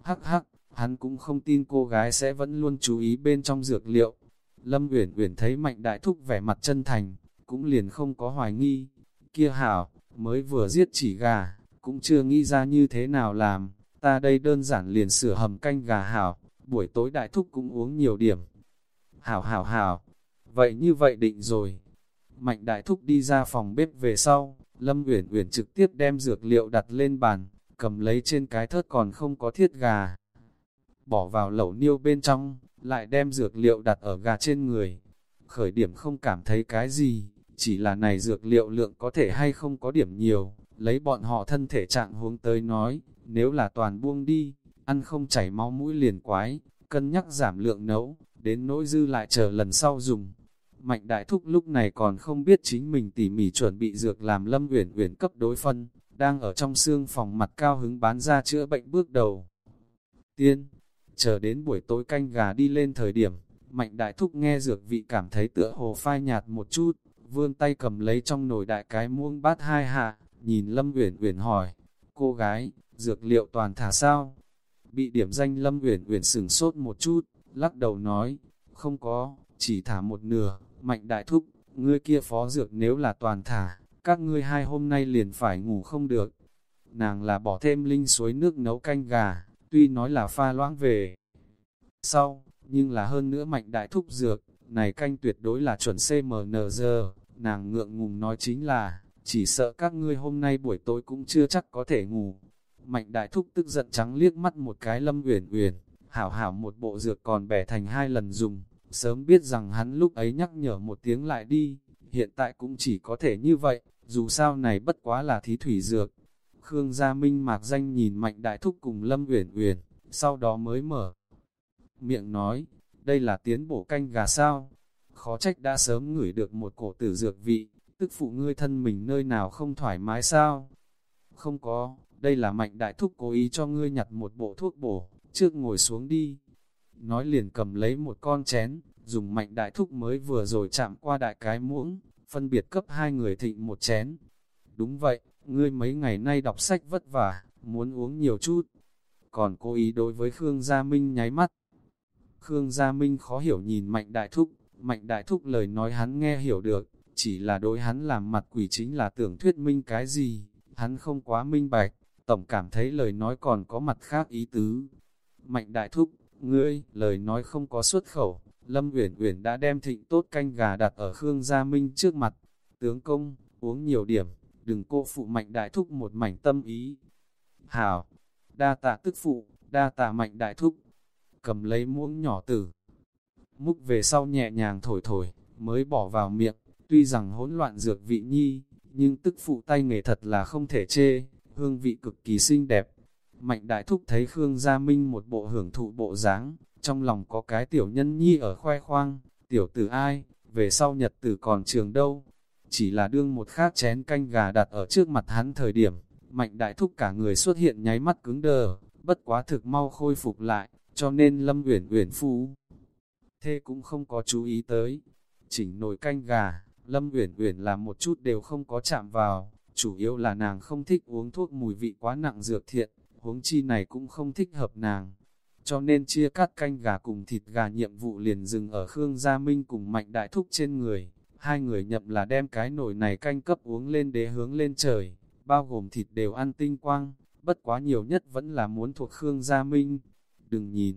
hắc hắc, hắn cũng không tin cô gái sẽ vẫn luôn chú ý bên trong dược liệu. Lâm Uyển Uyển thấy Mạnh Đại Thúc vẻ mặt chân thành, cũng liền không có hoài nghi. Kia hảo, mới vừa giết chỉ gà, cũng chưa nghĩ ra như thế nào làm, ta đây đơn giản liền sửa hầm canh gà hảo, buổi tối Đại Thúc cũng uống nhiều điểm. Hảo hảo hảo, vậy như vậy định rồi. Mạnh Đại Thúc đi ra phòng bếp về sau, Lâm Uyển Uyển trực tiếp đem dược liệu đặt lên bàn, cầm lấy trên cái thớt còn không có thiết gà. Bỏ vào lẩu niêu bên trong, lại đem dược liệu đặt ở gà trên người. Khởi điểm không cảm thấy cái gì, chỉ là này dược liệu lượng có thể hay không có điểm nhiều, lấy bọn họ thân thể trạng huống tới nói, nếu là toàn buông đi, ăn không chảy máu mũi liền quái, cân nhắc giảm lượng nấu, đến nỗi dư lại chờ lần sau dùng. Mạnh đại thúc lúc này còn không biết chính mình tỉ mỉ chuẩn bị dược làm lâm uyển uyển cấp đối phân, đang ở trong xương phòng mặt cao hứng bán ra chữa bệnh bước đầu. Tiên, chờ đến buổi tối canh gà đi lên thời điểm, mạnh đại thúc nghe dược vị cảm thấy tựa hồ phai nhạt một chút, vươn tay cầm lấy trong nồi đại cái muông bát hai hạ, nhìn Lâm Uyển Uyển hỏi, cô gái, dược liệu toàn thả sao? Bị điểm danh Lâm Uyển Uyển sừng sốt một chút, lắc đầu nói, không có, chỉ thả một nửa, mạnh đại thúc, ngươi kia phó dược nếu là toàn thả, các ngươi hai hôm nay liền phải ngủ không được. Nàng là bỏ thêm linh suối nước nấu canh gà, tuy nói là pha loãng về. Sau, nhưng là hơn nữa mạnh đại thúc dược, này canh tuyệt đối là chuẩn CMNG, nàng ngượng ngùng nói chính là, chỉ sợ các ngươi hôm nay buổi tối cũng chưa chắc có thể ngủ. Mạnh đại thúc tức giận trắng liếc mắt một cái lâm uyển uyển, hảo hảo một bộ dược còn bẻ thành hai lần dùng, sớm biết rằng hắn lúc ấy nhắc nhở một tiếng lại đi, hiện tại cũng chỉ có thể như vậy, dù sao này bất quá là thí thủy dược. Khương Gia Minh mạc danh nhìn Mạnh Đại Thúc cùng Lâm Uyển Uyển, sau đó mới mở miệng nói, đây là tiến bổ canh gà sao? Khó trách đã sớm ngửi được một cổ tử dược vị, tức phụ ngươi thân mình nơi nào không thoải mái sao? Không có, đây là Mạnh Đại Thúc cố ý cho ngươi nhặt một bộ thuốc bổ, trước ngồi xuống đi. Nói liền cầm lấy một con chén, dùng Mạnh Đại Thúc mới vừa rồi chạm qua đại cái muỗng, phân biệt cấp hai người thịnh một chén. Đúng vậy, ngươi mấy ngày nay đọc sách vất vả, muốn uống nhiều chút. Còn cố ý đối với Khương Gia Minh nháy mắt. Khương Gia Minh khó hiểu nhìn Mạnh Đại Thúc, Mạnh Đại Thúc lời nói hắn nghe hiểu được, chỉ là đối hắn làm mặt quỷ chính là tưởng thuyết minh cái gì, hắn không quá minh bạch, tổng cảm thấy lời nói còn có mặt khác ý tứ. Mạnh Đại Thúc, ngươi, lời nói không có xuất khẩu, Lâm Uyển Uyển đã đem thịnh tốt canh gà đặt ở Khương Gia Minh trước mặt. Tướng công, uống nhiều điểm, đừng cô phụ Mạnh Đại Thúc một mảnh tâm ý. Hảo, đa tạ tức phụ, đa tạ Mạnh Đại Thúc, cầm lấy muỗng nhỏ tử. Múc về sau nhẹ nhàng thổi thổi, mới bỏ vào miệng, tuy rằng hỗn loạn dược vị nhi, nhưng tức phụ tay nghề thật là không thể chê, hương vị cực kỳ xinh đẹp. Mạnh đại thúc thấy Khương Gia Minh một bộ hưởng thụ bộ dáng, trong lòng có cái tiểu nhân nhi ở khoe khoang, tiểu tử ai, về sau nhật tử còn trường đâu. Chỉ là đương một khác chén canh gà đặt ở trước mặt hắn thời điểm, mạnh đại thúc cả người xuất hiện nháy mắt cứng đờ, bất quá thực mau khôi phục lại, cho nên Lâm Uyển Uyển phu thế cũng không có chú ý tới. Chỉnh nồi canh gà, Lâm Uyển Uyển làm một chút đều không có chạm vào, chủ yếu là nàng không thích uống thuốc mùi vị quá nặng dược thiện, huống chi này cũng không thích hợp nàng. Cho nên chia cắt canh gà cùng thịt gà nhiệm vụ liền dừng ở Khương Gia Minh cùng Mạnh Đại Thúc trên người. Hai người nhậm là đem cái nồi này canh cấp uống lên đế hướng lên trời, bao gồm thịt đều ăn tinh quang, bất quá nhiều nhất vẫn là muốn thuộc Khương Gia Minh đừng nhìn.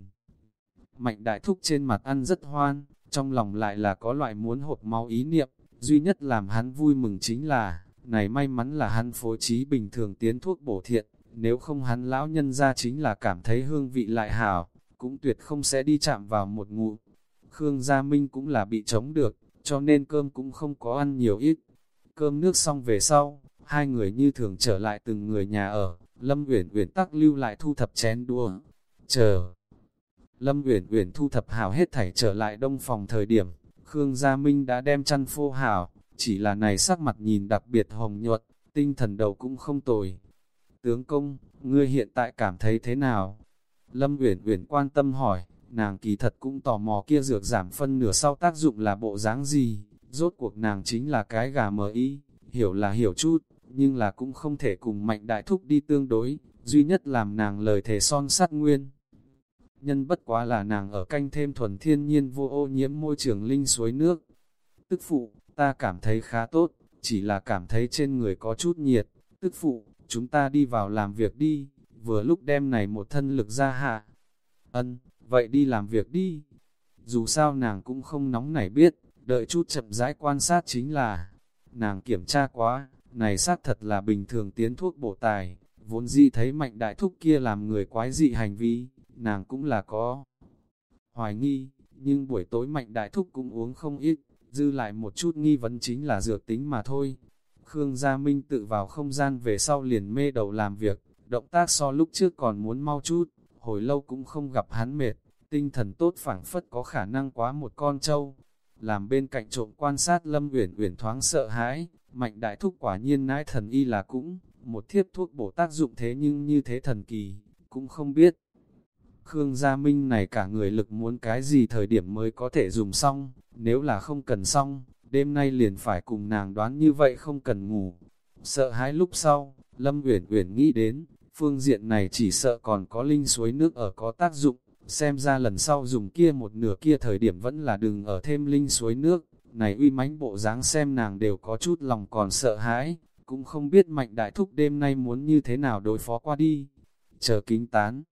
Mạnh đại thúc trên mặt ăn rất hoan, trong lòng lại là có loại muốn hộp máu ý niệm, duy nhất làm hắn vui mừng chính là, này may mắn là hắn phối trí bình thường tiến thuốc bổ thiện, nếu không hắn lão nhân ra chính là cảm thấy hương vị lại hảo, cũng tuyệt không sẽ đi chạm vào một ngụ. Khương Gia Minh cũng là bị chống được, cho nên cơm cũng không có ăn nhiều ít. Cơm nước xong về sau, hai người như thường trở lại từng người nhà ở, Lâm Uyển Uyển tắc lưu lại thu thập chén đua, Chờ. Lâm Uyển Uyển thu thập hảo hết thảy trở lại đông phòng thời điểm, Khương Gia Minh đã đem chăn phô hảo, chỉ là này sắc mặt nhìn đặc biệt hồng nhuận, tinh thần đầu cũng không tồi. Tướng công, ngươi hiện tại cảm thấy thế nào? Lâm Uyển Uyển quan tâm hỏi, nàng kỳ thật cũng tò mò kia dược giảm phân nửa sau tác dụng là bộ dáng gì, rốt cuộc nàng chính là cái gà mờ ý, hiểu là hiểu chút, nhưng là cũng không thể cùng mạnh đại thúc đi tương đối, duy nhất làm nàng lời thề son sắt nguyên. Nhân bất quá là nàng ở canh thêm thuần thiên nhiên vô ô nhiễm môi trường linh suối nước. Tức phụ, ta cảm thấy khá tốt, chỉ là cảm thấy trên người có chút nhiệt. Tức phụ, chúng ta đi vào làm việc đi, vừa lúc đem này một thân lực ra hạ. Ân, vậy đi làm việc đi. Dù sao nàng cũng không nóng nảy biết, đợi chút chậm rãi quan sát chính là, nàng kiểm tra quá, này xác thật là bình thường tiến thuốc bổ tài, Vốn dĩ thấy mạnh đại thúc kia làm người quái dị hành vi, nàng cũng là có hoài nghi, nhưng buổi tối mạnh đại thúc cũng uống không ít, dư lại một chút nghi vấn chính là dược tính mà thôi. Khương Gia Minh tự vào không gian về sau liền mê đầu làm việc, động tác so lúc trước còn muốn mau chút, hồi lâu cũng không gặp hắn mệt, tinh thần tốt phảng phất có khả năng quá một con trâu. Làm bên cạnh trộm quan sát Lâm Uyển Uyển thoáng sợ hãi, mạnh đại thúc quả nhiên nãi thần y là cũng một thiếp thuốc bổ tác dụng thế nhưng như thế thần kỳ, cũng không biết. Khương Gia Minh này cả người lực muốn cái gì thời điểm mới có thể dùng xong, nếu là không cần xong, đêm nay liền phải cùng nàng đoán như vậy không cần ngủ. Sợ hãi lúc sau, Lâm Uyển Uyển nghĩ đến, phương diện này chỉ sợ còn có linh suối nước ở có tác dụng, xem ra lần sau dùng kia một nửa kia thời điểm vẫn là đừng ở thêm linh suối nước, này uy mãnh bộ dáng xem nàng đều có chút lòng còn sợ hãi, cũng không biết mạnh đại thúc đêm nay muốn như thế nào đối phó qua đi. Chờ kính tán.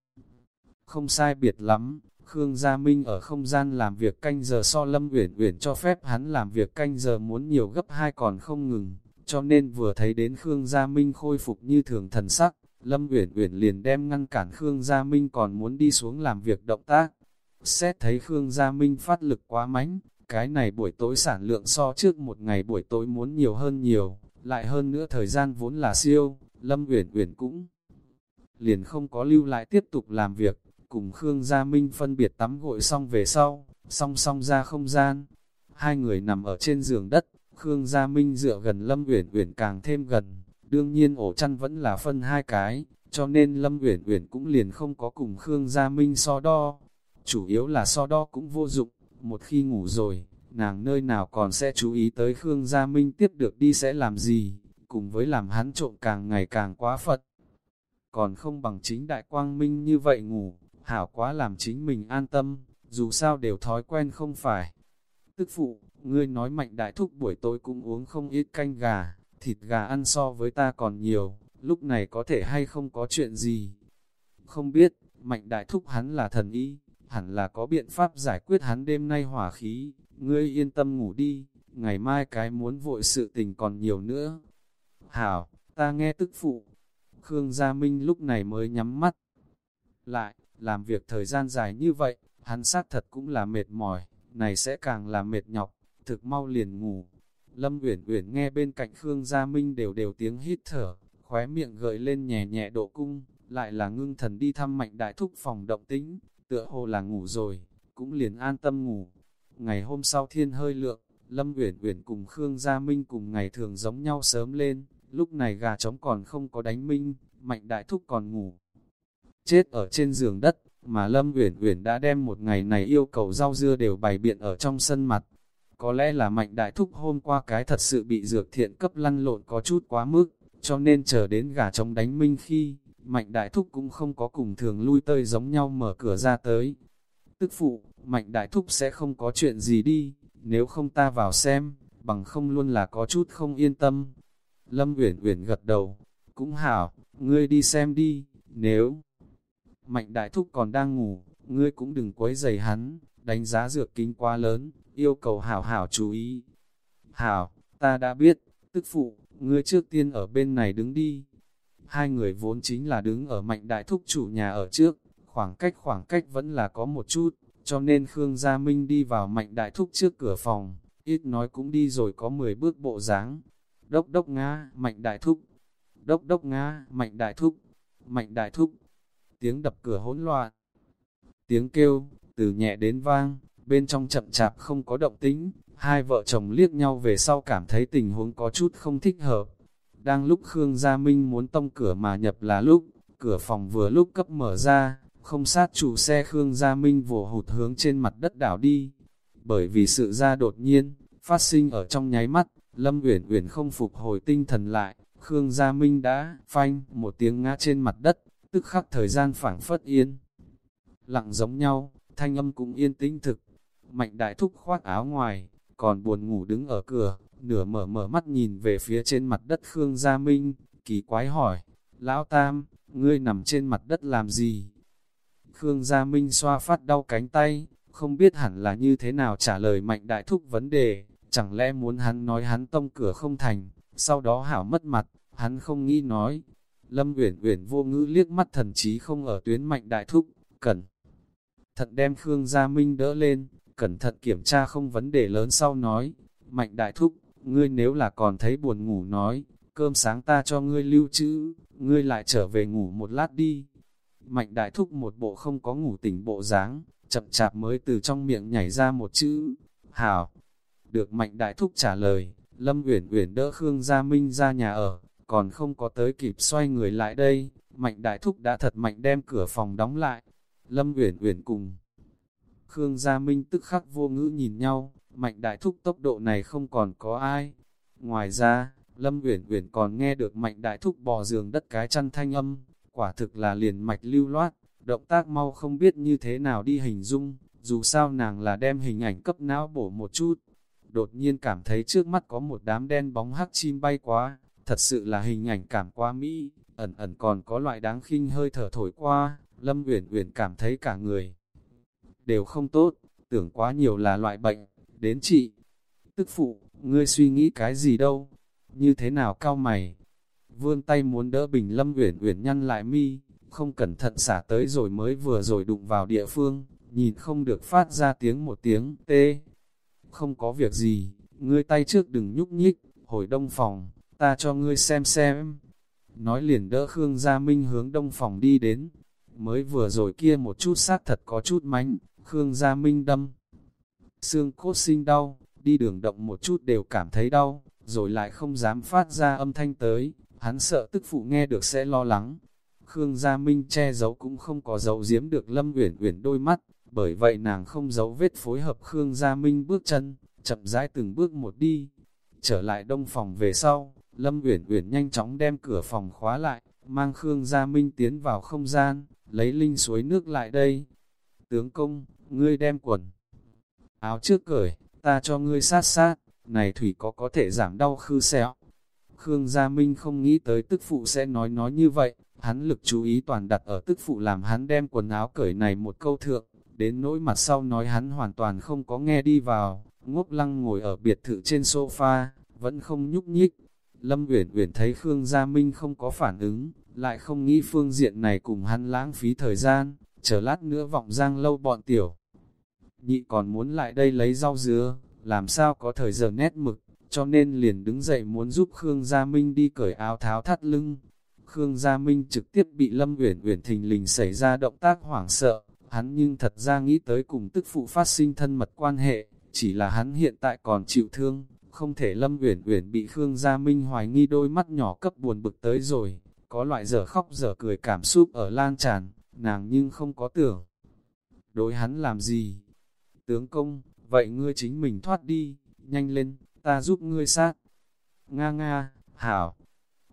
Không sai biệt lắm, Khương Gia Minh ở không gian làm việc canh giờ so Lâm Uyển Uyển cho phép hắn làm việc canh giờ muốn nhiều gấp hai còn không ngừng, cho nên vừa thấy đến Khương Gia Minh khôi phục như thường thần sắc, Lâm Uyển Uyển liền đem ngăn cản Khương Gia Minh còn muốn đi xuống làm việc động tác. Xét thấy Khương Gia Minh phát lực quá mánh, cái này buổi tối sản lượng so trước một ngày buổi tối muốn nhiều hơn nhiều, lại hơn nữa thời gian vốn là siêu, Lâm Uyển Uyển cũng liền không có lưu lại tiếp tục làm việc, cùng Khương Gia Minh phân biệt tắm gội xong về sau, song song ra không gian. Hai người nằm ở trên giường đất, Khương Gia Minh dựa gần Lâm Uyển Uyển càng thêm gần, đương nhiên ổ chăn vẫn là phân hai cái, cho nên Lâm Uyển Uyển cũng liền không có cùng Khương Gia Minh so đo. Chủ yếu là so đo cũng vô dụng, một khi ngủ rồi, nàng nơi nào còn sẽ chú ý tới Khương Gia Minh tiếp được đi sẽ làm gì, cùng với làm hắn trộm càng ngày càng quá phật. Còn không bằng chính đại quang minh như vậy ngủ, hảo quá làm chính mình an tâm, dù sao đều thói quen không phải. Tức phụ, ngươi nói mạnh đại thúc buổi tối cũng uống không ít canh gà, thịt gà ăn so với ta còn nhiều, lúc này có thể hay không có chuyện gì. Không biết, mạnh đại thúc hắn là thần y, hẳn là có biện pháp giải quyết hắn đêm nay hỏa khí, ngươi yên tâm ngủ đi, ngày mai cái muốn vội sự tình còn nhiều nữa. Hảo, ta nghe tức phụ. Khương Gia Minh lúc này mới nhắm mắt. Lại, làm việc thời gian dài như vậy, hắn sát thật cũng là mệt mỏi, này sẽ càng là mệt nhọc, thực mau liền ngủ. Lâm Uyển Uyển nghe bên cạnh Khương Gia Minh đều đều tiếng hít thở, khóe miệng gợi lên nhẹ nhẹ độ cung, lại là ngưng thần đi thăm mạnh đại thúc phòng động tĩnh, tựa hồ là ngủ rồi, cũng liền an tâm ngủ. Ngày hôm sau thiên hơi lượng, Lâm Uyển Uyển cùng Khương Gia Minh cùng ngày thường giống nhau sớm lên, lúc này gà trống còn không có đánh minh, mạnh đại thúc còn ngủ. Chết ở trên giường đất, mà Lâm Uyển Uyển đã đem một ngày này yêu cầu rau dưa đều bày biện ở trong sân mặt. Có lẽ là mạnh đại thúc hôm qua cái thật sự bị dược thiện cấp lăn lộn có chút quá mức, cho nên chờ đến gà trống đánh minh khi, mạnh đại thúc cũng không có cùng thường lui tơi giống nhau mở cửa ra tới. Tức phụ, mạnh đại thúc sẽ không có chuyện gì đi, nếu không ta vào xem, bằng không luôn là có chút không yên tâm. Lâm Uyển Uyển gật đầu, cũng hảo, ngươi đi xem đi, nếu mạnh đại thúc còn đang ngủ, ngươi cũng đừng quấy rầy hắn, đánh giá dược kính quá lớn, yêu cầu hảo hảo chú ý. Hảo, ta đã biết, tức phụ, ngươi trước tiên ở bên này đứng đi. Hai người vốn chính là đứng ở mạnh đại thúc chủ nhà ở trước, khoảng cách khoảng cách vẫn là có một chút, cho nên Khương Gia Minh đi vào mạnh đại thúc trước cửa phòng, ít nói cũng đi rồi có 10 bước bộ dáng Đốc đốc ngã, mạnh đại thúc, đốc đốc ngã, mạnh đại thúc, mạnh đại thúc, tiếng đập cửa hỗn loạn, tiếng kêu, từ nhẹ đến vang, bên trong chậm chạp không có động tĩnh, hai vợ chồng liếc nhau về sau cảm thấy tình huống có chút không thích hợp. Đang lúc Khương Gia Minh muốn tông cửa mà nhập là lúc, cửa phòng vừa lúc cấp mở ra, không sát chủ xe Khương Gia Minh vồ hụt hướng trên mặt đất đảo đi. Bởi vì sự ra đột nhiên, phát sinh ở trong nháy mắt, Lâm Uyển Uyển không phục hồi tinh thần lại, Khương Gia Minh đã phanh một tiếng ngã trên mặt đất, tức khắc thời gian phảng phất yên. Lặng giống nhau, thanh âm cũng yên tĩnh thực. Mạnh đại thúc khoác áo ngoài, còn buồn ngủ đứng ở cửa, nửa mở mở mắt nhìn về phía trên mặt đất Khương Gia Minh, kỳ quái hỏi, Lão Tam, ngươi nằm trên mặt đất làm gì? Khương Gia Minh xoa phát đau cánh tay, không biết hẳn là như thế nào trả lời mạnh đại thúc vấn đề, chẳng lẽ muốn hắn nói hắn tông cửa không thành, sau đó hảo mất mặt, hắn không nghĩ nói. Lâm Uyển Uyển vô ngữ liếc mắt thần trí không ở tuyến mạnh đại thúc, cẩn thận đem Khương Gia Minh đỡ lên, cẩn thận kiểm tra không vấn đề lớn sau nói, mạnh đại thúc, ngươi nếu là còn thấy buồn ngủ nói, cơm sáng ta cho ngươi lưu trữ, ngươi lại trở về ngủ một lát đi. Mạnh đại thúc một bộ không có ngủ tỉnh bộ dáng, chậm chạp mới từ trong miệng nhảy ra một chữ, hảo. Được mạnh đại thúc trả lời, Lâm Uyển Uyển đỡ Khương Gia Minh ra nhà ở, còn không có tới kịp xoay người lại đây, mạnh đại thúc đã thật mạnh đem cửa phòng đóng lại. Lâm Uyển Uyển cùng Khương Gia Minh tức khắc vô ngữ nhìn nhau, mạnh đại thúc tốc độ này không còn có ai. Ngoài ra, Lâm Uyển Uyển còn nghe được mạnh đại thúc bò giường đất cái chăn thanh âm, quả thực là liền mạch lưu loát, động tác mau không biết như thế nào đi hình dung, dù sao nàng là đem hình ảnh cấp não bổ một chút. Đột nhiên cảm thấy trước mắt có một đám đen bóng hắc chim bay quá, thật sự là hình ảnh cảm quá mỹ, ẩn ẩn còn có loại đáng khinh hơi thở thổi qua, Lâm Uyển Uyển cảm thấy cả người đều không tốt, tưởng quá nhiều là loại bệnh, đến chị. Tức phụ, ngươi suy nghĩ cái gì đâu? Như thế nào cao mày? vươn tay muốn đỡ bình lâm uyển uyển nhăn lại mi, không cẩn thận xả tới rồi mới vừa rồi đụng vào địa phương, nhìn không được phát ra tiếng một tiếng tê. Không có việc gì, ngươi tay trước đừng nhúc nhích, hồi đông phòng, ta cho ngươi xem xem. nói liền đỡ Khương Gia Minh hướng đông phòng đi đến. Mới vừa rồi kia một chút sát thật có chút mánh, Khương Gia Minh đâm. Xương cốt sinh đau, đi đường động một chút đều cảm thấy đau, rồi lại không dám phát ra âm thanh tới, hắn sợ tức phụ nghe được sẽ lo lắng. Khương Gia Minh che giấu cũng không có giấu giếm được Lâm Uyển Uyển đôi mắt, bởi vậy nàng không giấu vết phối hợp Khương Gia Minh bước chân, chậm rãi từng bước một đi. Trở lại đông phòng về sau, Lâm Uyển Uyển nhanh chóng đem cửa phòng khóa lại, mang Khương Gia Minh tiến vào không gian, lấy linh suối nước lại đây. Tướng công, ngươi đem quần áo trước cởi, ta cho ngươi sát sát, này thủy có có thể giảm đau khư sẹo. Khương Gia Minh không nghĩ tới tức phụ sẽ nói nói như vậy, hắn lực chú ý toàn đặt ở tức phụ làm hắn đem quần áo cởi này một câu thượng, đến nỗi mặt sau nói hắn hoàn toàn không có nghe đi vào, ngốc lăng ngồi ở biệt thự trên sofa, vẫn không nhúc nhích. Lâm Uyển Uyển thấy Khương Gia Minh không có phản ứng, lại không nghĩ phương diện này cùng hắn lãng phí thời gian, chờ lát nữa vọng giang lâu bọn tiểu. Nhị còn muốn lại đây lấy rau dứa, làm sao có thời giờ nét mực, cho nên liền đứng dậy muốn giúp Khương Gia Minh đi cởi áo tháo thắt lưng. Khương Gia Minh trực tiếp bị Lâm Uyển Uyển thình lình xảy ra động tác hoảng sợ, hắn nhưng thật ra nghĩ tới cùng tức phụ phát sinh thân mật quan hệ, chỉ là hắn hiện tại còn chịu thương, không thể Lâm Uyển Uyển bị Khương Gia Minh hoài nghi đôi mắt nhỏ cấp buồn bực tới rồi, có loại giờ khóc giờ cười cảm xúc ở lan tràn, nàng nhưng không có tưởng. Đối hắn làm gì? Tướng công, vậy ngươi chính mình thoát đi, nhanh lên, ta giúp ngươi sát. Nga nga, hảo.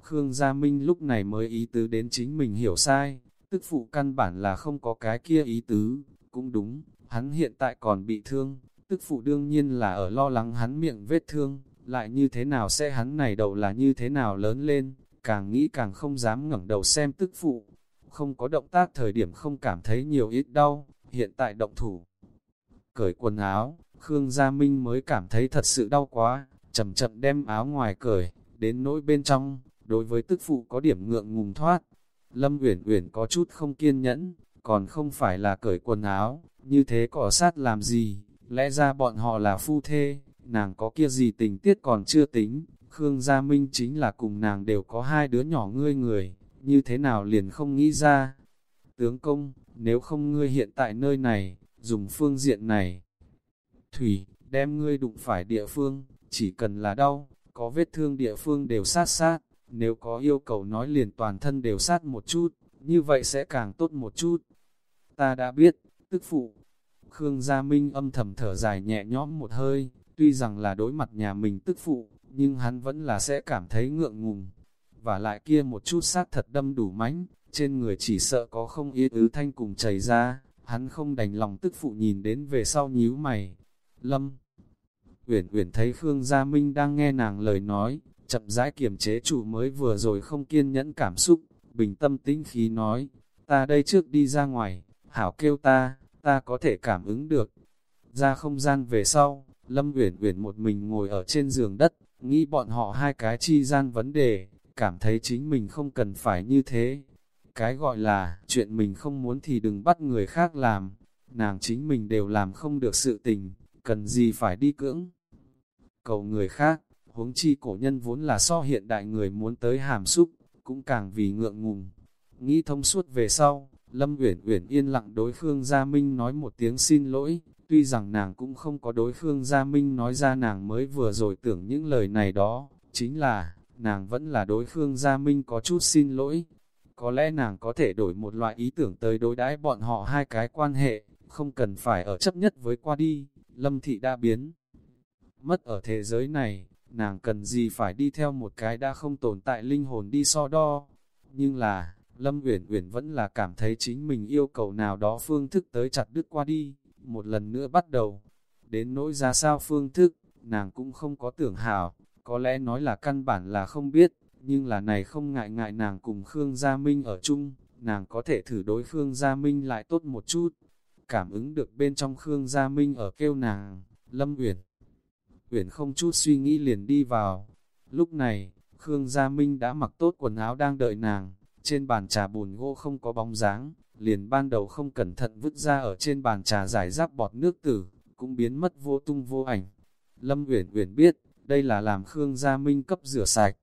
Khương Gia Minh lúc này mới ý tứ đến chính mình hiểu sai, tức phụ căn bản là không có cái kia ý tứ, cũng đúng, hắn hiện tại còn bị thương, tức phụ đương nhiên là ở lo lắng hắn miệng vết thương, lại như thế nào sẽ hắn này đầu là như thế nào lớn lên, càng nghĩ càng không dám ngẩng đầu xem tức phụ, không có động tác thời điểm không cảm thấy nhiều ít đau, hiện tại động thủ. Cởi quần áo, Khương Gia Minh mới cảm thấy thật sự đau quá, chậm chậm đem áo ngoài cởi, đến nỗi bên trong, đối với tức phụ có điểm ngượng ngùng thoát. Lâm Uyển Uyển có chút không kiên nhẫn, còn không phải là cởi quần áo, như thế cỏ sát làm gì, lẽ ra bọn họ là phu thê, nàng có kia gì tình tiết còn chưa tính, Khương Gia Minh chính là cùng nàng đều có hai đứa nhỏ ngươi người, như thế nào liền không nghĩ ra. Tướng công, nếu không ngươi hiện tại nơi này, dùng phương diện này, Thủy, đem ngươi đụng phải địa phương, chỉ cần là đau, có vết thương địa phương đều sát sát, nếu có yêu cầu nói liền toàn thân đều sát một chút, như vậy sẽ càng tốt một chút. Ta đã biết, tức phụ. Khương Gia Minh âm thầm thở dài nhẹ nhõm một hơi, tuy rằng là đối mặt nhà mình tức phụ, nhưng hắn vẫn là sẽ cảm thấy ngượng ngùng. Và lại kia một chút sát thật đâm đủ mánh, trên người chỉ sợ có không yên ứ thanh cùng chảy ra, hắn không đành lòng tức phụ nhìn đến về sau nhíu mày, Lâm Uyển Uyển thấy Khương Gia Minh đang nghe nàng lời nói, chậm rãi kiềm chế chủ mới vừa rồi không kiên nhẫn cảm xúc, bình tâm tĩnh khí nói, ta đây trước đi ra ngoài, hảo kêu ta, ta có thể cảm ứng được. Ra không gian về sau, Lâm Uyển Uyển một mình ngồi ở trên giường đất, nghĩ bọn họ hai cái chi gian vấn đề, cảm thấy chính mình không cần phải như thế. Cái gọi là, chuyện mình không muốn thì đừng bắt người khác làm, nàng chính mình đều làm không được sự tình, cần gì phải đi cưỡng. Cầu người khác, huống chi cổ nhân vốn là so hiện đại người muốn tới hàm xúc, cũng càng vì ngượng ngùng. Nghĩ thông suốt về sau, Lâm Uyển Uyển yên lặng đối Khương Gia Minh nói một tiếng xin lỗi, tuy rằng nàng cũng không có đối Khương Gia Minh nói ra nàng mới vừa rồi tưởng những lời này đó, chính là, nàng vẫn là đối Khương Gia Minh có chút xin lỗi. Có lẽ nàng có thể đổi một loại ý tưởng tới đối đãi bọn họ hai cái quan hệ, không cần phải ở chấp nhất với qua đi. Lâm Thị đã biến. Mất ở thế giới này, nàng cần gì phải đi theo một cái đã không tồn tại linh hồn đi so đo. Nhưng là, Lâm Uyển Uyển vẫn là cảm thấy chính mình yêu cầu nào đó phương thức tới chặt đứt qua đi, một lần nữa bắt đầu. Đến nỗi ra sao phương thức, nàng cũng không có tưởng hảo, có lẽ nói là căn bản là không biết, nhưng là này không ngại ngại nàng cùng Khương Gia Minh ở chung, nàng có thể thử đối Khương Gia Minh lại tốt một chút, cảm ứng được bên trong Khương Gia Minh ở kêu nàng, Lâm Uyển. Uyển không chút suy nghĩ liền đi vào. Lúc này, Khương Gia Minh đã mặc tốt quần áo đang đợi nàng, trên bàn trà bùn gỗ không có bóng dáng, liền ban đầu không cẩn thận vứt ra ở trên bàn trà giải rác bọt nước tử, cũng biến mất vô tung vô ảnh. Lâm Uyển Uyển biết, đây là làm Khương Gia Minh cấp rửa sạch.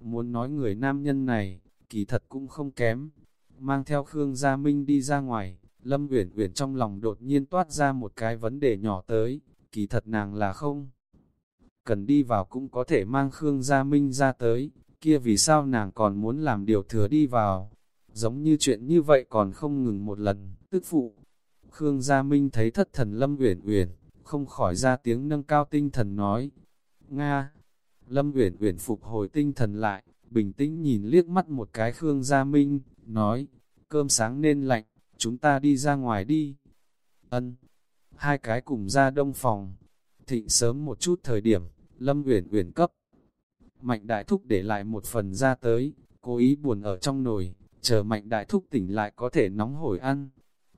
Muốn nói người nam nhân này, kỳ thật cũng không kém. Mang theo Khương Gia Minh đi ra ngoài, Lâm Uyển Uyển trong lòng đột nhiên toát ra một cái vấn đề nhỏ tới, kỳ thật nàng là không. Cần đi vào cũng có thể mang Khương Gia Minh ra tới, kia vì sao nàng còn muốn làm điều thừa đi vào. Giống như chuyện như vậy còn không ngừng một lần, tức phụ. Khương Gia Minh thấy thất thần Lâm Uyển Uyển, không khỏi ra tiếng nâng cao tinh thần nói. Nga! Lâm Uyển Uyển phục hồi tinh thần lại, bình tĩnh nhìn liếc mắt một cái Khương Gia Minh, nói, cơm sáng nên lạnh, chúng ta đi ra ngoài đi. Ân, hai cái cùng ra đông phòng. Thịnh sớm một chút thời điểm, Lâm Uyển Uyển cấp. Mạnh Đại Thúc để lại một phần ra tới, cố ý buồn ở trong nồi, chờ Mạnh Đại Thúc tỉnh lại có thể nóng hổi ăn.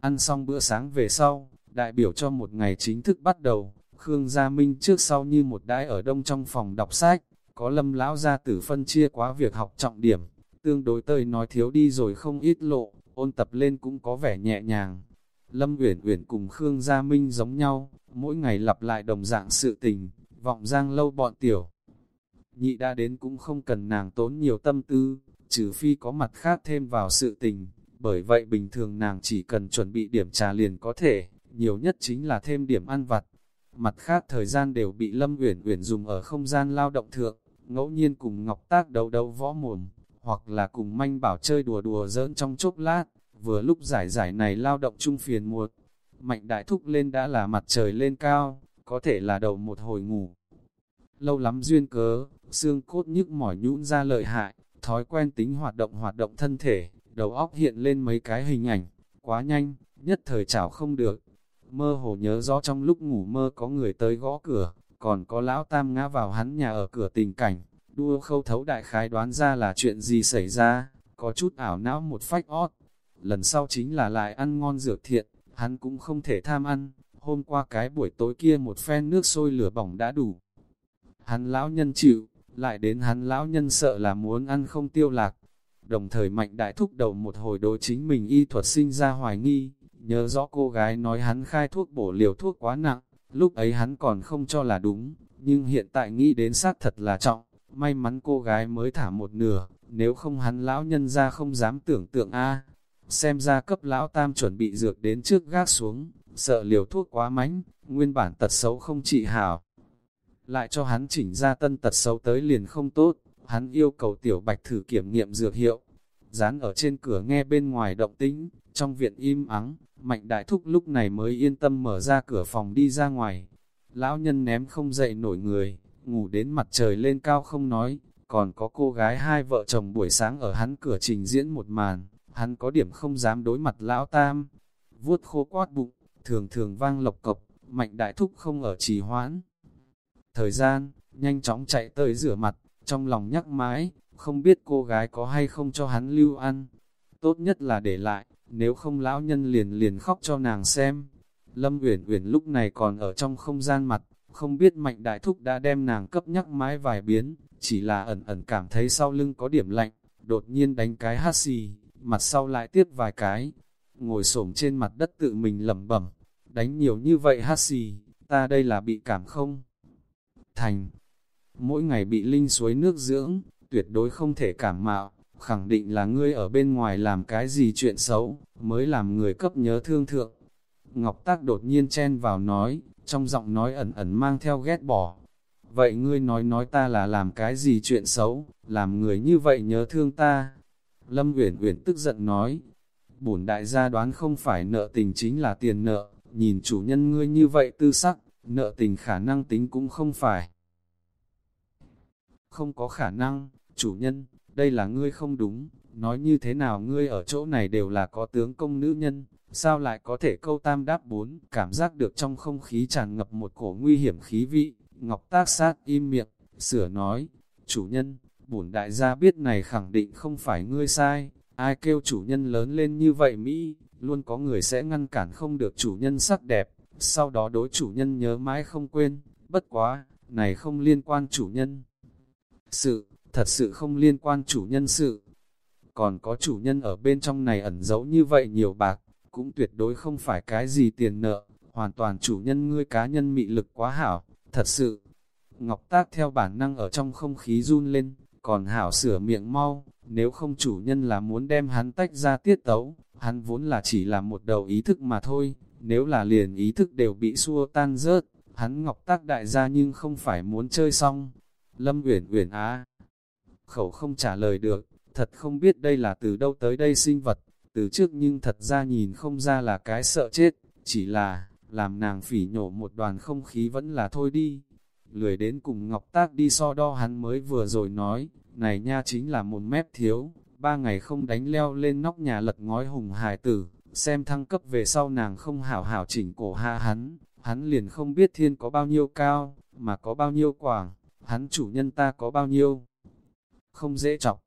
Ăn xong bữa sáng về sau, đại biểu cho một ngày chính thức bắt đầu, Khương Gia Minh trước sau như một đái ở đông trong phòng đọc sách, có lâm lão gia tử phân chia quá việc học trọng điểm, tương đối tơi nói thiếu đi rồi không ít lộ, ôn tập lên cũng có vẻ nhẹ nhàng. Lâm Uyển Uyển cùng Khương Gia Minh giống nhau, mỗi ngày lặp lại đồng dạng sự tình, vọng giang lâu bọn tiểu. Nhị đã đến cũng không cần nàng tốn nhiều tâm tư, trừ phi có mặt khác thêm vào sự tình, bởi vậy bình thường nàng chỉ cần chuẩn bị điểm trà liền có thể, nhiều nhất chính là thêm điểm ăn vặt. Mặt khác thời gian đều bị Lâm Uyển Uyển dùng ở không gian lao động thượng, ngẫu nhiên cùng Ngọc Tác đấu đấu võ mồm, hoặc là cùng manh bảo chơi đùa đùa giỡn trong chốc lát, vừa lúc giải giải này lao động chung phiền muộn. Mạnh đại thúc lên đã là mặt trời lên cao, có thể là đầu một hồi ngủ. Lâu lắm duyên cớ, xương cốt nhức mỏi nhũn ra lợi hại, thói quen tính hoạt động hoạt động thân thể, đầu óc hiện lên mấy cái hình ảnh, quá nhanh, nhất thời chảo không được. Mơ hồ nhớ rõ trong lúc ngủ mơ có người tới gõ cửa, còn có lão tam ngã vào hắn nhà ở cửa tình cảnh, đua khâu thấu đại khái đoán ra là chuyện gì xảy ra, có chút ảo não một phách ót. Lần sau chính là lại ăn ngon dược thiện, hắn cũng không thể tham ăn, hôm qua cái buổi tối kia một phen nước sôi lửa bỏng đã đủ. Hắn lão nhân chịu, lại đến hắn lão nhân sợ là muốn ăn không tiêu lạc. Đồng thời mạnh đại thúc đầu một hồi đối chính mình y thuật sinh ra hoài nghi, nhớ rõ cô gái nói hắn khai thuốc bổ liều thuốc quá nặng, lúc ấy hắn còn không cho là đúng, nhưng hiện tại nghĩ đến xác thật là trọng, may mắn cô gái mới thả một nửa, nếu không hắn lão nhân ra không dám tưởng tượng a Xem ra cấp lão tam chuẩn bị dược đến trước gác xuống, sợ liều thuốc quá mánh, nguyên bản tật xấu không trị hảo. Lại cho hắn chỉnh ra tân tật xấu tới liền không tốt, hắn yêu cầu tiểu bạch thử kiểm nghiệm dược hiệu. Dán ở trên cửa nghe bên ngoài động tĩnh, trong viện im ắng, mạnh đại thúc lúc này mới yên tâm mở ra cửa phòng đi ra ngoài. Lão nhân ném không dậy nổi người, ngủ đến mặt trời lên cao không nói, còn có cô gái hai vợ chồng buổi sáng ở hắn cửa trình diễn một màn, hắn có điểm không dám đối mặt lão tam. Vuốt khô quát bụng, thường thường vang lộc cộc, mạnh đại thúc không ở trì hoãn. Thời gian, nhanh chóng chạy tới rửa mặt, trong lòng nhắc mãi, không biết cô gái có hay không cho hắn lưu ăn. Tốt nhất là để lại, nếu không lão nhân liền liền khóc cho nàng xem. Lâm Uyển Uyển lúc này còn ở trong không gian mặt, không biết mạnh đại thúc đã đem nàng cấp nhắc mãi vài biến, chỉ là ẩn ẩn cảm thấy sau lưng có điểm lạnh, đột nhiên đánh cái hát xì, mặt sau lại tiếp vài cái, ngồi xổm trên mặt đất tự mình lẩm bẩm, đánh nhiều như vậy hát xì, ta đây là bị cảm không? Thành, mỗi ngày bị linh suối nước dưỡng, tuyệt đối không thể cảm mạo, khẳng định là ngươi ở bên ngoài làm cái gì chuyện xấu, mới làm người cấp nhớ thương thượng. Ngọc Tác đột nhiên chen vào nói, trong giọng nói ẩn ẩn mang theo ghét bỏ. Vậy ngươi nói nói ta là làm cái gì chuyện xấu, làm người như vậy nhớ thương ta. Lâm Uyển Uyển tức giận nói, bổn đại gia đoán không phải nợ tình chính là tiền nợ, nhìn chủ nhân ngươi như vậy tư sắc, nợ tình khả năng tính cũng không phải. Không có khả năng, chủ nhân, đây là ngươi không đúng, nói như thế nào ngươi ở chỗ này đều là có tướng công nữ nhân, sao lại có thể câu tam đáp bốn, cảm giác được trong không khí tràn ngập một cổ nguy hiểm khí vị, ngọc tác sát im miệng, sửa nói, chủ nhân, bổn đại gia biết này khẳng định không phải ngươi sai, ai kêu chủ nhân lớn lên như vậy Mỹ, luôn có người sẽ ngăn cản không được chủ nhân sắc đẹp, sau đó đối chủ nhân nhớ mãi không quên, bất quá, này không liên quan chủ nhân. Sự, thật sự không liên quan chủ nhân sự. Còn có chủ nhân ở bên trong này ẩn giấu như vậy nhiều bạc, cũng tuyệt đối không phải cái gì tiền nợ, hoàn toàn chủ nhân ngươi cá nhân mị lực quá hảo, thật sự. Ngọc Tác theo bản năng ở trong không khí run lên, còn hảo sửa miệng mau, nếu không chủ nhân là muốn đem hắn tách ra tiết tấu, hắn vốn là chỉ là một đầu ý thức mà thôi, nếu là liền ý thức đều bị xua tan rớt, hắn ngọc tác đại gia nhưng không phải muốn chơi xong. Lâm Uyển Uyển á, khẩu không trả lời được, thật không biết đây là từ đâu tới đây sinh vật, từ trước nhưng thật ra nhìn không ra là cái sợ chết, chỉ là, làm nàng phỉ nhổ một đoàn không khí vẫn là thôi đi. Lười đến cùng Ngọc Tác đi so đo hắn mới vừa rồi nói, này nha chính là một mép thiếu, ba ngày không đánh leo lên nóc nhà lật ngói hùng hài tử, xem thăng cấp về sau nàng không hảo hảo chỉnh cổ hạ hắn, hắn liền không biết thiên có bao nhiêu cao, mà có bao nhiêu quảng, hắn chủ nhân ta có bao nhiêu. Không dễ chọc,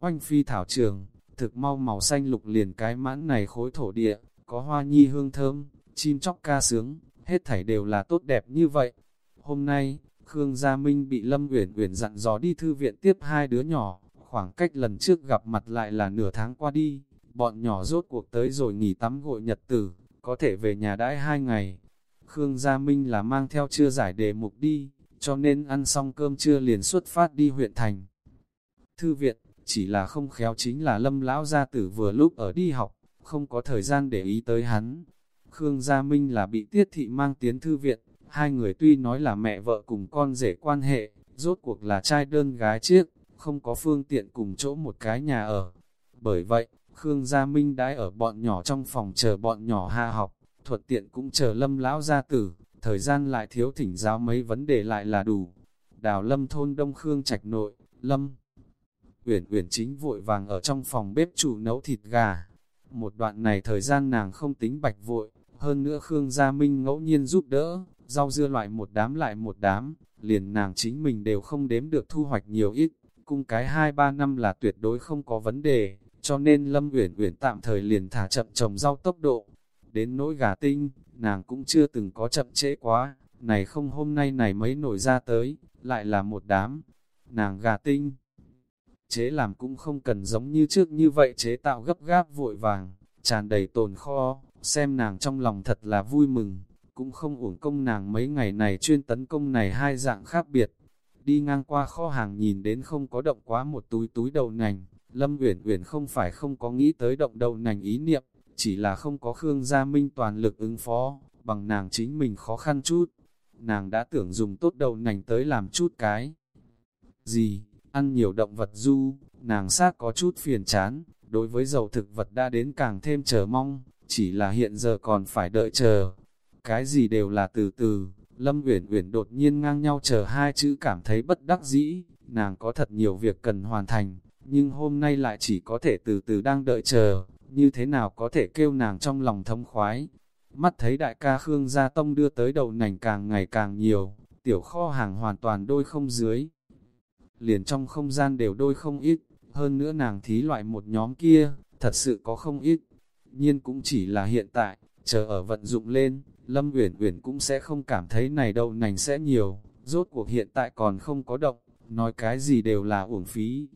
oanh phi thảo trường, thực mau màu xanh lục liền cái mãn này khối thổ địa, có hoa nhi hương thơm, chim chóc ca sướng, hết thảy đều là tốt đẹp như vậy. Hôm nay, Khương Gia Minh bị Lâm Uyển Uyển dặn dò đi thư viện tiếp hai đứa nhỏ, khoảng cách lần trước gặp mặt lại là nửa tháng qua đi, bọn nhỏ rốt cuộc tới rồi nghỉ tắm gội nhật tử, có thể về nhà đãi hai ngày. Khương Gia Minh là mang theo chưa giải đề mục đi, cho nên ăn xong cơm trưa liền xuất phát đi huyện thành. Thư viện, chỉ là không khéo chính là lâm lão gia tử vừa lúc ở đi học, không có thời gian để ý tới hắn. Khương Gia Minh là bị tiết thị mang tiến thư viện, hai người tuy nói là mẹ vợ cùng con rể quan hệ, rốt cuộc là trai đơn gái chiếc, không có phương tiện cùng chỗ một cái nhà ở. Bởi vậy, Khương Gia Minh đãi ở bọn nhỏ trong phòng chờ bọn nhỏ hạ học, thuận tiện cũng chờ lâm lão gia tử, thời gian lại thiếu thỉnh giáo mấy vấn đề lại là đủ. Đào lâm thôn đông Khương trạch nội, lâm. Uyển Uyển chính vội vàng ở trong phòng bếp chủ nấu thịt gà. Một đoạn này thời gian nàng không tính bạch vội, hơn nữa Khương Gia Minh ngẫu nhiên giúp đỡ, rau dưa loại một đám lại một đám, liền nàng chính mình đều không đếm được thu hoạch nhiều ít, cung cái 2-3 năm là tuyệt đối không có vấn đề, cho nên Lâm Uyển Uyển tạm thời liền thả chậm trồng rau tốc độ. Đến nỗi gà tinh, nàng cũng chưa từng có chậm trễ quá, này không hôm nay này mới nổi ra tới, lại là một đám. Nàng gà tinh, chế làm cũng không cần giống như trước như vậy chế tạo gấp gáp vội vàng, tràn đầy tồn kho, xem nàng trong lòng thật là vui mừng, cũng không uổng công nàng mấy ngày này chuyên tấn công này hai dạng khác biệt. Đi ngang qua kho hàng nhìn đến không có động quá một túi túi đầu nành, Lâm Uyển Uyển không phải không có nghĩ tới động đầu nành ý niệm, chỉ là không có Khương Gia Minh toàn lực ứng phó, bằng nàng chính mình khó khăn chút. Nàng đã tưởng dùng tốt đầu nành tới làm chút cái. Gì, ăn nhiều động vật du, nàng xác có chút phiền chán, đối với dầu thực vật đã đến càng thêm chờ mong, chỉ là hiện giờ còn phải đợi chờ. Cái gì đều là từ từ, Lâm Uyển Uyển đột nhiên ngang nhau chờ hai chữ cảm thấy bất đắc dĩ, nàng có thật nhiều việc cần hoàn thành, nhưng hôm nay lại chỉ có thể từ từ đang đợi chờ, như thế nào có thể kêu nàng trong lòng thông khoái. Mắt thấy đại ca Khương Gia Tông đưa tới đầu nành càng ngày càng nhiều, tiểu kho hàng hoàn toàn đôi không dưới. Liền trong không gian đều đôi không ít, hơn nữa nàng thí loại một nhóm kia, thật sự có không ít. Nhiên cũng chỉ là hiện tại, chờ ở vận dụng lên, Lâm Uyển Uyển cũng sẽ không cảm thấy này đậu nành sẽ nhiều, rốt cuộc hiện tại còn không có động, nói cái gì đều là uổng phí.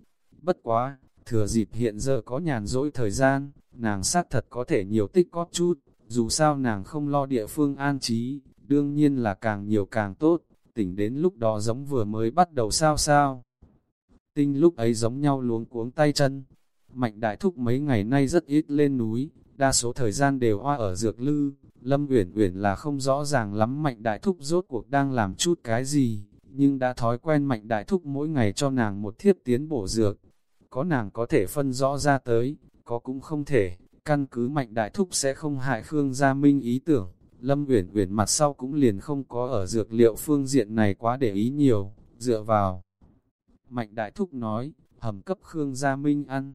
Bất quá, thừa dịp hiện giờ có nhàn rỗi thời gian, nàng sát thật có thể nhiều tích cóp chút, dù sao nàng không lo địa phương an trí, đương nhiên là càng nhiều càng tốt, tỉnh đến lúc đó giống vừa mới bắt đầu sao sao. Tinh lúc ấy giống nhau luống cuống tay chân, mạnh đại thúc mấy ngày nay rất ít lên núi, đa số thời gian đều hoa ở dược lư, Lâm Uyển Uyển là không rõ ràng lắm Mạnh Đại Thúc rốt cuộc đang làm chút cái gì, nhưng đã thói quen Mạnh Đại Thúc mỗi ngày cho nàng một thiếp tiến bổ dược. Có nàng có thể phân rõ ra tới, có cũng không thể, căn cứ Mạnh Đại Thúc sẽ không hại Khương Gia Minh ý tưởng. Lâm Uyển Uyển mặt sau cũng liền không có ở dược liệu phương diện này quá để ý nhiều, dựa vào. Mạnh Đại Thúc nói, hầm cấp Khương Gia Minh ăn.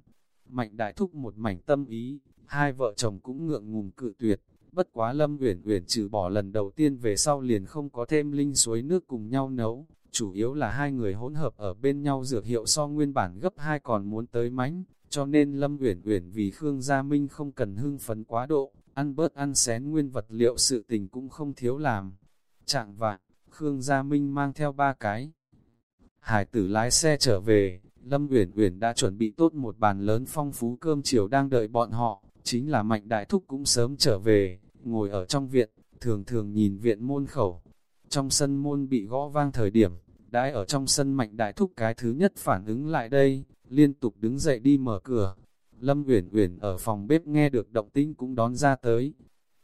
Mạnh Đại Thúc một mảnh tâm ý, hai vợ chồng cũng ngượng ngùng cự tuyệt, Bất quá Lâm Uyển Uyển trừ bỏ lần đầu tiên về sau liền không có thêm linh suối nước cùng nhau nấu, chủ yếu là hai người hỗn hợp ở bên nhau dược hiệu so nguyên bản gấp hai còn muốn tới mánh, cho nên Lâm Uyển Uyển vì Khương Gia Minh không cần hưng phấn quá độ, ăn bớt ăn xén nguyên vật liệu sự tình cũng không thiếu làm. Trạng vạn, Khương Gia Minh mang theo ba cái. Hải tử lái xe trở về, Lâm Uyển Uyển đã chuẩn bị tốt một bàn lớn phong phú cơm chiều đang đợi bọn họ, chính là Mạnh Đại Thúc cũng sớm trở về, ngồi ở trong viện, thường thường nhìn viện môn khẩu. Trong sân môn bị gõ vang thời điểm, đãi ở trong sân mạnh đại thúc cái thứ nhất phản ứng lại đây, liên tục đứng dậy đi mở cửa. Lâm Uyển Uyển ở phòng bếp nghe được động tĩnh cũng đón ra tới.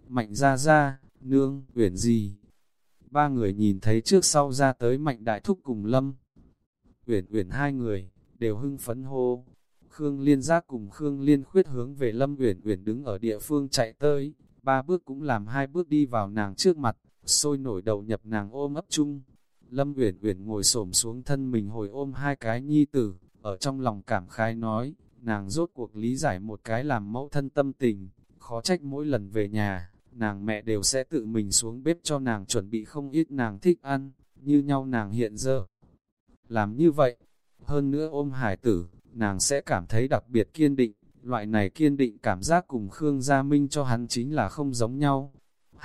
Mạnh ra ra, nương, Uyển gì? Ba người nhìn thấy trước sau ra tới mạnh đại thúc cùng Lâm. Uyển Uyển hai người, đều hưng phấn hô. Khương Liên Giác cùng Khương Liên Khuyết hướng về Lâm Uyển Uyển đứng ở địa phương chạy tới, ba bước cũng làm hai bước đi vào nàng trước mặt, sôi nổi đầu nhập nàng ôm ấp chung. Lâm Uyển Uyển ngồi xổm xuống thân mình hồi ôm hai cái nhi tử, ở trong lòng cảm khái nói, nàng rốt cuộc lý giải một cái làm mẫu thân tâm tình, khó trách mỗi lần về nhà, nàng mẹ đều sẽ tự mình xuống bếp cho nàng chuẩn bị không ít nàng thích ăn, như nhau nàng hiện giờ. Làm như vậy, hơn nữa ôm hải tử, nàng sẽ cảm thấy đặc biệt kiên định, loại này kiên định cảm giác cùng Khương Gia Minh cho hắn chính là không giống nhau.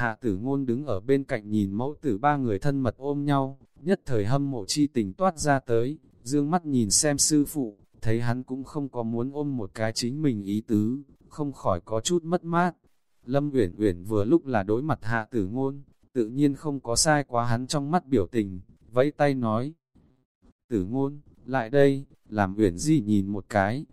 Hạ tử ngôn đứng ở bên cạnh nhìn mẫu tử ba người thân mật ôm nhau, nhất thời hâm mộ chi tình toát ra tới, dương mắt nhìn xem sư phụ, thấy hắn cũng không có muốn ôm một cái chính mình ý tứ, không khỏi có chút mất mát. Lâm Uyển Uyển vừa lúc là đối mặt hạ tử ngôn, tự nhiên không có sai quá hắn trong mắt biểu tình, vẫy tay nói. Tử ngôn, lại đây, làm Uyển gì nhìn một cái.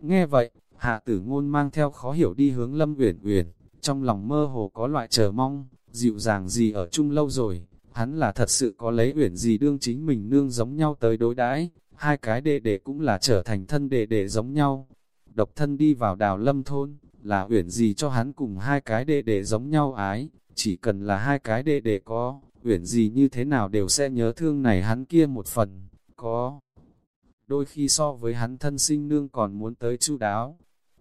Nghe vậy, hạ tử ngôn mang theo khó hiểu đi hướng Lâm Uyển Uyển, trong lòng mơ hồ có loại chờ mong, dịu dàng gì ở chung lâu rồi, hắn là thật sự có lấy Uyển gì đương chính mình nương giống nhau tới đối đãi, hai cái đệ đệ cũng là trở thành thân đệ đệ giống nhau. Độc thân đi vào đào lâm thôn, là uyển gì cho hắn cùng hai cái đệ đệ giống nhau ái, chỉ cần là hai cái đệ đệ có, uyển gì như thế nào đều sẽ nhớ thương này hắn kia một phần, có. Đôi khi so với hắn thân sinh nương còn muốn tới chu đáo.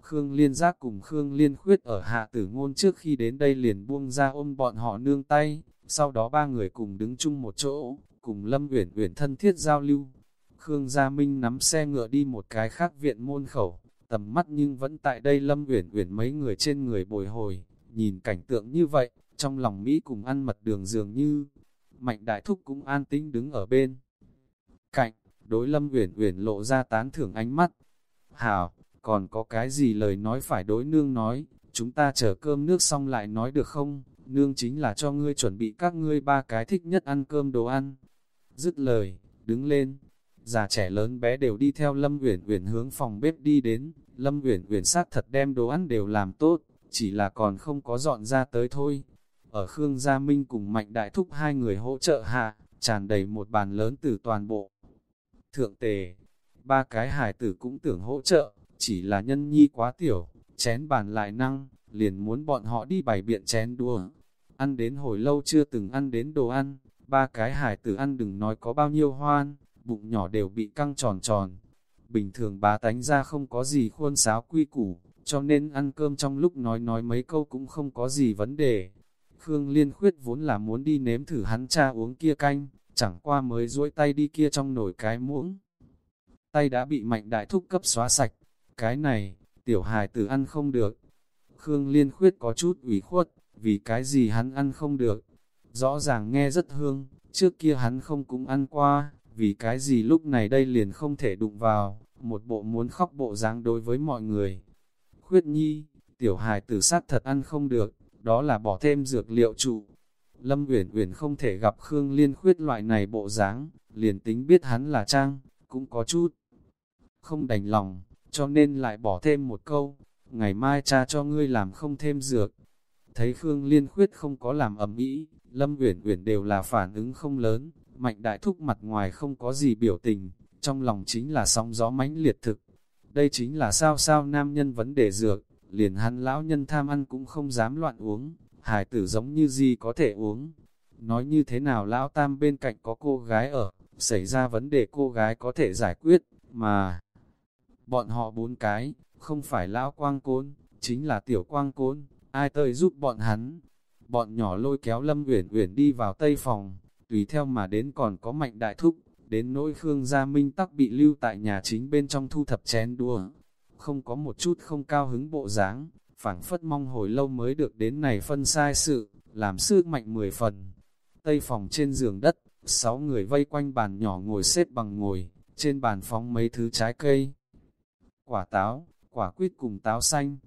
Khương Liên Giác cùng Khương Liên Khuyết ở hạ tử ngôn trước khi đến đây liền buông ra ôm bọn họ nương tay, sau đó ba người cùng đứng chung một chỗ, cùng Lâm Uyển Uyển thân thiết giao lưu. Khương Gia Minh nắm xe ngựa đi một cái khác viện môn khẩu, tầm mắt nhưng vẫn tại đây Lâm Uyển Uyển mấy người trên người bồi hồi, nhìn cảnh tượng như vậy, trong lòng Mỹ cùng ăn mật đường dường như, Mạnh Đại Thúc cũng an tĩnh đứng ở bên. Cạnh, đối Lâm Uyển Uyển lộ ra tán thưởng ánh mắt. Hảo, còn có cái gì lời nói phải đối nương nói, chúng ta chờ cơm nước xong lại nói được không? Nương chính là cho ngươi chuẩn bị các ngươi ba cái thích nhất ăn cơm đồ ăn. Dứt lời, đứng lên, già trẻ lớn bé đều đi theo Lâm Uyển Uyển hướng phòng bếp đi đến, Lâm Uyển Uyển sát thật đem đồ ăn đều làm tốt, chỉ là còn không có dọn ra tới thôi. Ở Khương Gia Minh cùng Mạnh Đại Thúc hai người hỗ trợ hạ, tràn đầy một bàn lớn từ toàn bộ. Thượng tề, ba cái hải tử cũng tưởng hỗ trợ, chỉ là nhân nhi quá tiểu, chén bàn lại năng, liền muốn bọn họ đi bày biện chén đua. Ăn đến hồi lâu chưa từng ăn đến đồ ăn, ba cái hải tử ăn đừng nói có bao nhiêu hoan, bụng nhỏ đều bị căng tròn tròn. Bình thường bá tánh ra không có gì khuôn sáo quy củ, cho nên ăn cơm trong lúc nói nói mấy câu cũng không có gì vấn đề. Khương Liên Khuyết vốn là muốn đi nếm thử hắn cha uống kia canh, chẳng qua mới duỗi tay đi kia trong nồi cái muỗng. Tay đã bị mạnh đại thúc cấp xóa sạch, cái này, tiểu hài tử ăn không được. Khương Liên Khuyết có chút ủy khuất, vì cái gì hắn ăn không được. Rõ ràng nghe rất hương, trước kia hắn không cũng ăn qua, vì cái gì lúc này đây liền không thể đụng vào, một bộ muốn khóc bộ dáng đối với mọi người. Khuyết nhi, tiểu hài tử sát thật ăn không được, đó là bỏ thêm dược liệu trụ. Lâm Uyển Uyển không thể gặp Khương Liên Khuyết loại này bộ dáng, liền tính biết hắn là trang, cũng có chút không đành lòng, cho nên lại bỏ thêm một câu, ngày mai cha cho ngươi làm không thêm dược. Thấy Khương Liên Khuyết không có làm ẩm ý, Lâm Uyển Uyển đều là phản ứng không lớn, Mạnh đại thúc mặt ngoài không có gì biểu tình, trong lòng chính là sóng gió mãnh liệt thực. Đây chính là sao sao nam nhân vấn đề dược, liền hắn lão nhân tham ăn cũng không dám loạn uống, hải tử giống như gì có thể uống. Nói như thế nào lão tam bên cạnh có cô gái ở, xảy ra vấn đề cô gái có thể giải quyết, mà bọn họ bốn cái, không phải lão quang côn, chính là tiểu quang côn, ai tới giúp bọn hắn. Bọn nhỏ lôi kéo Lâm Uyển Uyển đi vào tây phòng, tùy theo mà đến còn có mạnh đại thúc, đến nỗi Khương Gia Minh tắc bị lưu tại nhà chính bên trong thu thập chén đua. Không có một chút không cao hứng bộ dáng, phảng phất mong hồi lâu mới được đến này phân sai sự, làm sức mạnh mười phần. Tây phòng trên giường đất, sáu người vây quanh bàn nhỏ ngồi xếp bằng ngồi, trên bàn phóng mấy thứ trái cây. Quả táo, quả quýt cùng táo xanh,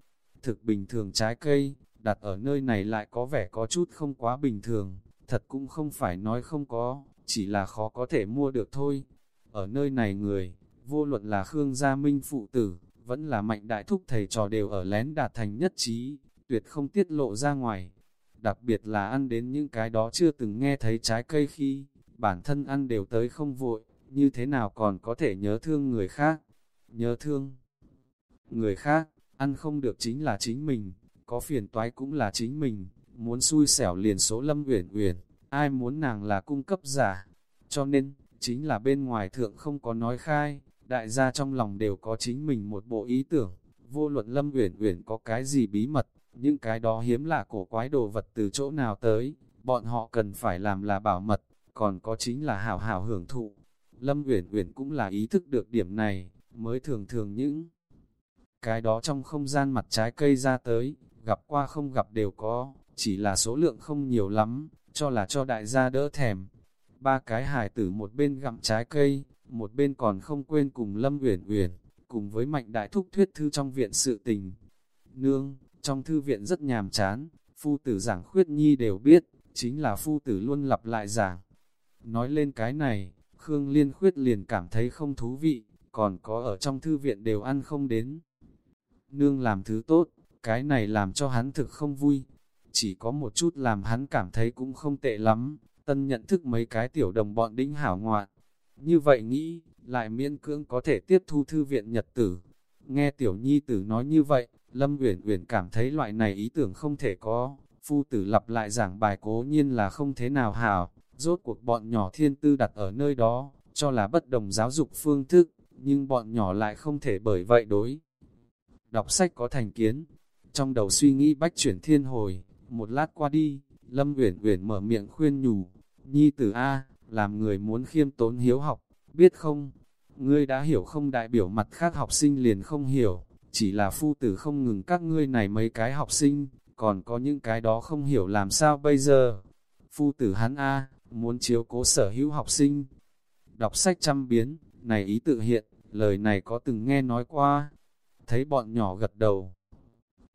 thực bình thường trái cây, đặt ở nơi này lại có vẻ có chút không quá bình thường thật cũng không phải nói không có, chỉ là khó có thể mua được thôi. Ở nơi này người, vô luận là Khương Gia Minh phụ tử, vẫn là mạnh đại thúc thầy trò đều ở lén đạt thành nhất trí, tuyệt không tiết lộ ra ngoài. Đặc biệt là ăn đến những cái đó chưa từng nghe thấy trái cây khi, bản thân ăn đều tới không vội, như thế nào còn có thể nhớ thương người khác. Nhớ thương người khác, ăn không được chính là chính mình, có phiền toái cũng là chính mình, muốn xui xẻo liền số lâm uyển uyển, ai muốn nàng là cung cấp giả. Cho nên, chính là bên ngoài thượng không có nói khai, đại gia trong lòng đều có chính mình một bộ ý tưởng, vô luận Lâm Uyển Uyển có cái gì bí mật, những cái đó hiếm là cổ quái đồ vật từ chỗ nào tới, bọn họ cần phải làm là bảo mật, còn có chính là hảo hảo hưởng thụ. Lâm Uyển Uyển cũng là ý thức được điểm này, mới thường thường những cái đó trong không gian mặt trái cây ra tới, gặp qua không gặp đều có, chỉ là số lượng không nhiều lắm, cho là cho đại gia đỡ thèm. Ba cái hài tử một bên gặm trái cây, một bên còn không quên cùng Lâm Uyển Uyển, cùng với Mạnh Đại Thúc thuyết thư trong viện sự tình. Nương, trong thư viện rất nhàm chán, phu tử giảng khuyết nhi đều biết, chính là phu tử luôn lặp lại giảng. Nói lên cái này, Khương Liên khuyết liền cảm thấy không thú vị, còn có ở trong thư viện đều ăn không đến. Nương làm thứ tốt, cái này làm cho hắn thực không vui, chỉ có một chút làm hắn cảm thấy cũng không tệ lắm, tân nhận thức mấy cái tiểu đồng bọn đính hảo ngoạn. Như vậy nghĩ, lại miễn cưỡng có thể tiếp thu thư viện nhật tử. Nghe tiểu nhi tử nói như vậy, Lâm Uyển Uyển cảm thấy loại này ý tưởng không thể có, phu tử lặp lại giảng bài cố nhiên là không thế nào hảo, rốt cuộc bọn nhỏ thiên tư đặt ở nơi đó, cho là bất đồng giáo dục phương thức, nhưng bọn nhỏ lại không thể bởi vậy đối. Đọc sách có thành kiến, trong đầu suy nghĩ bách chuyển thiên hồi, một lát qua đi, Lâm Uyển Uyển mở miệng khuyên nhủ, Nhi tử A, làm người muốn khiêm tốn hiếu học, biết không? Ngươi đã hiểu không đại biểu mặt khác học sinh liền không hiểu, chỉ là phu tử không ngừng các ngươi này mấy cái học sinh, còn có những cái đó không hiểu làm sao bây giờ. Phu tử hắn A, muốn chiếu cố sở hữu học sinh. Đọc sách trăm biến, này ý tự hiện, lời này có từng nghe nói qua. Thấy bọn nhỏ gật đầu.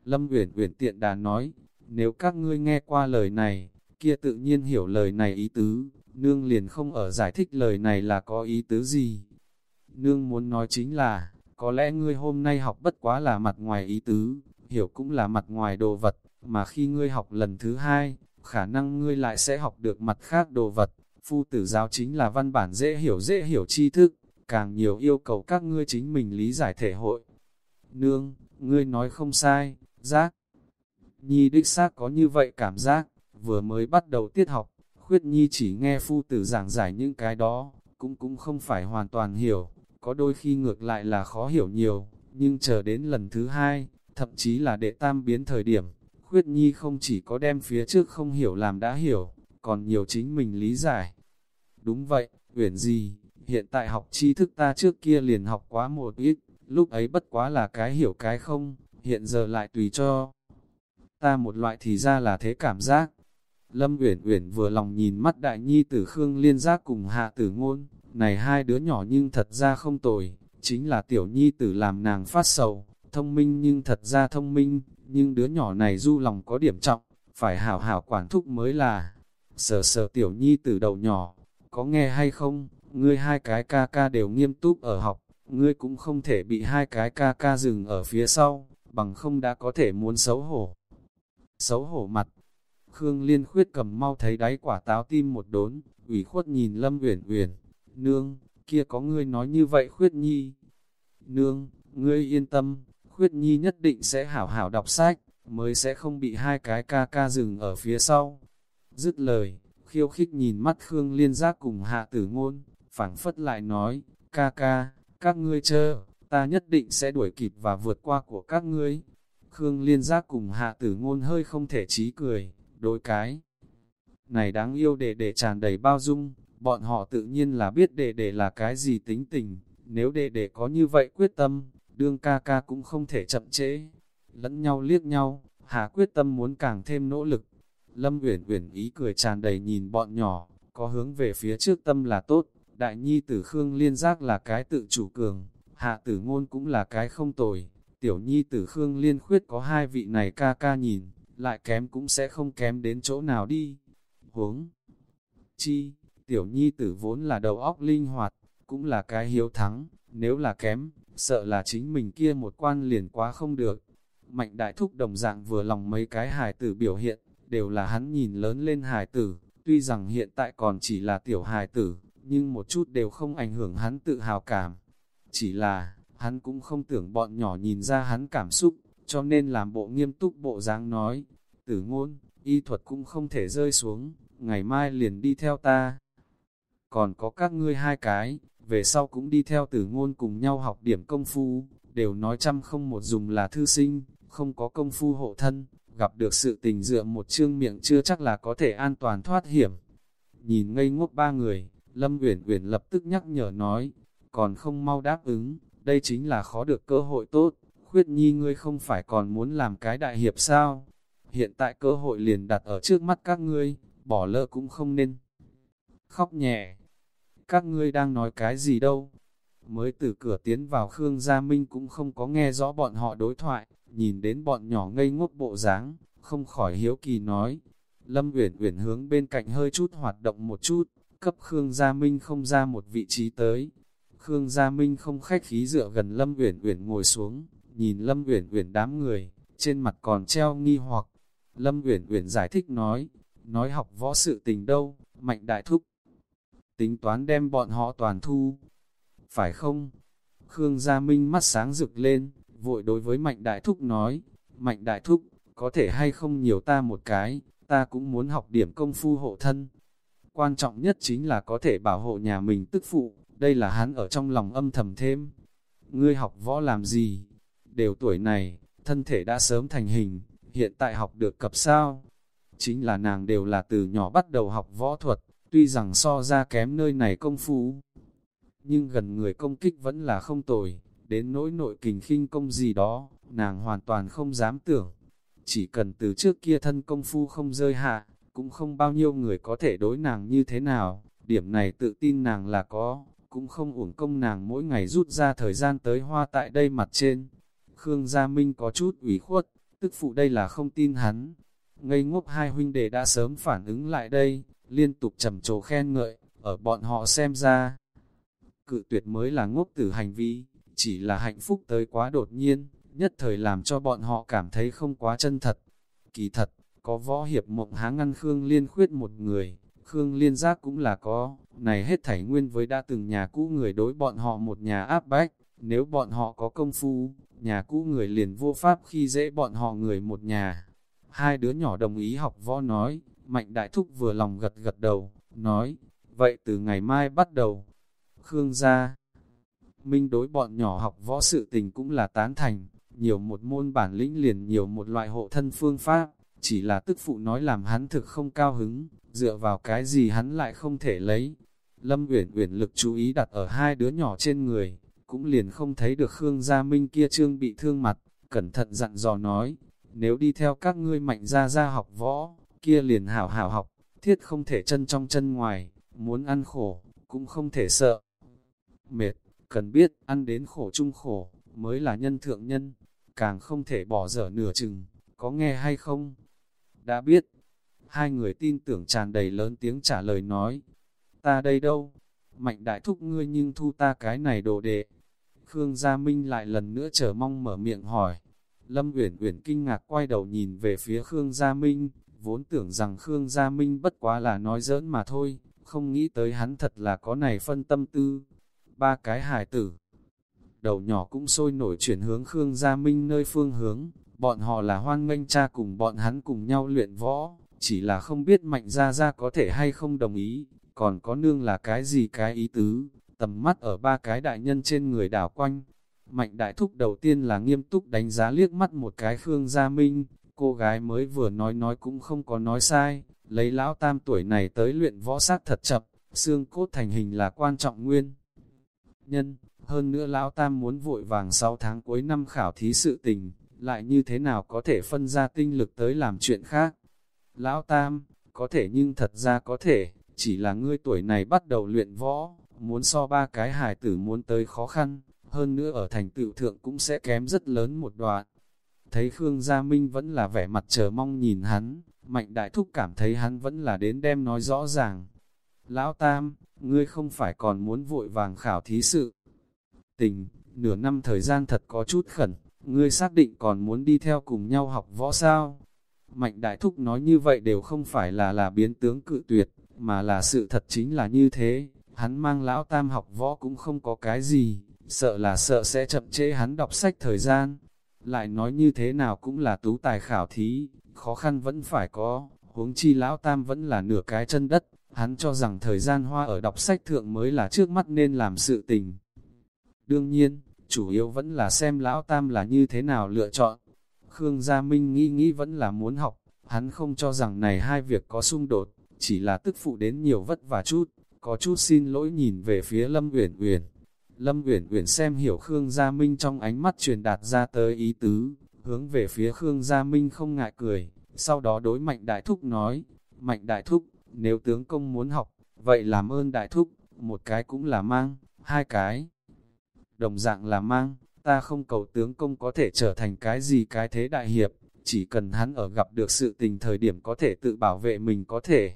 Lâm Uyển Uyển tiện đà nói, nếu các ngươi nghe qua lời này, kia tự nhiên hiểu lời này ý tứ, nương liền không ở giải thích lời này là có ý tứ gì. Nương muốn nói chính là, có lẽ ngươi hôm nay học bất quá là mặt ngoài ý tứ, hiểu cũng là mặt ngoài đồ vật, mà khi ngươi học lần thứ hai, khả năng ngươi lại sẽ học được mặt khác đồ vật. Phu tử giáo chính là văn bản dễ hiểu dễ hiểu tri thức, càng nhiều yêu cầu các ngươi chính mình lý giải thể hội. Nương, ngươi nói không sai, giác. Nhi đích xác có như vậy cảm giác, vừa mới bắt đầu tiết học, khuyết nhi chỉ nghe phu tử giảng giải những cái đó, cũng cũng không phải hoàn toàn hiểu, có đôi khi ngược lại là khó hiểu nhiều, nhưng chờ đến lần thứ hai, thậm chí là đệ tam biến thời điểm, khuyết nhi không chỉ có đem phía trước không hiểu làm đã hiểu, còn nhiều chính mình lý giải. Đúng vậy, uyển gì, hiện tại học tri thức ta trước kia liền học quá một ít, lúc ấy bất quá là cái hiểu cái không, hiện giờ lại tùy cho. Ta một loại thì ra là thế cảm giác. Lâm Uyển Uyển vừa lòng nhìn mắt đại nhi tử Khương Liên Giác cùng hạ tử ngôn, này hai đứa nhỏ nhưng thật ra không tồi, chính là tiểu nhi tử làm nàng phát sầu, thông minh nhưng thật ra thông minh, nhưng đứa nhỏ này du lòng có điểm trọng, phải hảo hảo quản thúc mới là. Sờ sờ tiểu nhi tử đầu nhỏ, có nghe hay không, ngươi hai cái ca ca đều nghiêm túc ở học, ngươi cũng không thể bị hai cái ca ca dừng ở phía sau, bằng không đã có thể muốn xấu hổ xấu hổ mặt. Khương Liên khuyết cầm mau thấy đáy quả táo tim một đốn, ủy khuất nhìn Lâm Uyển Uyển, "Nương, kia có ngươi nói như vậy khuyết nhi?" "Nương, ngươi yên tâm, khuyết nhi nhất định sẽ hảo hảo đọc sách, mới sẽ không bị hai cái ca ca dừng ở phía sau." Dứt lời, khiêu khích nhìn mắt Khương Liên giác cùng hạ tử ngôn, phảng phất lại nói, "Ca ca, các ngươi chờ, ta nhất định sẽ đuổi kịp và vượt qua của các ngươi." Khương Liên Giác cùng hạ tử ngôn hơi không thể trí cười, đối cái. Này đáng yêu để để tràn đầy bao dung, bọn họ tự nhiên là biết để để là cái gì tính tình, nếu để để có như vậy quyết tâm, đương ca ca cũng không thể chậm trễ. Lẫn nhau liếc nhau, hạ quyết tâm muốn càng thêm nỗ lực. Lâm Uyển Uyển ý cười tràn đầy nhìn bọn nhỏ, có hướng về phía trước tâm là tốt, đại nhi tử Khương Liên Giác là cái tự chủ cường, hạ tử ngôn cũng là cái không tồi tiểu nhi tử Khương Liên Khuyết có hai vị này ca ca nhìn, lại kém cũng sẽ không kém đến chỗ nào đi. Huống chi, Tiểu nhi tử vốn là đầu óc linh hoạt, cũng là cái hiếu thắng, nếu là kém, sợ là chính mình kia một quan liền quá không được. Mạnh đại thúc đồng dạng vừa lòng mấy cái hài tử biểu hiện, đều là hắn nhìn lớn lên hài tử, tuy rằng hiện tại còn chỉ là tiểu hài tử, nhưng một chút đều không ảnh hưởng hắn tự hào cảm. Chỉ là, hắn cũng không tưởng bọn nhỏ nhìn ra hắn cảm xúc, cho nên làm bộ nghiêm túc bộ dáng nói, tử ngôn, y thuật cũng không thể rơi xuống, ngày mai liền đi theo ta. Còn có các ngươi hai cái, về sau cũng đi theo tử ngôn cùng nhau học điểm công phu, đều nói trăm không một dùng là thư sinh, không có công phu hộ thân, gặp được sự tình dựa một chương miệng chưa chắc là có thể an toàn thoát hiểm. Nhìn ngây ngốc ba người, Lâm Uyển Uyển lập tức nhắc nhở nói, còn không mau đáp ứng, đây chính là khó được cơ hội tốt, khuyết nhi ngươi không phải còn muốn làm cái đại hiệp sao? Hiện tại cơ hội liền đặt ở trước mắt các ngươi, bỏ lỡ cũng không nên. Khóc nhẹ, các ngươi đang nói cái gì đâu? Mới từ cửa tiến vào Khương Gia Minh cũng không có nghe rõ bọn họ đối thoại, nhìn đến bọn nhỏ ngây ngốc bộ dáng, không khỏi hiếu kỳ nói. Lâm Uyển Uyển hướng bên cạnh hơi chút hoạt động một chút, cấp Khương Gia Minh không ra một vị trí tới. Khương Gia Minh không khách khí dựa gần Lâm Uyển Uyển ngồi xuống, nhìn Lâm Uyển Uyển đám người, trên mặt còn treo nghi hoặc. Lâm Uyển Uyển giải thích nói, nói học võ sự tình đâu, mạnh đại thúc. Tính toán đem bọn họ toàn thu. Phải không? Khương Gia Minh mắt sáng rực lên, vội đối với Mạnh Đại Thúc nói, Mạnh Đại Thúc, có thể hay không nhiều ta một cái, ta cũng muốn học điểm công phu hộ thân. Quan trọng nhất chính là có thể bảo hộ nhà mình tức phụ, đây là hắn ở trong lòng âm thầm thêm. Ngươi học võ làm gì? Đều tuổi này, thân thể đã sớm thành hình, hiện tại học được cập sao? Chính là nàng đều là từ nhỏ bắt đầu học võ thuật, tuy rằng so ra kém nơi này công phu, nhưng gần người công kích vẫn là không tồi, đến nỗi nội kình khinh công gì đó, nàng hoàn toàn không dám tưởng. Chỉ cần từ trước kia thân công phu không rơi hạ, cũng không bao nhiêu người có thể đối nàng như thế nào, điểm này tự tin nàng là có, cũng không uổng công nàng mỗi ngày rút ra thời gian tới hoa tại đây mặt trên. Khương Gia Minh có chút ủy khuất, tức phụ đây là không tin hắn. Ngây ngốc hai huynh đệ đã sớm phản ứng lại đây, liên tục trầm trồ khen ngợi, ở bọn họ xem ra. Cự tuyệt mới là ngốc tử hành vi, chỉ là hạnh phúc tới quá đột nhiên, nhất thời làm cho bọn họ cảm thấy không quá chân thật. Kỳ thật, có võ hiệp mộng há ngăn Khương Liên khuyết một người, Khương Liên giác cũng là có, này hết thảy nguyên với đã từng nhà cũ người đối bọn họ một nhà áp bách, nếu bọn họ có công phu, nhà cũ người liền vô pháp khi dễ bọn họ người một nhà. Hai đứa nhỏ đồng ý học võ nói, Mạnh Đại Thúc vừa lòng gật gật đầu, nói, vậy từ ngày mai bắt đầu, Khương gia, Minh đối bọn nhỏ học võ sự tình cũng là tán thành, nhiều một môn bản lĩnh liền nhiều một loại hộ thân phương pháp, chỉ là tức phụ nói làm hắn thực không cao hứng, dựa vào cái gì hắn lại không thể lấy. Lâm Uyển Uyển lực chú ý đặt ở hai đứa nhỏ trên người, cũng liền không thấy được Khương Gia Minh kia trương bị thương mặt, cẩn thận dặn dò nói, nếu đi theo các ngươi mạnh ra ra học võ, kia liền hảo hảo học, thiết không thể chân trong chân ngoài, muốn ăn khổ, cũng không thể sợ. Mệt, cần biết, ăn đến khổ chung khổ, mới là nhân thượng nhân, càng không thể bỏ dở nửa chừng, có nghe hay không? Đã biết, hai người tin tưởng tràn đầy lớn tiếng trả lời nói, ta đây đâu, mạnh đại thúc ngươi nhưng thu ta cái này đồ đệ. Khương Gia Minh lại lần nữa chờ mong mở miệng hỏi. Lâm Uyển Uyển kinh ngạc quay đầu nhìn về phía Khương Gia Minh, vốn tưởng rằng Khương Gia Minh bất quá là nói giỡn mà thôi, không nghĩ tới hắn thật là có này phân tâm tư ba cái hài tử. Đầu nhỏ cũng sôi nổi chuyển hướng Khương Gia Minh nơi phương hướng, bọn họ là hoan nghênh cha cùng bọn hắn cùng nhau luyện võ, chỉ là không biết mạnh gia gia có thể hay không đồng ý, còn có nương là cái gì cái ý tứ, tầm mắt ở ba cái đại nhân trên người đảo quanh. Mạnh đại thúc đầu tiên là nghiêm túc đánh giá liếc mắt một cái Khương Gia Minh, cô gái mới vừa nói nói cũng không có nói sai, lấy lão tam tuổi này tới luyện võ sát thật chậm, xương cốt thành hình là quan trọng nguyên nhân, hơn nữa Lão Tam muốn vội vàng 6 tháng cuối năm khảo thí sự tình, lại như thế nào có thể phân ra tinh lực tới làm chuyện khác. Lão Tam, có thể nhưng thật ra có thể, chỉ là ngươi tuổi này bắt đầu luyện võ, muốn so ba cái hài tử muốn tới khó khăn, hơn nữa ở thành tựu thượng cũng sẽ kém rất lớn một đoạn. Thấy Khương Gia Minh vẫn là vẻ mặt chờ mong nhìn hắn, Mạnh Đại Thúc cảm thấy hắn vẫn là đến đem nói rõ ràng. Lão Tam, ngươi không phải còn muốn vội vàng khảo thí sự. Tình, nửa năm thời gian thật có chút khẩn, ngươi xác định còn muốn đi theo cùng nhau học võ sao? Mạnh Đại Thúc nói như vậy đều không phải là là biến tướng cự tuyệt, mà là sự thật chính là như thế. Hắn mang lão tam học võ cũng không có cái gì, sợ là sợ sẽ chậm trễ hắn đọc sách thời gian. Lại nói như thế nào cũng là tú tài khảo thí, khó khăn vẫn phải có, huống chi lão tam vẫn là nửa cái chân đất, hắn cho rằng thời gian hoa ở đọc sách thượng mới là trước mắt nên làm sự tình. Đương nhiên, chủ yếu vẫn là xem lão tam là như thế nào lựa chọn. Khương Gia Minh nghĩ nghĩ vẫn là muốn học, hắn không cho rằng này hai việc có xung đột, chỉ là tức phụ đến nhiều vất vả chút, có chút xin lỗi nhìn về phía Lâm Uyển Uyển. Lâm Uyển Uyển xem hiểu Khương Gia Minh trong ánh mắt truyền đạt ra tới ý tứ, hướng về phía Khương Gia Minh không ngại cười, sau đó đối Mạnh Đại Thúc nói, Mạnh Đại Thúc, nếu tướng công muốn học, vậy làm ơn Đại Thúc, một cái cũng là mang, hai cái. Đồng dạng là mang, ta không cầu tướng công có thể trở thành cái gì cái thế đại hiệp, chỉ cần hắn ở gặp được sự tình thời điểm có thể tự bảo vệ mình có thể.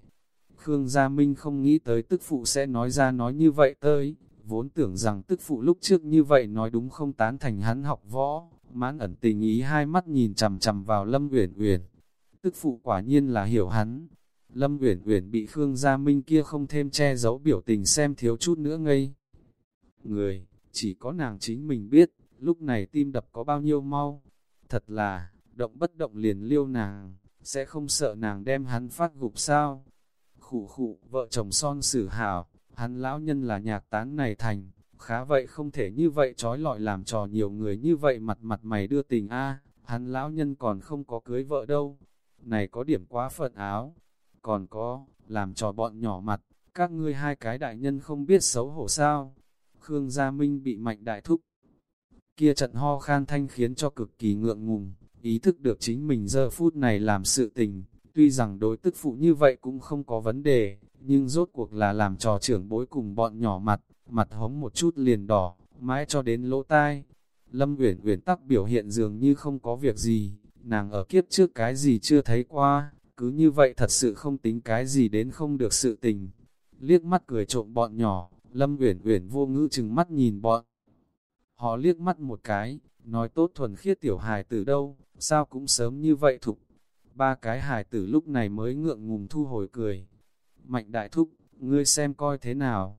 Khương Gia Minh không nghĩ tới tức phụ sẽ nói ra nói như vậy tới, vốn tưởng rằng tức phụ lúc trước như vậy nói đúng không tán thành hắn học võ, mãn ẩn tình ý hai mắt nhìn chằm chằm vào Lâm Uyển Uyển. Tức phụ quả nhiên là hiểu hắn. Lâm Uyển Uyển bị Khương Gia Minh kia không thêm che giấu biểu tình xem thiếu chút nữa ngây. Người, chỉ có nàng chính mình biết, lúc này tim đập có bao nhiêu mau. Thật là, động bất động liền liêu nàng, sẽ không sợ nàng đem hắn phát gục sao. Khủ khủ, vợ chồng son xử hảo, hắn lão nhân là nhạc tán này thành, khá vậy không thể như vậy trói lọi làm trò nhiều người như vậy mặt mặt mày đưa tình a hắn lão nhân còn không có cưới vợ đâu. Này có điểm quá phận áo, còn có, làm trò bọn nhỏ mặt, các ngươi hai cái đại nhân không biết xấu hổ sao. Khương Gia Minh bị mạnh đại thúc. Kia trận ho khan thanh khiến cho cực kỳ ngượng ngùng, ý thức được chính mình giờ phút này làm sự tình, tuy rằng đối tức phụ như vậy cũng không có vấn đề, nhưng rốt cuộc là làm trò trưởng bối cùng bọn nhỏ mặt, mặt hống một chút liền đỏ, mãi cho đến lỗ tai. Lâm Uyển Uyển tắc biểu hiện dường như không có việc gì, nàng ở kiếp trước cái gì chưa thấy qua, cứ như vậy thật sự không tính cái gì đến không được sự tình. Liếc mắt cười trộm bọn nhỏ, Lâm Uyển Uyển vô ngữ chừng mắt nhìn bọn. Họ liếc mắt một cái, nói tốt thuần khiết tiểu hài tử đâu, sao cũng sớm như vậy thục. Ba cái hài tử lúc này mới ngượng ngùng thu hồi cười. Mạnh đại thúc, ngươi xem coi thế nào.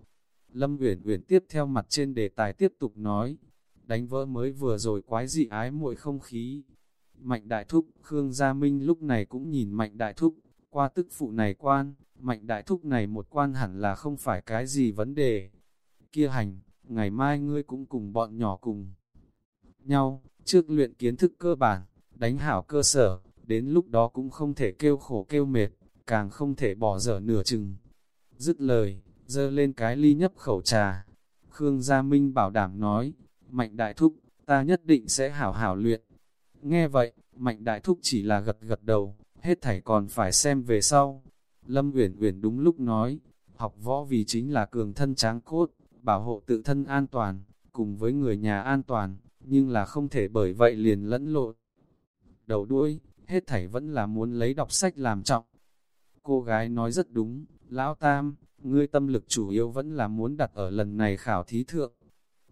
Lâm Uyển Uyển tiếp theo mặt trên đề tài tiếp tục nói, đánh vỡ mới vừa rồi quái dị ái muội không khí. Mạnh đại thúc, Khương Gia Minh lúc này cũng nhìn mạnh đại thúc, qua tức phụ này quan, mạnh đại thúc này một quan hẳn là không phải cái gì vấn đề. Kia hành, ngày mai ngươi cũng cùng bọn nhỏ cùng nhau, trước luyện kiến thức cơ bản, đánh hảo cơ sở, đến lúc đó cũng không thể kêu khổ kêu mệt, càng không thể bỏ dở nửa chừng. Dứt lời, dơ lên cái ly nhấp khẩu trà. Khương Gia Minh bảo đảm nói, Mạnh Đại Thúc, ta nhất định sẽ hảo hảo luyện. Nghe vậy, Mạnh Đại Thúc chỉ là gật gật đầu, hết thảy còn phải xem về sau. Lâm Uyển Uyển đúng lúc nói, học võ vì chính là cường thân tráng cốt, bảo hộ tự thân an toàn, cùng với người nhà an toàn, nhưng là không thể bởi vậy liền lẫn lộn. Đầu đuôi, hết thảy vẫn là muốn lấy đọc sách làm trọng. Cô gái nói rất đúng, Lão Tam, ngươi tâm lực chủ yếu vẫn là muốn đặt ở lần này khảo thí thượng.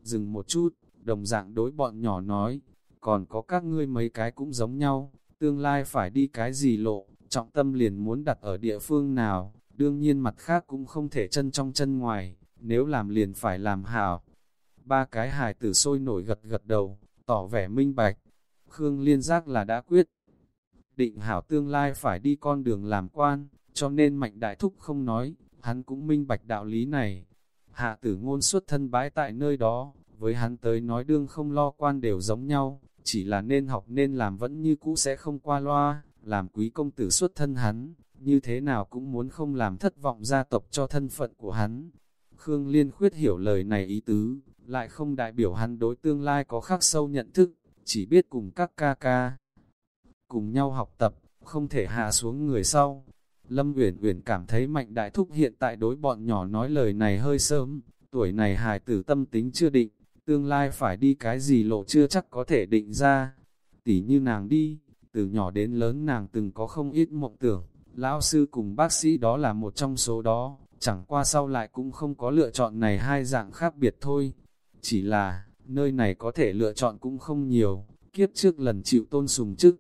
Dừng một chút, đồng dạng đối bọn nhỏ nói, còn có các ngươi mấy cái cũng giống nhau, tương lai phải đi cái gì lộ, trọng tâm liền muốn đặt ở địa phương nào, đương nhiên mặt khác cũng không thể chân trong chân ngoài, nếu làm liền phải làm hảo. Ba cái hài tử sôi nổi gật gật đầu, tỏ vẻ minh bạch. Khương Liên giác là đã quyết. Định hảo tương lai phải đi con đường làm quan, cho nên mạnh đại thúc không nói, hắn cũng minh bạch đạo lý này. Hạ tử ngôn xuất thân bái tại nơi đó, với hắn tới nói đương không lo quan đều giống nhau, chỉ là nên học nên làm vẫn như cũ sẽ không qua loa, làm quý công tử xuất thân hắn, như thế nào cũng muốn không làm thất vọng gia tộc cho thân phận của hắn. Khương Liên khuyết hiểu lời này ý tứ, lại không đại biểu hắn đối tương lai có khắc sâu nhận thức, chỉ biết cùng các ca ca. Cùng nhau học tập, không thể hạ xuống người sau, Lâm Uyển Uyển cảm thấy Mạnh Đại Thúc hiện tại đối bọn nhỏ nói lời này hơi sớm, tuổi này hài tử tâm tính chưa định, tương lai phải đi cái gì lộ chưa chắc có thể định ra. Tỷ như nàng đi, từ nhỏ đến lớn nàng từng có không ít mộng tưởng, lão sư cùng bác sĩ đó là một trong số đó, chẳng qua sau lại cũng không có lựa chọn này hai dạng khác biệt thôi. Chỉ là, nơi này có thể lựa chọn cũng không nhiều, kiếp trước lần chịu tôn sùng chức.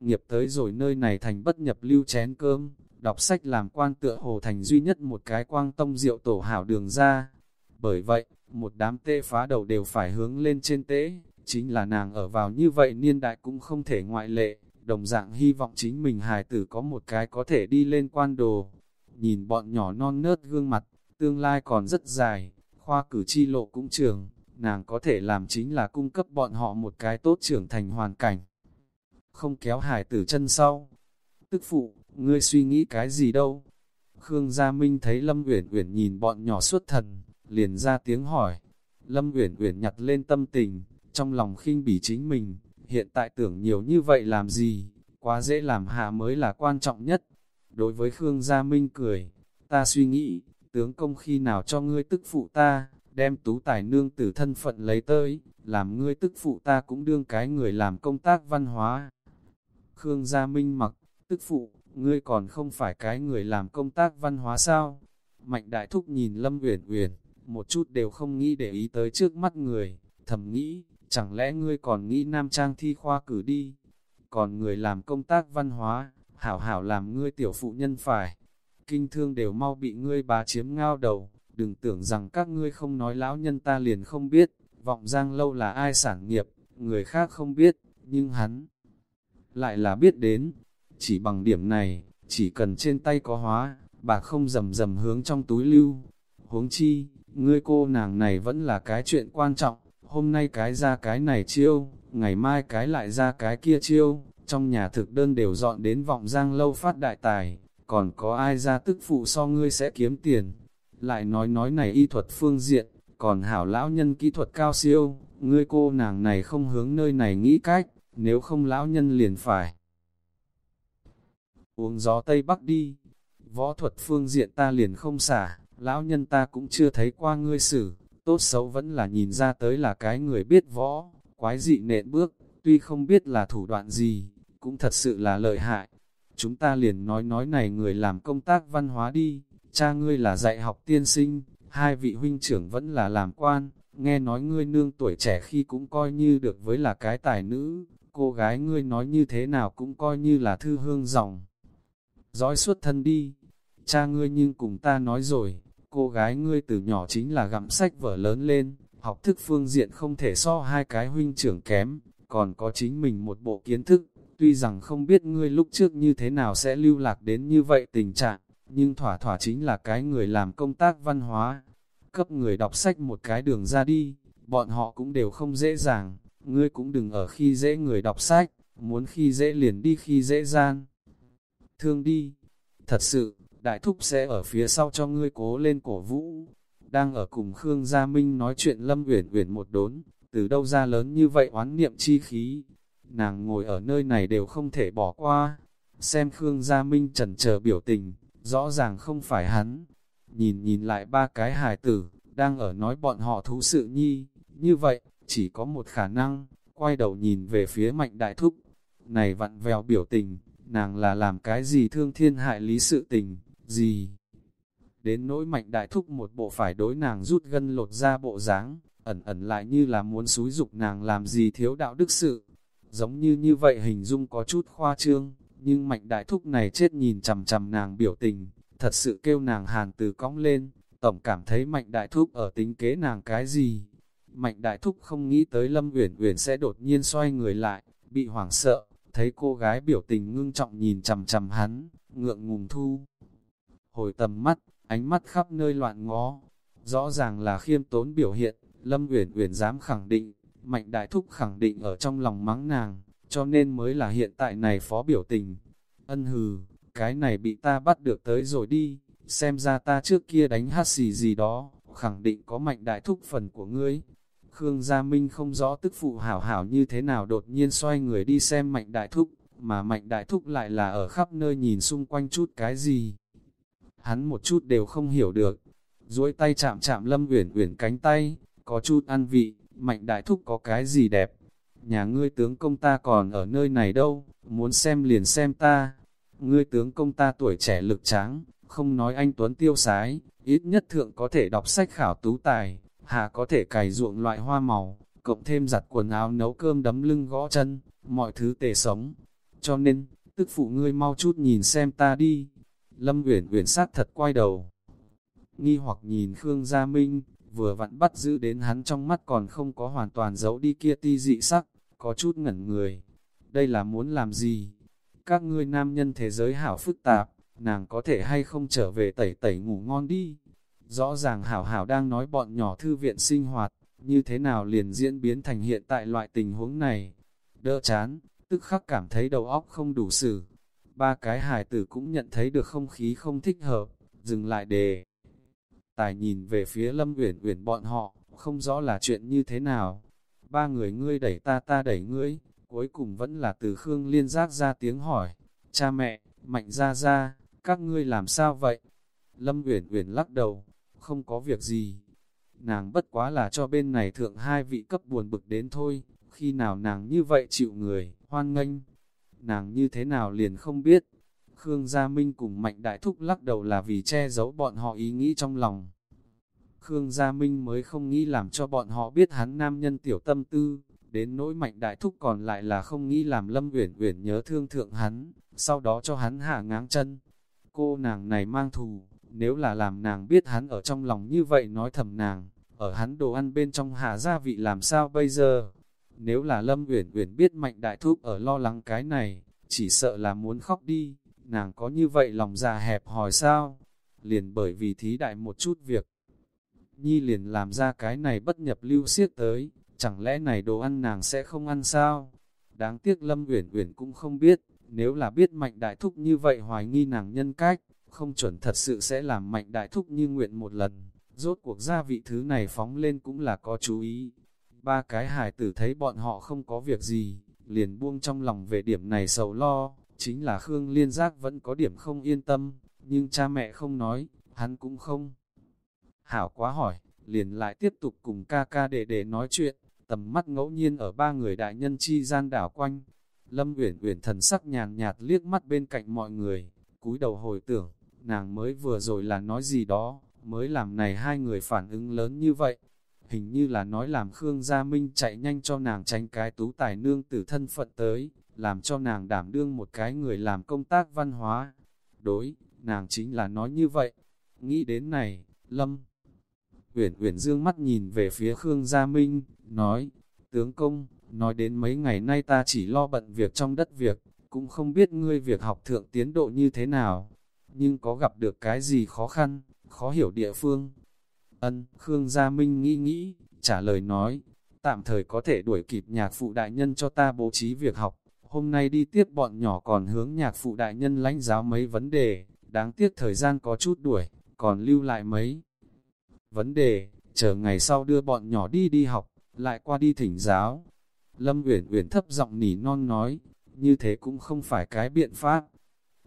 Nghiệp tới rồi nơi này thành bất nhập lưu chén cơm, đọc sách làm quan tựa hồ thành duy nhất một cái quang tông rượu tổ hảo đường ra. Bởi vậy, một đám tê phá đầu đều phải hướng lên trên tế, chính là nàng ở vào như vậy niên đại cũng không thể ngoại lệ, đồng dạng hy vọng chính mình hài tử có một cái có thể đi lên quan đồ. Nhìn bọn nhỏ non nớt gương mặt, tương lai còn rất dài, khoa cử chi lộ cũng trường, nàng có thể làm chính là cung cấp bọn họ một cái tốt trưởng thành hoàn cảnh. Không kéo hài tử chân sau. Tức phụ, ngươi suy nghĩ cái gì đâu? Khương Gia Minh thấy Lâm Uyển Uyển nhìn bọn nhỏ suốt thần, liền ra tiếng hỏi. Lâm Uyển Uyển nhặt lên tâm tình, trong lòng khinh bỉ chính mình, hiện tại tưởng nhiều như vậy làm gì, quá dễ làm hạ mới là quan trọng nhất. Đối với Khương Gia Minh cười, ta suy nghĩ, tướng công khi nào cho ngươi tức phụ ta, đem tú tài nương tử thân phận lấy tới, làm ngươi tức phụ ta cũng đương cái người làm công tác văn hóa. Khương Gia Minh mặc, tức phụ, ngươi còn không phải cái người làm công tác văn hóa sao? Mạnh đại thúc nhìn Lâm Uyển Uyển, một chút đều không nghĩ để ý tới trước mắt người, thầm nghĩ, chẳng lẽ ngươi còn nghĩ nam trang thi khoa cử đi? Còn người làm công tác văn hóa, hảo hảo làm ngươi tiểu phụ nhân phải. Kinh thương đều mau bị ngươi bà chiếm ngao đầu, đừng tưởng rằng các ngươi không nói lão nhân ta liền không biết, vọng giang lâu là ai sản nghiệp, người khác không biết, nhưng hắn lại là biết đến. Chỉ bằng điểm này, chỉ cần trên tay có hóa, bà không rầm rầm hướng trong túi lưu. Huống chi, ngươi cô nàng này vẫn là cái chuyện quan trọng, hôm nay cái ra cái này chiêu, ngày mai cái lại ra cái kia chiêu, trong nhà thực đơn đều dọn đến vọng giang lâu phát đại tài, còn có ai ra tức phụ so ngươi sẽ kiếm tiền. Lại nói nói này y thuật phương diện, còn hảo lão nhân kỹ thuật cao siêu, ngươi cô nàng này không hướng nơi này nghĩ cách, nếu không lão nhân liền phải. Uống gió Tây Bắc đi, võ thuật phương diện ta liền không xả, lão nhân ta cũng chưa thấy qua ngươi xử, tốt xấu vẫn là nhìn ra tới là cái người biết võ, quái dị nện bước, tuy không biết là thủ đoạn gì, cũng thật sự là lợi hại. Chúng ta liền nói nói này người làm công tác văn hóa đi, cha ngươi là dạy học tiên sinh, hai vị huynh trưởng vẫn là làm quan, nghe nói ngươi nương tuổi trẻ khi cũng coi như được với là cái tài nữ, cô gái ngươi nói như thế nào cũng coi như là thư hương dòng. Dõi suốt thân đi, cha ngươi nhưng cùng ta nói rồi, cô gái ngươi từ nhỏ chính là gặm sách vở lớn lên, học thức phương diện không thể so hai cái huynh trưởng kém, còn có chính mình một bộ kiến thức, tuy rằng không biết ngươi lúc trước như thế nào sẽ lưu lạc đến như vậy tình trạng, nhưng thỏa thỏa chính là cái người làm công tác văn hóa, cấp người đọc sách một cái đường ra đi, bọn họ cũng đều không dễ dàng, ngươi cũng đừng ở khi dễ người đọc sách, muốn khi dễ liền đi khi dễ gian. Thương đi, thật sự, đại thúc sẽ ở phía sau cho ngươi cố lên cổ vũ. Đang ở cùng Khương Gia Minh nói chuyện Lâm Uyển Uyển một đốn, từ đâu ra lớn như vậy oán niệm chi khí. Nàng ngồi ở nơi này đều không thể bỏ qua. Xem Khương Gia Minh chần chờ biểu tình, rõ ràng không phải hắn. Nhìn nhìn lại ba cái hài tử, đang ở nói bọn họ thú sự nhi. Như vậy, chỉ có một khả năng, quay đầu nhìn về phía mạnh đại thúc. Này vặn vèo biểu tình, nàng là làm cái gì thương thiên hại lý sự tình, gì? Đến nỗi mạnh đại thúc một bộ phải đối nàng rút gân lột ra bộ dáng ẩn ẩn lại như là muốn xúi dục nàng làm gì thiếu đạo đức sự. Giống như như vậy hình dung có chút khoa trương, nhưng mạnh đại thúc này chết nhìn chầm chầm nàng biểu tình, thật sự kêu nàng hàn từ cong lên, tổng cảm thấy mạnh đại thúc ở tính kế nàng cái gì. Mạnh đại thúc không nghĩ tới Lâm Uyển Uyển sẽ đột nhiên xoay người lại, bị hoảng sợ, thấy cô gái biểu tình ngưng trọng nhìn chầm chầm hắn, ngượng ngùng thu hồi tầm mắt, ánh mắt khắp nơi loạn ngó. Rõ ràng là khiêm tốn biểu hiện, Lâm Uyển Uyển dám khẳng định, Mạnh Đại Thúc khẳng định ở trong lòng mắng nàng, cho nên mới là hiện tại này phó biểu tình. Ân hừ, cái này bị ta bắt được tới rồi đi, xem ra ta trước kia đánh hát xì gì đó, khẳng định có Mạnh Đại Thúc phần của ngươi. Khương Gia Minh không rõ tức phụ hảo hảo như thế nào đột nhiên xoay người đi xem Mạnh Đại Thúc, mà Mạnh Đại Thúc lại là ở khắp nơi nhìn xung quanh chút cái gì hắn một chút đều không hiểu được. duỗi tay chạm chạm Lâm Uyển Uyển cánh tay, có chút ăn vị, mạnh đại thúc có cái gì đẹp. Nhà ngươi tướng công ta còn ở nơi này đâu, muốn xem liền xem ta. Ngươi tướng công ta tuổi trẻ lực tráng, Không nói anh Tuấn tiêu sái, ít nhất thượng có thể đọc sách khảo tú tài, hạ có thể cày ruộng loại hoa màu, cộng thêm giặt quần áo nấu cơm đấm lưng gõ chân, mọi thứ tề sống. Cho nên, tức phụ ngươi mau chút nhìn xem ta đi. Lâm Uyển Uyển sát thật quay đầu. Nghi hoặc nhìn Khương Gia Minh, vừa vặn bắt giữ đến hắn trong mắt còn không có hoàn toàn giấu đi kia ti dị sắc, có chút ngẩn người. Đây là muốn làm gì? Các ngươi nam nhân thế giới hảo phức tạp, nàng có thể hay không trở về tẩy tẩy ngủ ngon đi. Rõ ràng hảo hảo đang nói bọn nhỏ thư viện sinh hoạt, như thế nào liền diễn biến thành hiện tại loại tình huống này. Đỡ chán, tức khắc cảm thấy đầu óc không đủ xử. Ba cái hài tử cũng nhận thấy được không khí không thích hợp, dừng lại đề. Tài nhìn về phía Lâm Uyển Uyển bọn họ, không rõ là chuyện như thế nào. Ba người ngươi đẩy ta ta đẩy ngươi, cuối cùng vẫn là từ Khương Liên giác ra tiếng hỏi. Cha mẹ, mạnh gia gia các ngươi làm sao vậy? Lâm Uyển Uyển lắc đầu, không có việc gì. Nàng bất quá là cho bên này thượng hai vị cấp buồn bực đến thôi, khi nào nàng như vậy chịu người, hoan nghênh. Nàng như thế nào liền không biết. Khương Gia Minh cùng Mạnh Đại Thúc lắc đầu là vì che giấu bọn họ ý nghĩ trong lòng. Khương Gia Minh mới không nghĩ làm cho bọn họ biết hắn nam nhân tiểu tâm tư, đến nỗi Mạnh Đại Thúc còn lại là không nghĩ làm Lâm Uyển Uyển nhớ thương thượng hắn, sau đó cho hắn hạ ngáng chân. Cô nàng này mang thù, nếu là làm nàng biết hắn ở trong lòng như vậy nói thầm nàng, ở hắn đồ ăn bên trong hạ gia vị làm sao bây giờ? Nếu là Lâm Uyển Uyển biết Mạnh Đại Thúc ở lo lắng cái này, chỉ sợ là muốn khóc đi, nàng có như vậy lòng già hẹp hỏi sao? Liền bởi vì thí đại một chút việc. Nhi liền làm ra cái này bất nhập lưu siết tới, chẳng lẽ này đồ ăn nàng sẽ không ăn sao? Đáng tiếc Lâm Uyển Uyển cũng không biết, nếu là biết Mạnh Đại Thúc như vậy hoài nghi nàng nhân cách, không chuẩn thật sự sẽ làm Mạnh Đại Thúc như nguyện một lần. Rốt cuộc gia vị thứ này phóng lên cũng là có chú ý. Ba cái hài tử thấy bọn họ không có việc gì, liền buông trong lòng về điểm này sầu lo, chính là Khương Liên Giác vẫn có điểm không yên tâm, nhưng cha mẹ không nói, hắn cũng không. Hảo quá hỏi, liền lại tiếp tục cùng ca ca để để nói chuyện, tầm mắt ngẫu nhiên ở ba người đại nhân chi gian đảo quanh. Lâm Uyển Uyển thần sắc nhàn nhạt liếc mắt bên cạnh mọi người, cúi đầu hồi tưởng, nàng mới vừa rồi là nói gì đó, mới làm này hai người phản ứng lớn như vậy. Hình như là nói làm Khương Gia Minh chạy nhanh cho nàng tránh cái tú tài nương tử thân phận tới, làm cho nàng đảm đương một cái người làm công tác văn hóa. Đối, nàng chính là nói như vậy. Nghĩ đến này, Lâm Uyển Uyển dương mắt nhìn về phía Khương Gia Minh, nói, tướng công, nói đến mấy ngày nay ta chỉ lo bận việc trong đất việc, cũng không biết ngươi việc học thượng tiến độ như thế nào, nhưng có gặp được cái gì khó khăn, khó hiểu địa phương. Ân, Khương Gia Minh nghĩ nghĩ, trả lời nói, tạm thời có thể đuổi kịp nhạc phụ đại nhân cho ta bố trí việc học, hôm nay đi tiếp bọn nhỏ còn hướng nhạc phụ đại nhân lãnh giáo mấy vấn đề, đáng tiếc thời gian có chút đuổi, còn lưu lại mấy vấn đề, chờ ngày sau đưa bọn nhỏ đi đi học, lại qua đi thỉnh giáo. Lâm Uyển Uyển thấp giọng nỉ non nói, như thế cũng không phải cái biện pháp.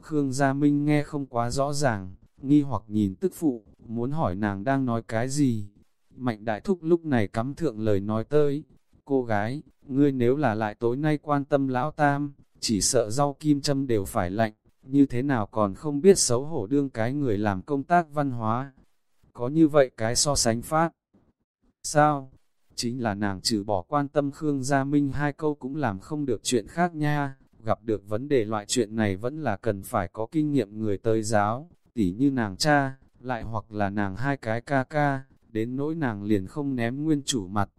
Khương Gia Minh nghe không quá rõ ràng, nghi hoặc nhìn tức phụ, muốn hỏi nàng đang nói cái gì. Mạnh đại thúc lúc này cắm thượng lời nói tới, cô gái, ngươi nếu là lại tối nay quan tâm lão tam, chỉ sợ rau kim châm đều phải lạnh, như thế nào còn không biết xấu hổ đương cái người làm công tác văn hóa. Có như vậy cái so sánh phát. Sao? Chính là nàng trừ bỏ quan tâm Khương Gia Minh hai câu cũng làm không được chuyện khác nha, gặp được vấn đề loại chuyện này vẫn là cần phải có kinh nghiệm người tới giáo, tỉ như nàng cha, lại hoặc là nàng hai cái ca ca, đến nỗi nàng liền không ném nguyên chủ mặt.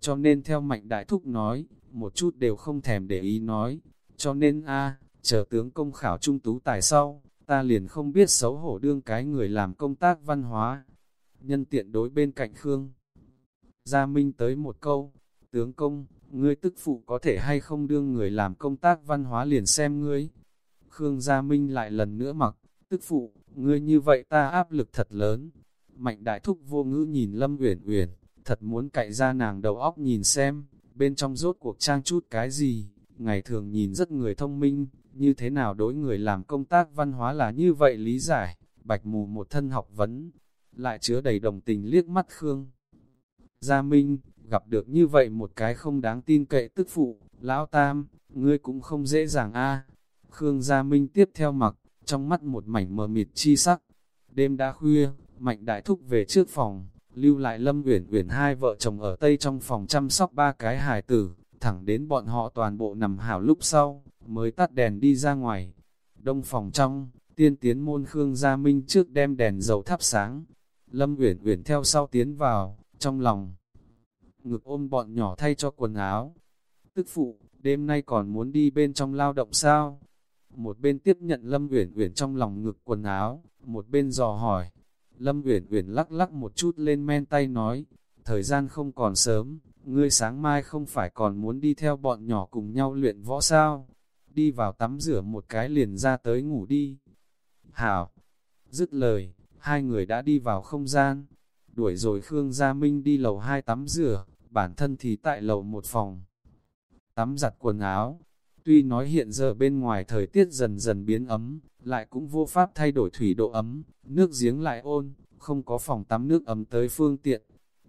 Cho nên theo mạnh đại thúc nói, một chút đều không thèm để ý nói, cho nên a chờ tướng công khảo trung tú tài sau, ta liền không biết xấu hổ đương cái người làm công tác văn hóa. Nhân tiện đối bên cạnh Khương. Gia Minh tới một câu, tướng công, ngươi tức phụ có thể hay không đương người làm công tác văn hóa liền xem ngươi. Khương Gia Minh lại lần nữa mặc, tức phụ, ngươi như vậy ta áp lực thật lớn. Mạnh đại thúc vô ngữ nhìn Lâm Uyển Uyển, thật muốn cậy ra nàng đầu óc nhìn xem, bên trong rốt cuộc trang chút cái gì, ngày thường nhìn rất người thông minh, như thế nào đối người làm công tác văn hóa là như vậy lý giải, bạch mù một thân học vấn, lại chứa đầy đồng tình liếc mắt Khương. Gia Minh, gặp được như vậy một cái không đáng tin cậy tức phụ, lão tam, ngươi cũng không dễ dàng a Khương Gia Minh tiếp theo mặc, trong mắt một mảnh mờ mịt chi sắc. Đêm đã khuya, Mạnh Đại Thúc về trước phòng, lưu lại Lâm Uyển Uyển hai vợ chồng ở tây trong phòng chăm sóc ba cái hài tử, thẳng đến bọn họ toàn bộ nằm hảo lúc sau, mới tắt đèn đi ra ngoài. Đông phòng trong, tiên tiến môn Khương Gia Minh trước đem đèn dầu thắp sáng. Lâm Uyển Uyển theo sau tiến vào, trong lòng ngực ôm bọn nhỏ thay cho quần áo. Tức phụ, đêm nay còn muốn đi bên trong lao động sao? Một bên tiếp nhận Lâm Uyển Uyển trong lòng ngực quần áo, một bên dò hỏi. Lâm Uyển Uyển lắc lắc một chút lên men tay nói, thời gian không còn sớm, ngươi sáng mai không phải còn muốn đi theo bọn nhỏ cùng nhau luyện võ sao? Đi vào tắm rửa một cái liền ra tới ngủ đi. Hảo! Dứt lời, hai người đã đi vào không gian. Đuổi rồi Khương Gia Minh đi lầu hai tắm rửa, bản thân thì tại lầu một phòng. Tắm giặt quần áo, tuy nói hiện giờ bên ngoài thời tiết dần dần biến ấm, lại cũng vô pháp thay đổi thủy độ ấm, nước giếng lại ôn, không có phòng tắm nước ấm tới phương tiện.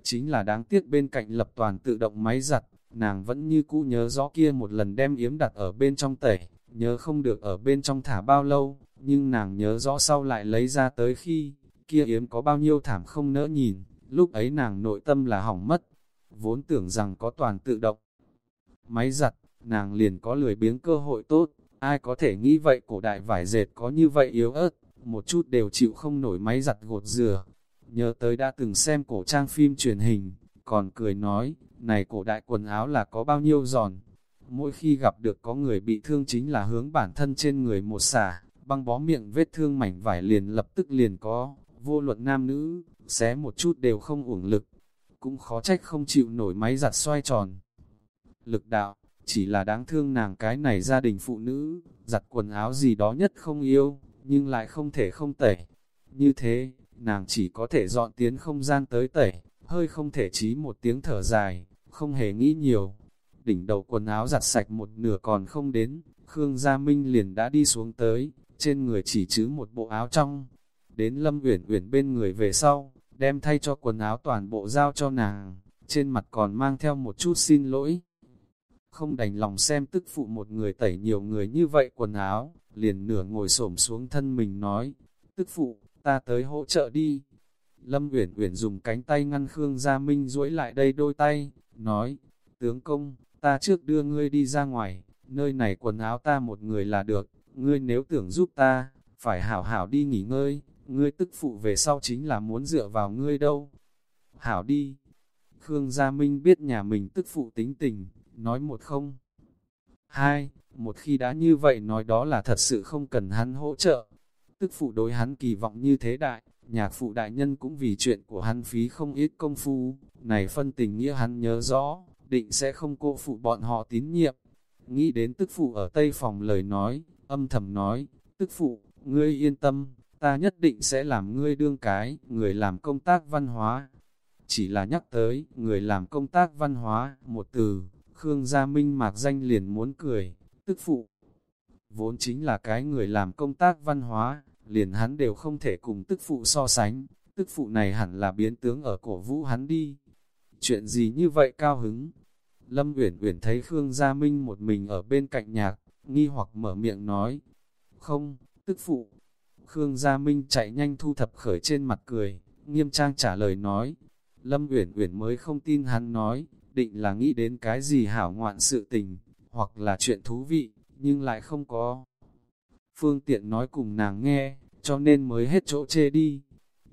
Chính là đáng tiếc bên cạnh lập toàn tự động máy giặt, nàng vẫn như cũ nhớ rõ kia một lần đem yếm đặt ở bên trong tẩy, nhớ không được ở bên trong thả bao lâu, nhưng nàng nhớ rõ sau lại lấy ra tới khi, kia yếm có bao nhiêu thảm không nỡ nhìn, lúc ấy nàng nội tâm là hỏng mất, vốn tưởng rằng có toàn tự động. Máy giặt, nàng liền có lười biếng cơ hội tốt, ai có thể nghĩ vậy cổ đại vải dệt có như vậy yếu ớt, một chút đều chịu không nổi máy giặt gột rửa. Nhớ tới đã từng xem cổ trang phim truyền hình, còn cười nói, này cổ đại quần áo là có bao nhiêu giòn. Mỗi khi gặp được có người bị thương chính là hướng bản thân trên người một xả, băng bó miệng vết thương mảnh vải liền lập tức liền có, vô luận nam nữ, xé một chút đều không uổng lực cũng khó trách không chịu nổi máy giặt xoay tròn. Lực đạo, chỉ là đáng thương nàng cái này gia đình phụ nữ, giặt quần áo gì đó nhất không yêu, nhưng lại không thể không tẩy. Như thế, nàng chỉ có thể dọn tiến không gian tới tẩy, hơi không thể chí một tiếng thở dài, không hề nghĩ nhiều. Đỉnh đầu quần áo giặt sạch một nửa còn không đến, Khương Gia Minh liền đã đi xuống tới, trên người chỉ chứ một bộ áo trong. Đến Lâm Uyển Uyển bên người về sau, đem thay cho quần áo toàn bộ giao cho nàng, trên mặt còn mang theo một chút xin lỗi. Không đành lòng xem tức phụ một người tẩy nhiều người như vậy quần áo, liền nửa ngồi xổm xuống thân mình nói, tức phụ, ta tới hỗ trợ đi. Lâm Uyển Uyển dùng cánh tay ngăn Khương Gia Minh duỗi lại đây đôi tay, nói, tướng công, ta trước đưa ngươi đi ra ngoài, nơi này quần áo ta một người là được, ngươi nếu tưởng giúp ta, phải hảo hảo đi nghỉ ngơi, ngươi tức phụ về sau chính là muốn dựa vào ngươi đâu. Hảo đi. Khương Gia Minh biết nhà mình tức phụ tính tình, nói một không. Hai, một khi đã như vậy nói đó là thật sự không cần hắn hỗ trợ. Tức phụ đối hắn kỳ vọng như thế đại, nhạc phụ đại nhân cũng vì chuyện của hắn phí không ít công phu, này phân tình nghĩa hắn nhớ rõ, định sẽ không cô phụ bọn họ tín nhiệm. Nghĩ đến tức phụ ở tây phòng lời nói, âm thầm nói, tức phụ, ngươi yên tâm, ta nhất định sẽ làm ngươi đương cái, người làm công tác văn hóa. Chỉ là nhắc tới, người làm công tác văn hóa, một từ, Khương Gia Minh mạc danh liền muốn cười, tức phụ. Vốn chính là cái người làm công tác văn hóa, liền hắn đều không thể cùng tức phụ so sánh, tức phụ này hẳn là biến tướng ở cổ vũ hắn đi. Chuyện gì như vậy cao hứng? Lâm Uyển Uyển thấy Khương Gia Minh một mình ở bên cạnh nhạc, nghi hoặc mở miệng nói, không, tức phụ, Khương Gia Minh chạy nhanh thu thập khởi trên mặt cười, nghiêm trang trả lời nói. Lâm Uyển Uyển mới không tin hắn nói, định là nghĩ đến cái gì hảo ngoạn sự tình, hoặc là chuyện thú vị, nhưng lại không có. Phương tiện nói cùng nàng nghe, cho nên mới hết chỗ chê đi.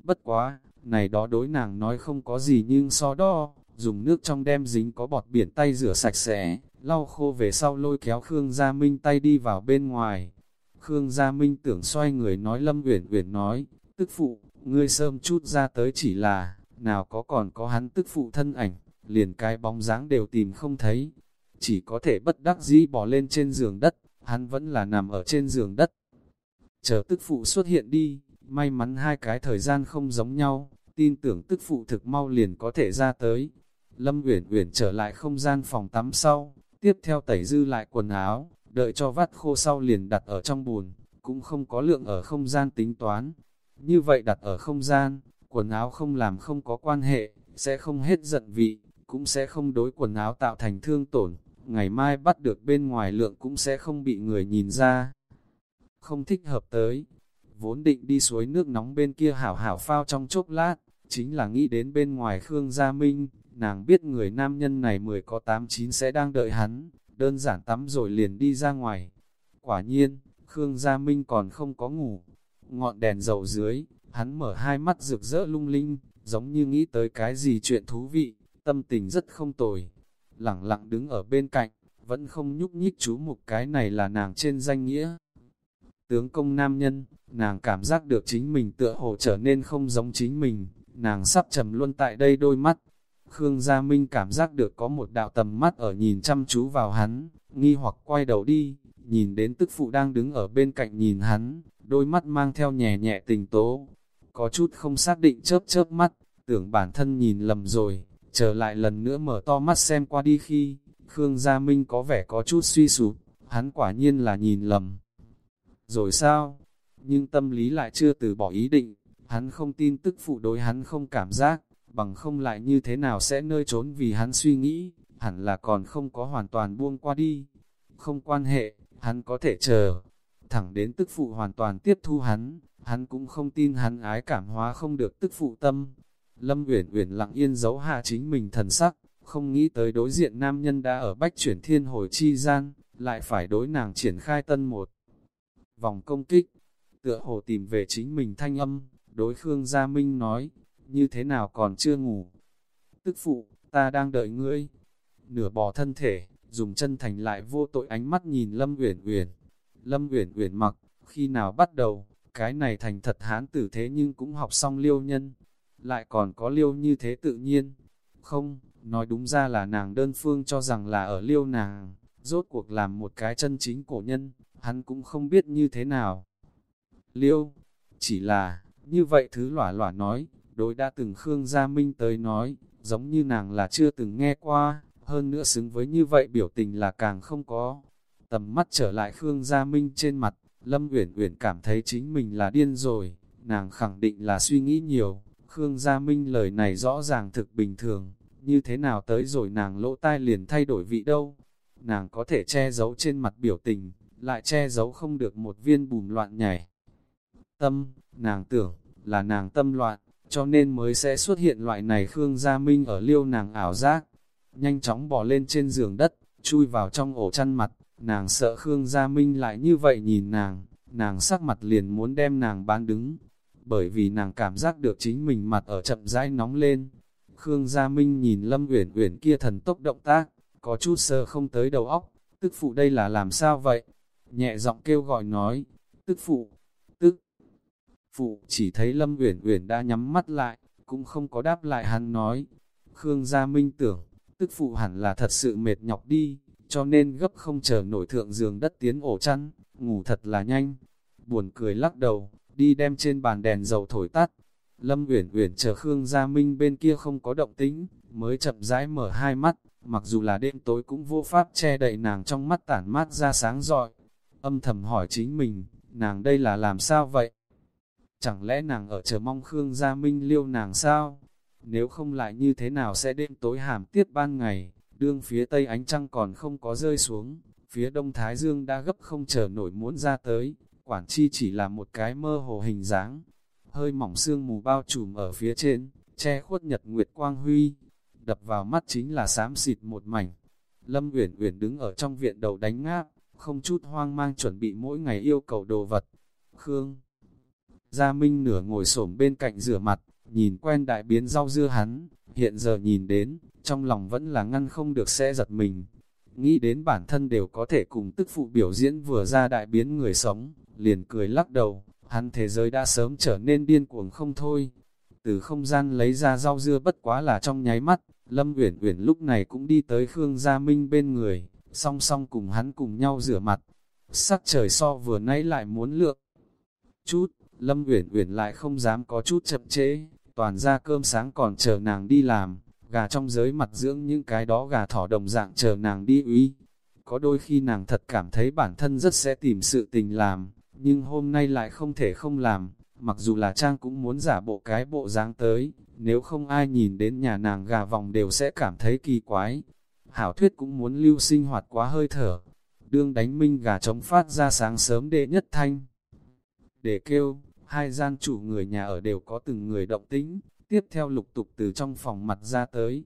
Bất quá, này đó đối nàng nói không có gì nhưng so đo, dùng nước trong đem dính có bọt biển tay rửa sạch sẽ, lau khô về sau lôi kéo Khương Gia Minh tay đi vào bên ngoài, Khương Gia Minh tưởng xoay người nói Lâm Uyển Uyển nói, tức phụ, ngươi sơm chút ra tới chỉ là, nào có còn có hắn tức phụ thân ảnh, liền cái bóng dáng đều tìm không thấy, chỉ có thể bất đắc dĩ bỏ lên trên giường đất, hắn vẫn là nằm ở trên giường đất. Chờ tức phụ xuất hiện đi, may mắn hai cái thời gian không giống nhau, tin tưởng tức phụ thực mau liền có thể ra tới. Lâm Uyển Uyển trở lại không gian phòng tắm sau, tiếp theo tẩy dư lại quần áo, đợi cho vắt khô sau liền đặt ở trong bùn, cũng không có lượng ở không gian tính toán. Như vậy đặt ở không gian, quần áo không làm không có quan hệ, sẽ không hết giận vị, cũng sẽ không đối quần áo tạo thành thương tổn, ngày mai bắt được bên ngoài lượng cũng sẽ không bị người nhìn ra. Không thích hợp tới. vốn định đi suối nước nóng bên kia hảo hảo phao trong chốc lát, chính là nghĩ đến bên ngoài Khương Gia Minh, nàng biết người nam nhân này mười có tám chín sẽ đang đợi hắn, đơn giản tắm rồi liền đi ra ngoài. Quả nhiên, Khương Gia Minh còn không có ngủ, ngọn đèn dầu dưới, hắn mở hai mắt rực rỡ lung linh, giống như nghĩ tới cái gì chuyện thú vị, tâm tình rất không tồi. Lặng lặng đứng ở bên cạnh, vẫn không nhúc nhích chú mục cái này là nàng trên danh nghĩa. Tướng công nam nhân, nàng cảm giác được chính mình tựa hồ trở nên không giống chính mình, nàng sắp trầm luôn tại đây đôi mắt. Khương Gia Minh cảm giác được có một đạo tầm mắt ở nhìn chăm chú vào hắn, nghi hoặc quay đầu đi, nhìn đến tức phụ đang đứng ở bên cạnh nhìn hắn, đôi mắt mang theo nhẹ nhẹ tình tố. Có chút không xác định chớp chớp mắt, tưởng bản thân nhìn lầm rồi, trở lại lần nữa mở to mắt xem qua đi khi, Khương Gia Minh có vẻ có chút suy sụp, hắn quả nhiên là nhìn lầm. Rồi sao? Nhưng tâm lý lại chưa từ bỏ ý định, hắn không tin tức phụ đối hắn không cảm giác, bằng không lại như thế nào sẽ nơi trốn vì hắn suy nghĩ, hẳn là còn không có hoàn toàn buông qua đi. Không quan hệ, hắn có thể chờ, thẳng đến tức phụ hoàn toàn tiếp thu hắn, hắn cũng không tin hắn ái cảm hóa không được tức phụ tâm. Lâm Uyển Uyển lặng yên giấu hạ chính mình thần sắc, không nghĩ tới đối diện nam nhân đã ở bách chuyển thiên hồi chi gian, lại phải đối nàng triển khai tân một vòng công kích, tựa hồ tìm về chính mình thanh âm, đối Khương Gia Minh nói, như thế nào còn chưa ngủ. Tức phụ, ta đang đợi ngươi. Nửa bò thân thể, dùng chân thành lại vô tội ánh mắt nhìn Lâm Uyển Uyển. Lâm Uyển Uyển mặc, khi nào bắt đầu, cái này thành thật hán tử thế nhưng cũng học xong liêu nhân. Lại còn có liêu như thế tự nhiên. Không, nói đúng ra là nàng đơn phương cho rằng là ở liêu nàng, rốt cuộc làm một cái chân chính cổ nhân, hắn cũng không biết như thế nào. Liêu, chỉ là, như vậy thứ lỏa lỏa nói, đối đã từng Khương Gia Minh tới nói, giống như nàng là chưa từng nghe qua, hơn nữa xứng với như vậy biểu tình là càng không có. Tầm mắt trở lại Khương Gia Minh trên mặt, Lâm Uyển Uyển cảm thấy chính mình là điên rồi, nàng khẳng định là suy nghĩ nhiều, Khương Gia Minh lời này rõ ràng thực bình thường, như thế nào tới rồi nàng lỗ tai liền thay đổi vị đâu. Nàng có thể che giấu trên mặt biểu tình, lại che giấu không được một viên bùm loạn nhảy. Tâm, nàng tưởng, là nàng tâm loạn, cho nên mới sẽ xuất hiện loại này Khương Gia Minh ở liêu nàng ảo giác. Nhanh chóng bỏ lên trên giường đất, chui vào trong ổ chăn mặt, nàng sợ Khương Gia Minh lại như vậy nhìn nàng, nàng sắc mặt liền muốn đem nàng bán đứng, bởi vì nàng cảm giác được chính mình mặt ở chậm rãi nóng lên. Khương Gia Minh nhìn Lâm Uyển Uyển kia thần tốc động tác, có chút sờ không tới đầu óc, tức phụ đây là làm sao vậy? Nhẹ giọng kêu gọi nói, tức phụ, tức phụ, chỉ thấy Lâm Uyển Uyển đã nhắm mắt lại, cũng không có đáp lại hắn nói. Khương Gia Minh tưởng, tức phụ hẳn là thật sự mệt nhọc đi, cho nên gấp không chờ nổi thượng giường đất tiến ổ chăn, ngủ thật là nhanh. Buồn cười lắc đầu, đi đem trên bàn đèn dầu thổi tắt. Lâm Uyển Uyển chờ Khương Gia Minh bên kia không có động tĩnh, mới chậm rãi mở hai mắt, mặc dù là đêm tối cũng vô pháp che đậy nàng trong mắt tản mát ra sáng rọi. Âm thầm hỏi chính mình, nàng đây là làm sao vậy? Chẳng lẽ nàng ở chờ mong Khương Gia Minh liêu nàng sao? Nếu không lại như thế nào sẽ đêm tối hàm tiết ban ngày, đương phía tây ánh trăng còn không có rơi xuống, phía đông Thái Dương đã gấp không chờ nổi muốn ra tới, quản chi chỉ là một cái mơ hồ hình dáng, hơi mỏng sương mù bao trùm ở phía trên, che khuất nhật nguyệt quang huy, đập vào mắt chính là xám xịt một mảnh. Lâm Uyển Uyển đứng ở trong viện đầu đánh ngáp, không chút hoang mang chuẩn bị mỗi ngày yêu cầu đồ vật. Khương Gia Minh nửa ngồi xổm bên cạnh rửa mặt, nhìn quen đại biến rau dưa hắn, hiện giờ nhìn đến, trong lòng vẫn là ngăn không được sẽ giật mình. Nghĩ đến bản thân đều có thể cùng tức phụ biểu diễn vừa ra đại biến người sống, liền cười lắc đầu, hắn thế giới đã sớm trở nên điên cuồng không thôi. Từ không gian lấy ra rau dưa bất quá là trong nháy mắt, Lâm Uyển Uyển lúc này cũng đi tới Khương Gia Minh bên người, song song cùng hắn cùng nhau rửa mặt. Sắc trời so vừa nãy lại muốn lượng. Chút, Lâm Uyển Uyển lại không dám có chút chậm trễ, toàn ra cơm sáng còn chờ nàng đi làm, gà trong giới mặt dưỡng những cái đó gà thỏ đồng dạng chờ nàng đi uy. Có đôi khi nàng thật cảm thấy bản thân rất sẽ tìm sự tình làm, nhưng hôm nay lại không thể không làm, mặc dù là Trang cũng muốn giả bộ cái bộ dáng tới, nếu không ai nhìn đến nhà nàng gà vòng đều sẽ cảm thấy kỳ quái. Hảo thuyết cũng muốn lưu sinh hoạt quá hơi thở, đương đánh minh gà trống phát ra sáng sớm đệ nhất thanh. Để kêu, hai gian chủ người nhà ở đều có từng người động tĩnh, tiếp theo lục tục từ trong phòng mặt ra tới.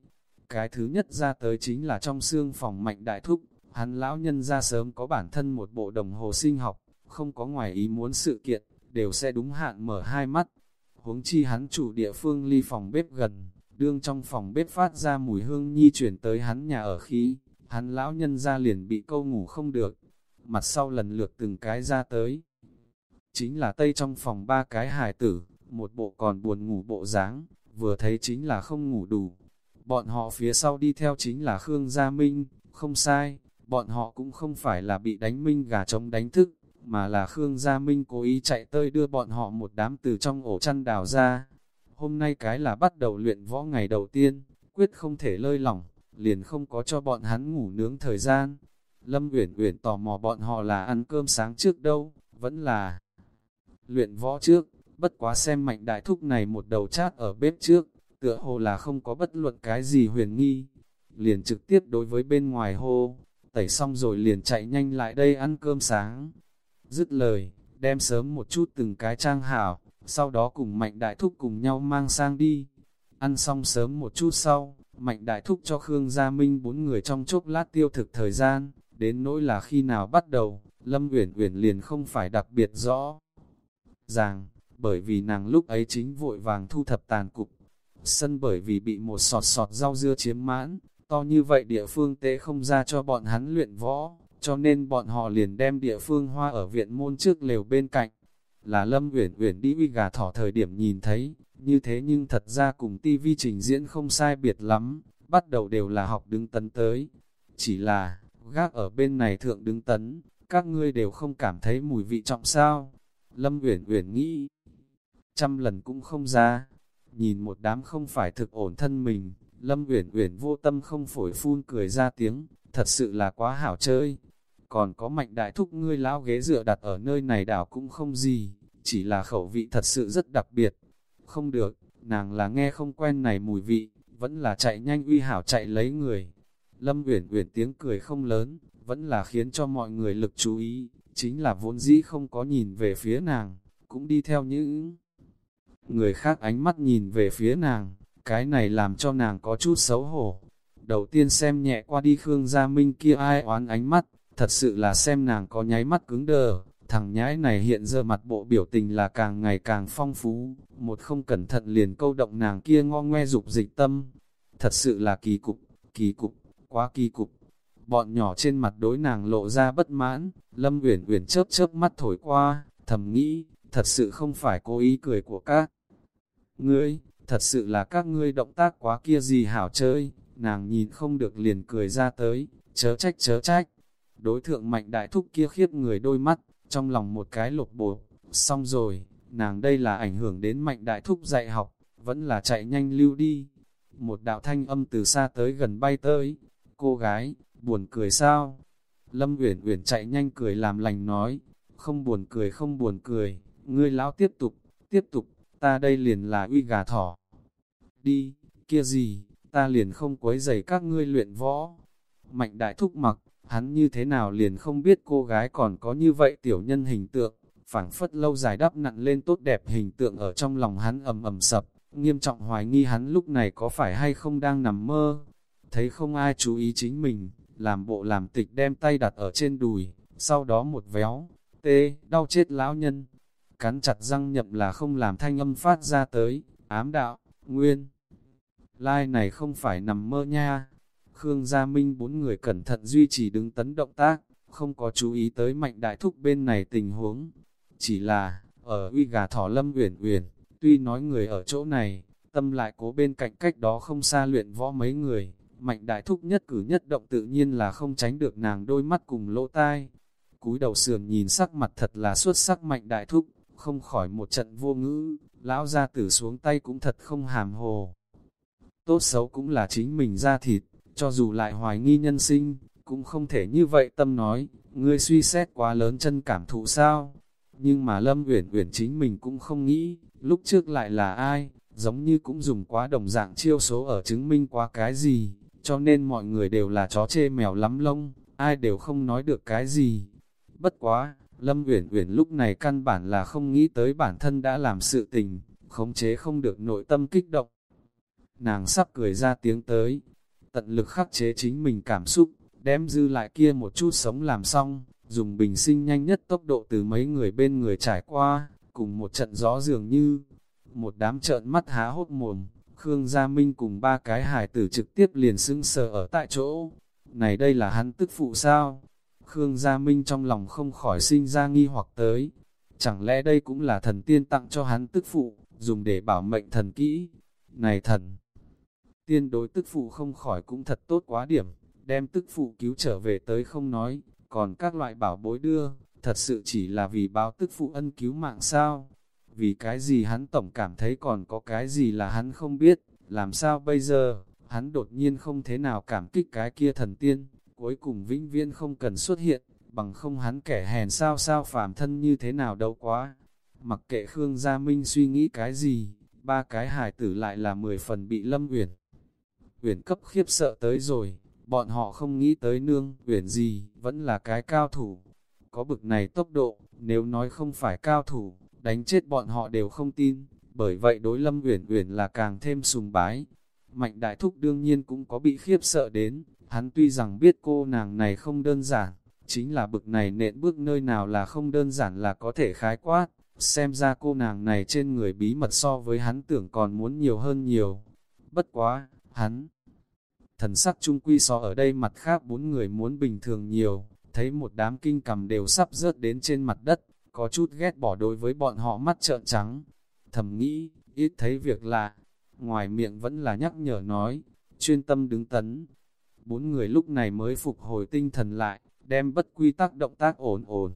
Cái thứ nhất ra tới chính là trong xương phòng mạnh đại thúc, hắn lão nhân ra sớm có bản thân một bộ đồng hồ sinh học, không có ngoài ý muốn sự kiện, đều sẽ đúng hạn mở hai mắt. Huống chi hắn chủ địa phương ly phòng bếp gần, đương trong phòng bếp phát ra mùi hương nhi chuyển tới hắn nhà ở khí, hắn lão nhân ra liền bị câu ngủ không được, mặt sau lần lượt từng cái ra tới. Chính là tây trong phòng ba cái hài tử, một bộ còn buồn ngủ bộ dáng vừa thấy chính là không ngủ đủ. Bọn họ phía sau đi theo chính là Khương Gia Minh, không sai, bọn họ cũng không phải là bị đánh minh gà trống đánh thức, mà là Khương Gia Minh cố ý chạy tơi đưa bọn họ một đám từ trong ổ chăn đào ra. Hôm nay cái là bắt đầu luyện võ ngày đầu tiên, quyết không thể lơi lỏng, liền không có cho bọn hắn ngủ nướng thời gian. Lâm Uyển Uyển tò mò bọn họ là ăn cơm sáng trước đâu, vẫn là luyện võ trước, bất quá xem mạnh đại thúc này một đầu chát ở bếp trước, tựa hồ là không có bất luận cái gì huyền nghi. Liền trực tiếp đối với bên ngoài hô, tẩy xong rồi liền chạy nhanh lại đây ăn cơm sáng. Dứt lời, đem sớm một chút từng cái trang hảo, sau đó cùng mạnh đại thúc cùng nhau mang sang đi. Ăn xong sớm một chút sau, mạnh đại thúc cho Khương Gia Minh bốn người trong chốc lát tiêu thực thời gian, đến nỗi là khi nào bắt đầu, Lâm Uyển Uyển liền không phải đặc biệt rõ. Ràng, bởi vì nàng lúc ấy chính vội vàng thu thập tàn cục. Sân bởi vì bị một sọt sọt rau dưa chiếm mãn, to như vậy địa phương tế không ra cho bọn hắn luyện võ, cho nên bọn họ liền đem địa phương hoa ở viện môn trước lều bên cạnh. Là Lâm Uyển Uyển đi uy gà thỏ thời điểm nhìn thấy, như thế nhưng thật ra cùng tivi trình diễn không sai biệt lắm, bắt đầu đều là học đứng tấn tới. Chỉ là, gác ở bên này thượng đứng tấn, các ngươi đều không cảm thấy mùi vị trọng sao. Lâm Uyển Uyển nghĩ, trăm lần cũng không ra. Nhìn một đám không phải thực ổn thân mình, Lâm Uyển Uyển vô tâm không phổi phun cười ra tiếng, thật sự là quá hảo chơi. Còn có mạnh đại thúc ngươi lão ghế dựa đặt ở nơi này đảo cũng không gì, chỉ là khẩu vị thật sự rất đặc biệt. Không được, nàng là nghe không quen này mùi vị, vẫn là chạy nhanh uy hảo chạy lấy người. Lâm Uyển Uyển tiếng cười không lớn, vẫn là khiến cho mọi người lực chú ý, chính là vốn dĩ không có nhìn về phía nàng, cũng đi theo những người khác ánh mắt nhìn về phía nàng, cái này làm cho nàng có chút xấu hổ. Đầu tiên xem nhẹ qua đi Khương Gia Minh kia ai oán ánh mắt, thật sự là xem nàng có nháy mắt cứng đờ, thằng nhãi này hiện giờ mặt bộ biểu tình là càng ngày càng phong phú, một không cẩn thận liền câu động nàng kia ngo ngoe dục dịch tâm. Thật sự là kỳ cục, kỳ cục, quá kỳ cục. Bọn nhỏ trên mặt đối nàng lộ ra bất mãn, Lâm Uyển Uyển chớp chớp mắt thổi qua, thầm nghĩ, thật sự không phải cố ý cười của các ngươi, thật sự là các ngươi động tác quá kia gì hảo chơi, nàng nhìn không được liền cười ra tới, chớ trách chớ trách. Đối thượng mạnh đại thúc kia khiếp người đôi mắt, trong lòng một cái lột bột, xong rồi, nàng đây là ảnh hưởng đến mạnh đại thúc dạy học, vẫn là chạy nhanh lưu đi. Một đạo thanh âm từ xa tới gần bay tới, cô gái, buồn cười sao? Lâm Uyển Uyển chạy nhanh cười làm lành nói, không buồn cười không buồn cười, ngươi lão tiếp tục, tiếp tục, ta đây liền là uy gà thỏ. Đi, kia gì, ta liền không quấy giày các ngươi luyện võ. Mạnh đại thúc mặc, hắn như thế nào liền không biết cô gái còn có như vậy tiểu nhân hình tượng, phảng phất lâu dài đắp nặn lên tốt đẹp hình tượng ở trong lòng hắn ầm ầm sập, nghiêm trọng hoài nghi hắn lúc này có phải hay không đang nằm mơ. Thấy không ai chú ý chính mình, làm bộ làm tịch đem tay đặt ở trên đùi, sau đó một véo, tê, đau chết lão nhân. Cắn chặt răng nhậm là không làm thanh âm phát ra tới, ám đạo, nguyên. Lai này không phải nằm mơ nha. Khương Gia Minh bốn người cẩn thận duy trì đứng tấn động tác, không có chú ý tới mạnh đại thúc bên này tình huống. Chỉ là, ở uy gà thỏ lâm uyển uyển, tuy nói người ở chỗ này, tâm lại cố bên cạnh cách đó không xa luyện võ mấy người, mạnh đại thúc nhất cử nhất động tự nhiên là không tránh được nàng đôi mắt cùng lỗ tai. Cúi đầu sườn nhìn sắc mặt thật là xuất sắc mạnh đại thúc, không khỏi một trận vô ngữ, lão ra tử xuống tay cũng thật không hàm hồ. Tốt xấu cũng là chính mình ra thịt, cho dù lại hoài nghi nhân sinh, cũng không thể như vậy tâm nói, ngươi suy xét quá lớn chân cảm thụ sao. Nhưng mà Lâm Uyển Uyển chính mình cũng không nghĩ, lúc trước lại là ai, giống như cũng dùng quá đồng dạng chiêu số ở chứng minh quá cái gì, cho nên mọi người đều là chó chê mèo lắm lông, ai đều không nói được cái gì. Bất quá, Lâm Uyển Uyển lúc này căn bản là không nghĩ tới bản thân đã làm sự tình, khống chế không được nội tâm kích động. Nàng sắp cười ra tiếng tới, tận lực khắc chế chính mình cảm xúc, đem dư lại kia một chút sống làm xong, dùng bình sinh nhanh nhất tốc độ từ mấy người bên người trải qua, cùng một trận gió dường như, một đám trợn mắt há hốt mồm, Khương Gia Minh cùng ba cái hài tử trực tiếp liền sưng sờ ở tại chỗ. Này đây là hắn tức phụ sao? Khương Gia Minh trong lòng không khỏi sinh ra nghi hoặc tới. Chẳng lẽ đây cũng là thần tiên tặng cho hắn tức phụ, dùng để bảo mệnh thần kỹ? Này thần! Tiên đối tức phụ không khỏi cũng thật tốt quá điểm, đem tức phụ cứu trở về tới không nói, còn các loại bảo bối đưa, thật sự chỉ là vì báo tức phụ ân cứu mạng sao? Vì cái gì hắn tổng cảm thấy còn có cái gì là hắn không biết, làm sao bây giờ, hắn đột nhiên không thế nào cảm kích cái kia thần tiên, cuối cùng vĩnh viễn không cần xuất hiện, bằng không hắn kẻ hèn sao sao phàm thân như thế nào đâu quá. Mặc kệ Khương Gia Minh suy nghĩ cái gì, ba cái hài tử lại là mười phần bị Lâm Uyển. Uyển cấp khiếp sợ tới rồi, bọn họ không nghĩ tới nương, Uyển gì, vẫn là cái cao thủ. Có bực này tốc độ, nếu nói không phải cao thủ, đánh chết bọn họ đều không tin, bởi vậy đối Lâm Uyển Uyển là càng thêm sùng bái. Mạnh Đại Thúc đương nhiên cũng có bị khiếp sợ đến, hắn tuy rằng biết cô nàng này không đơn giản, chính là bực này nện bước nơi nào là không đơn giản là có thể khái quát, xem ra cô nàng này trên người bí mật so với hắn tưởng còn muốn nhiều hơn nhiều. Bất quá, hắn thần sắc trung quy so ở đây mặt khác bốn người muốn bình thường nhiều, thấy một đám kinh cầm đều sắp rớt đến trên mặt đất, có chút ghét bỏ đối với bọn họ mắt trợn trắng. Thầm nghĩ, ít thấy việc lạ, ngoài miệng vẫn là nhắc nhở nói, chuyên tâm đứng tấn. Bốn người lúc này mới phục hồi tinh thần lại, đem bất quy tắc động tác ổn ổn.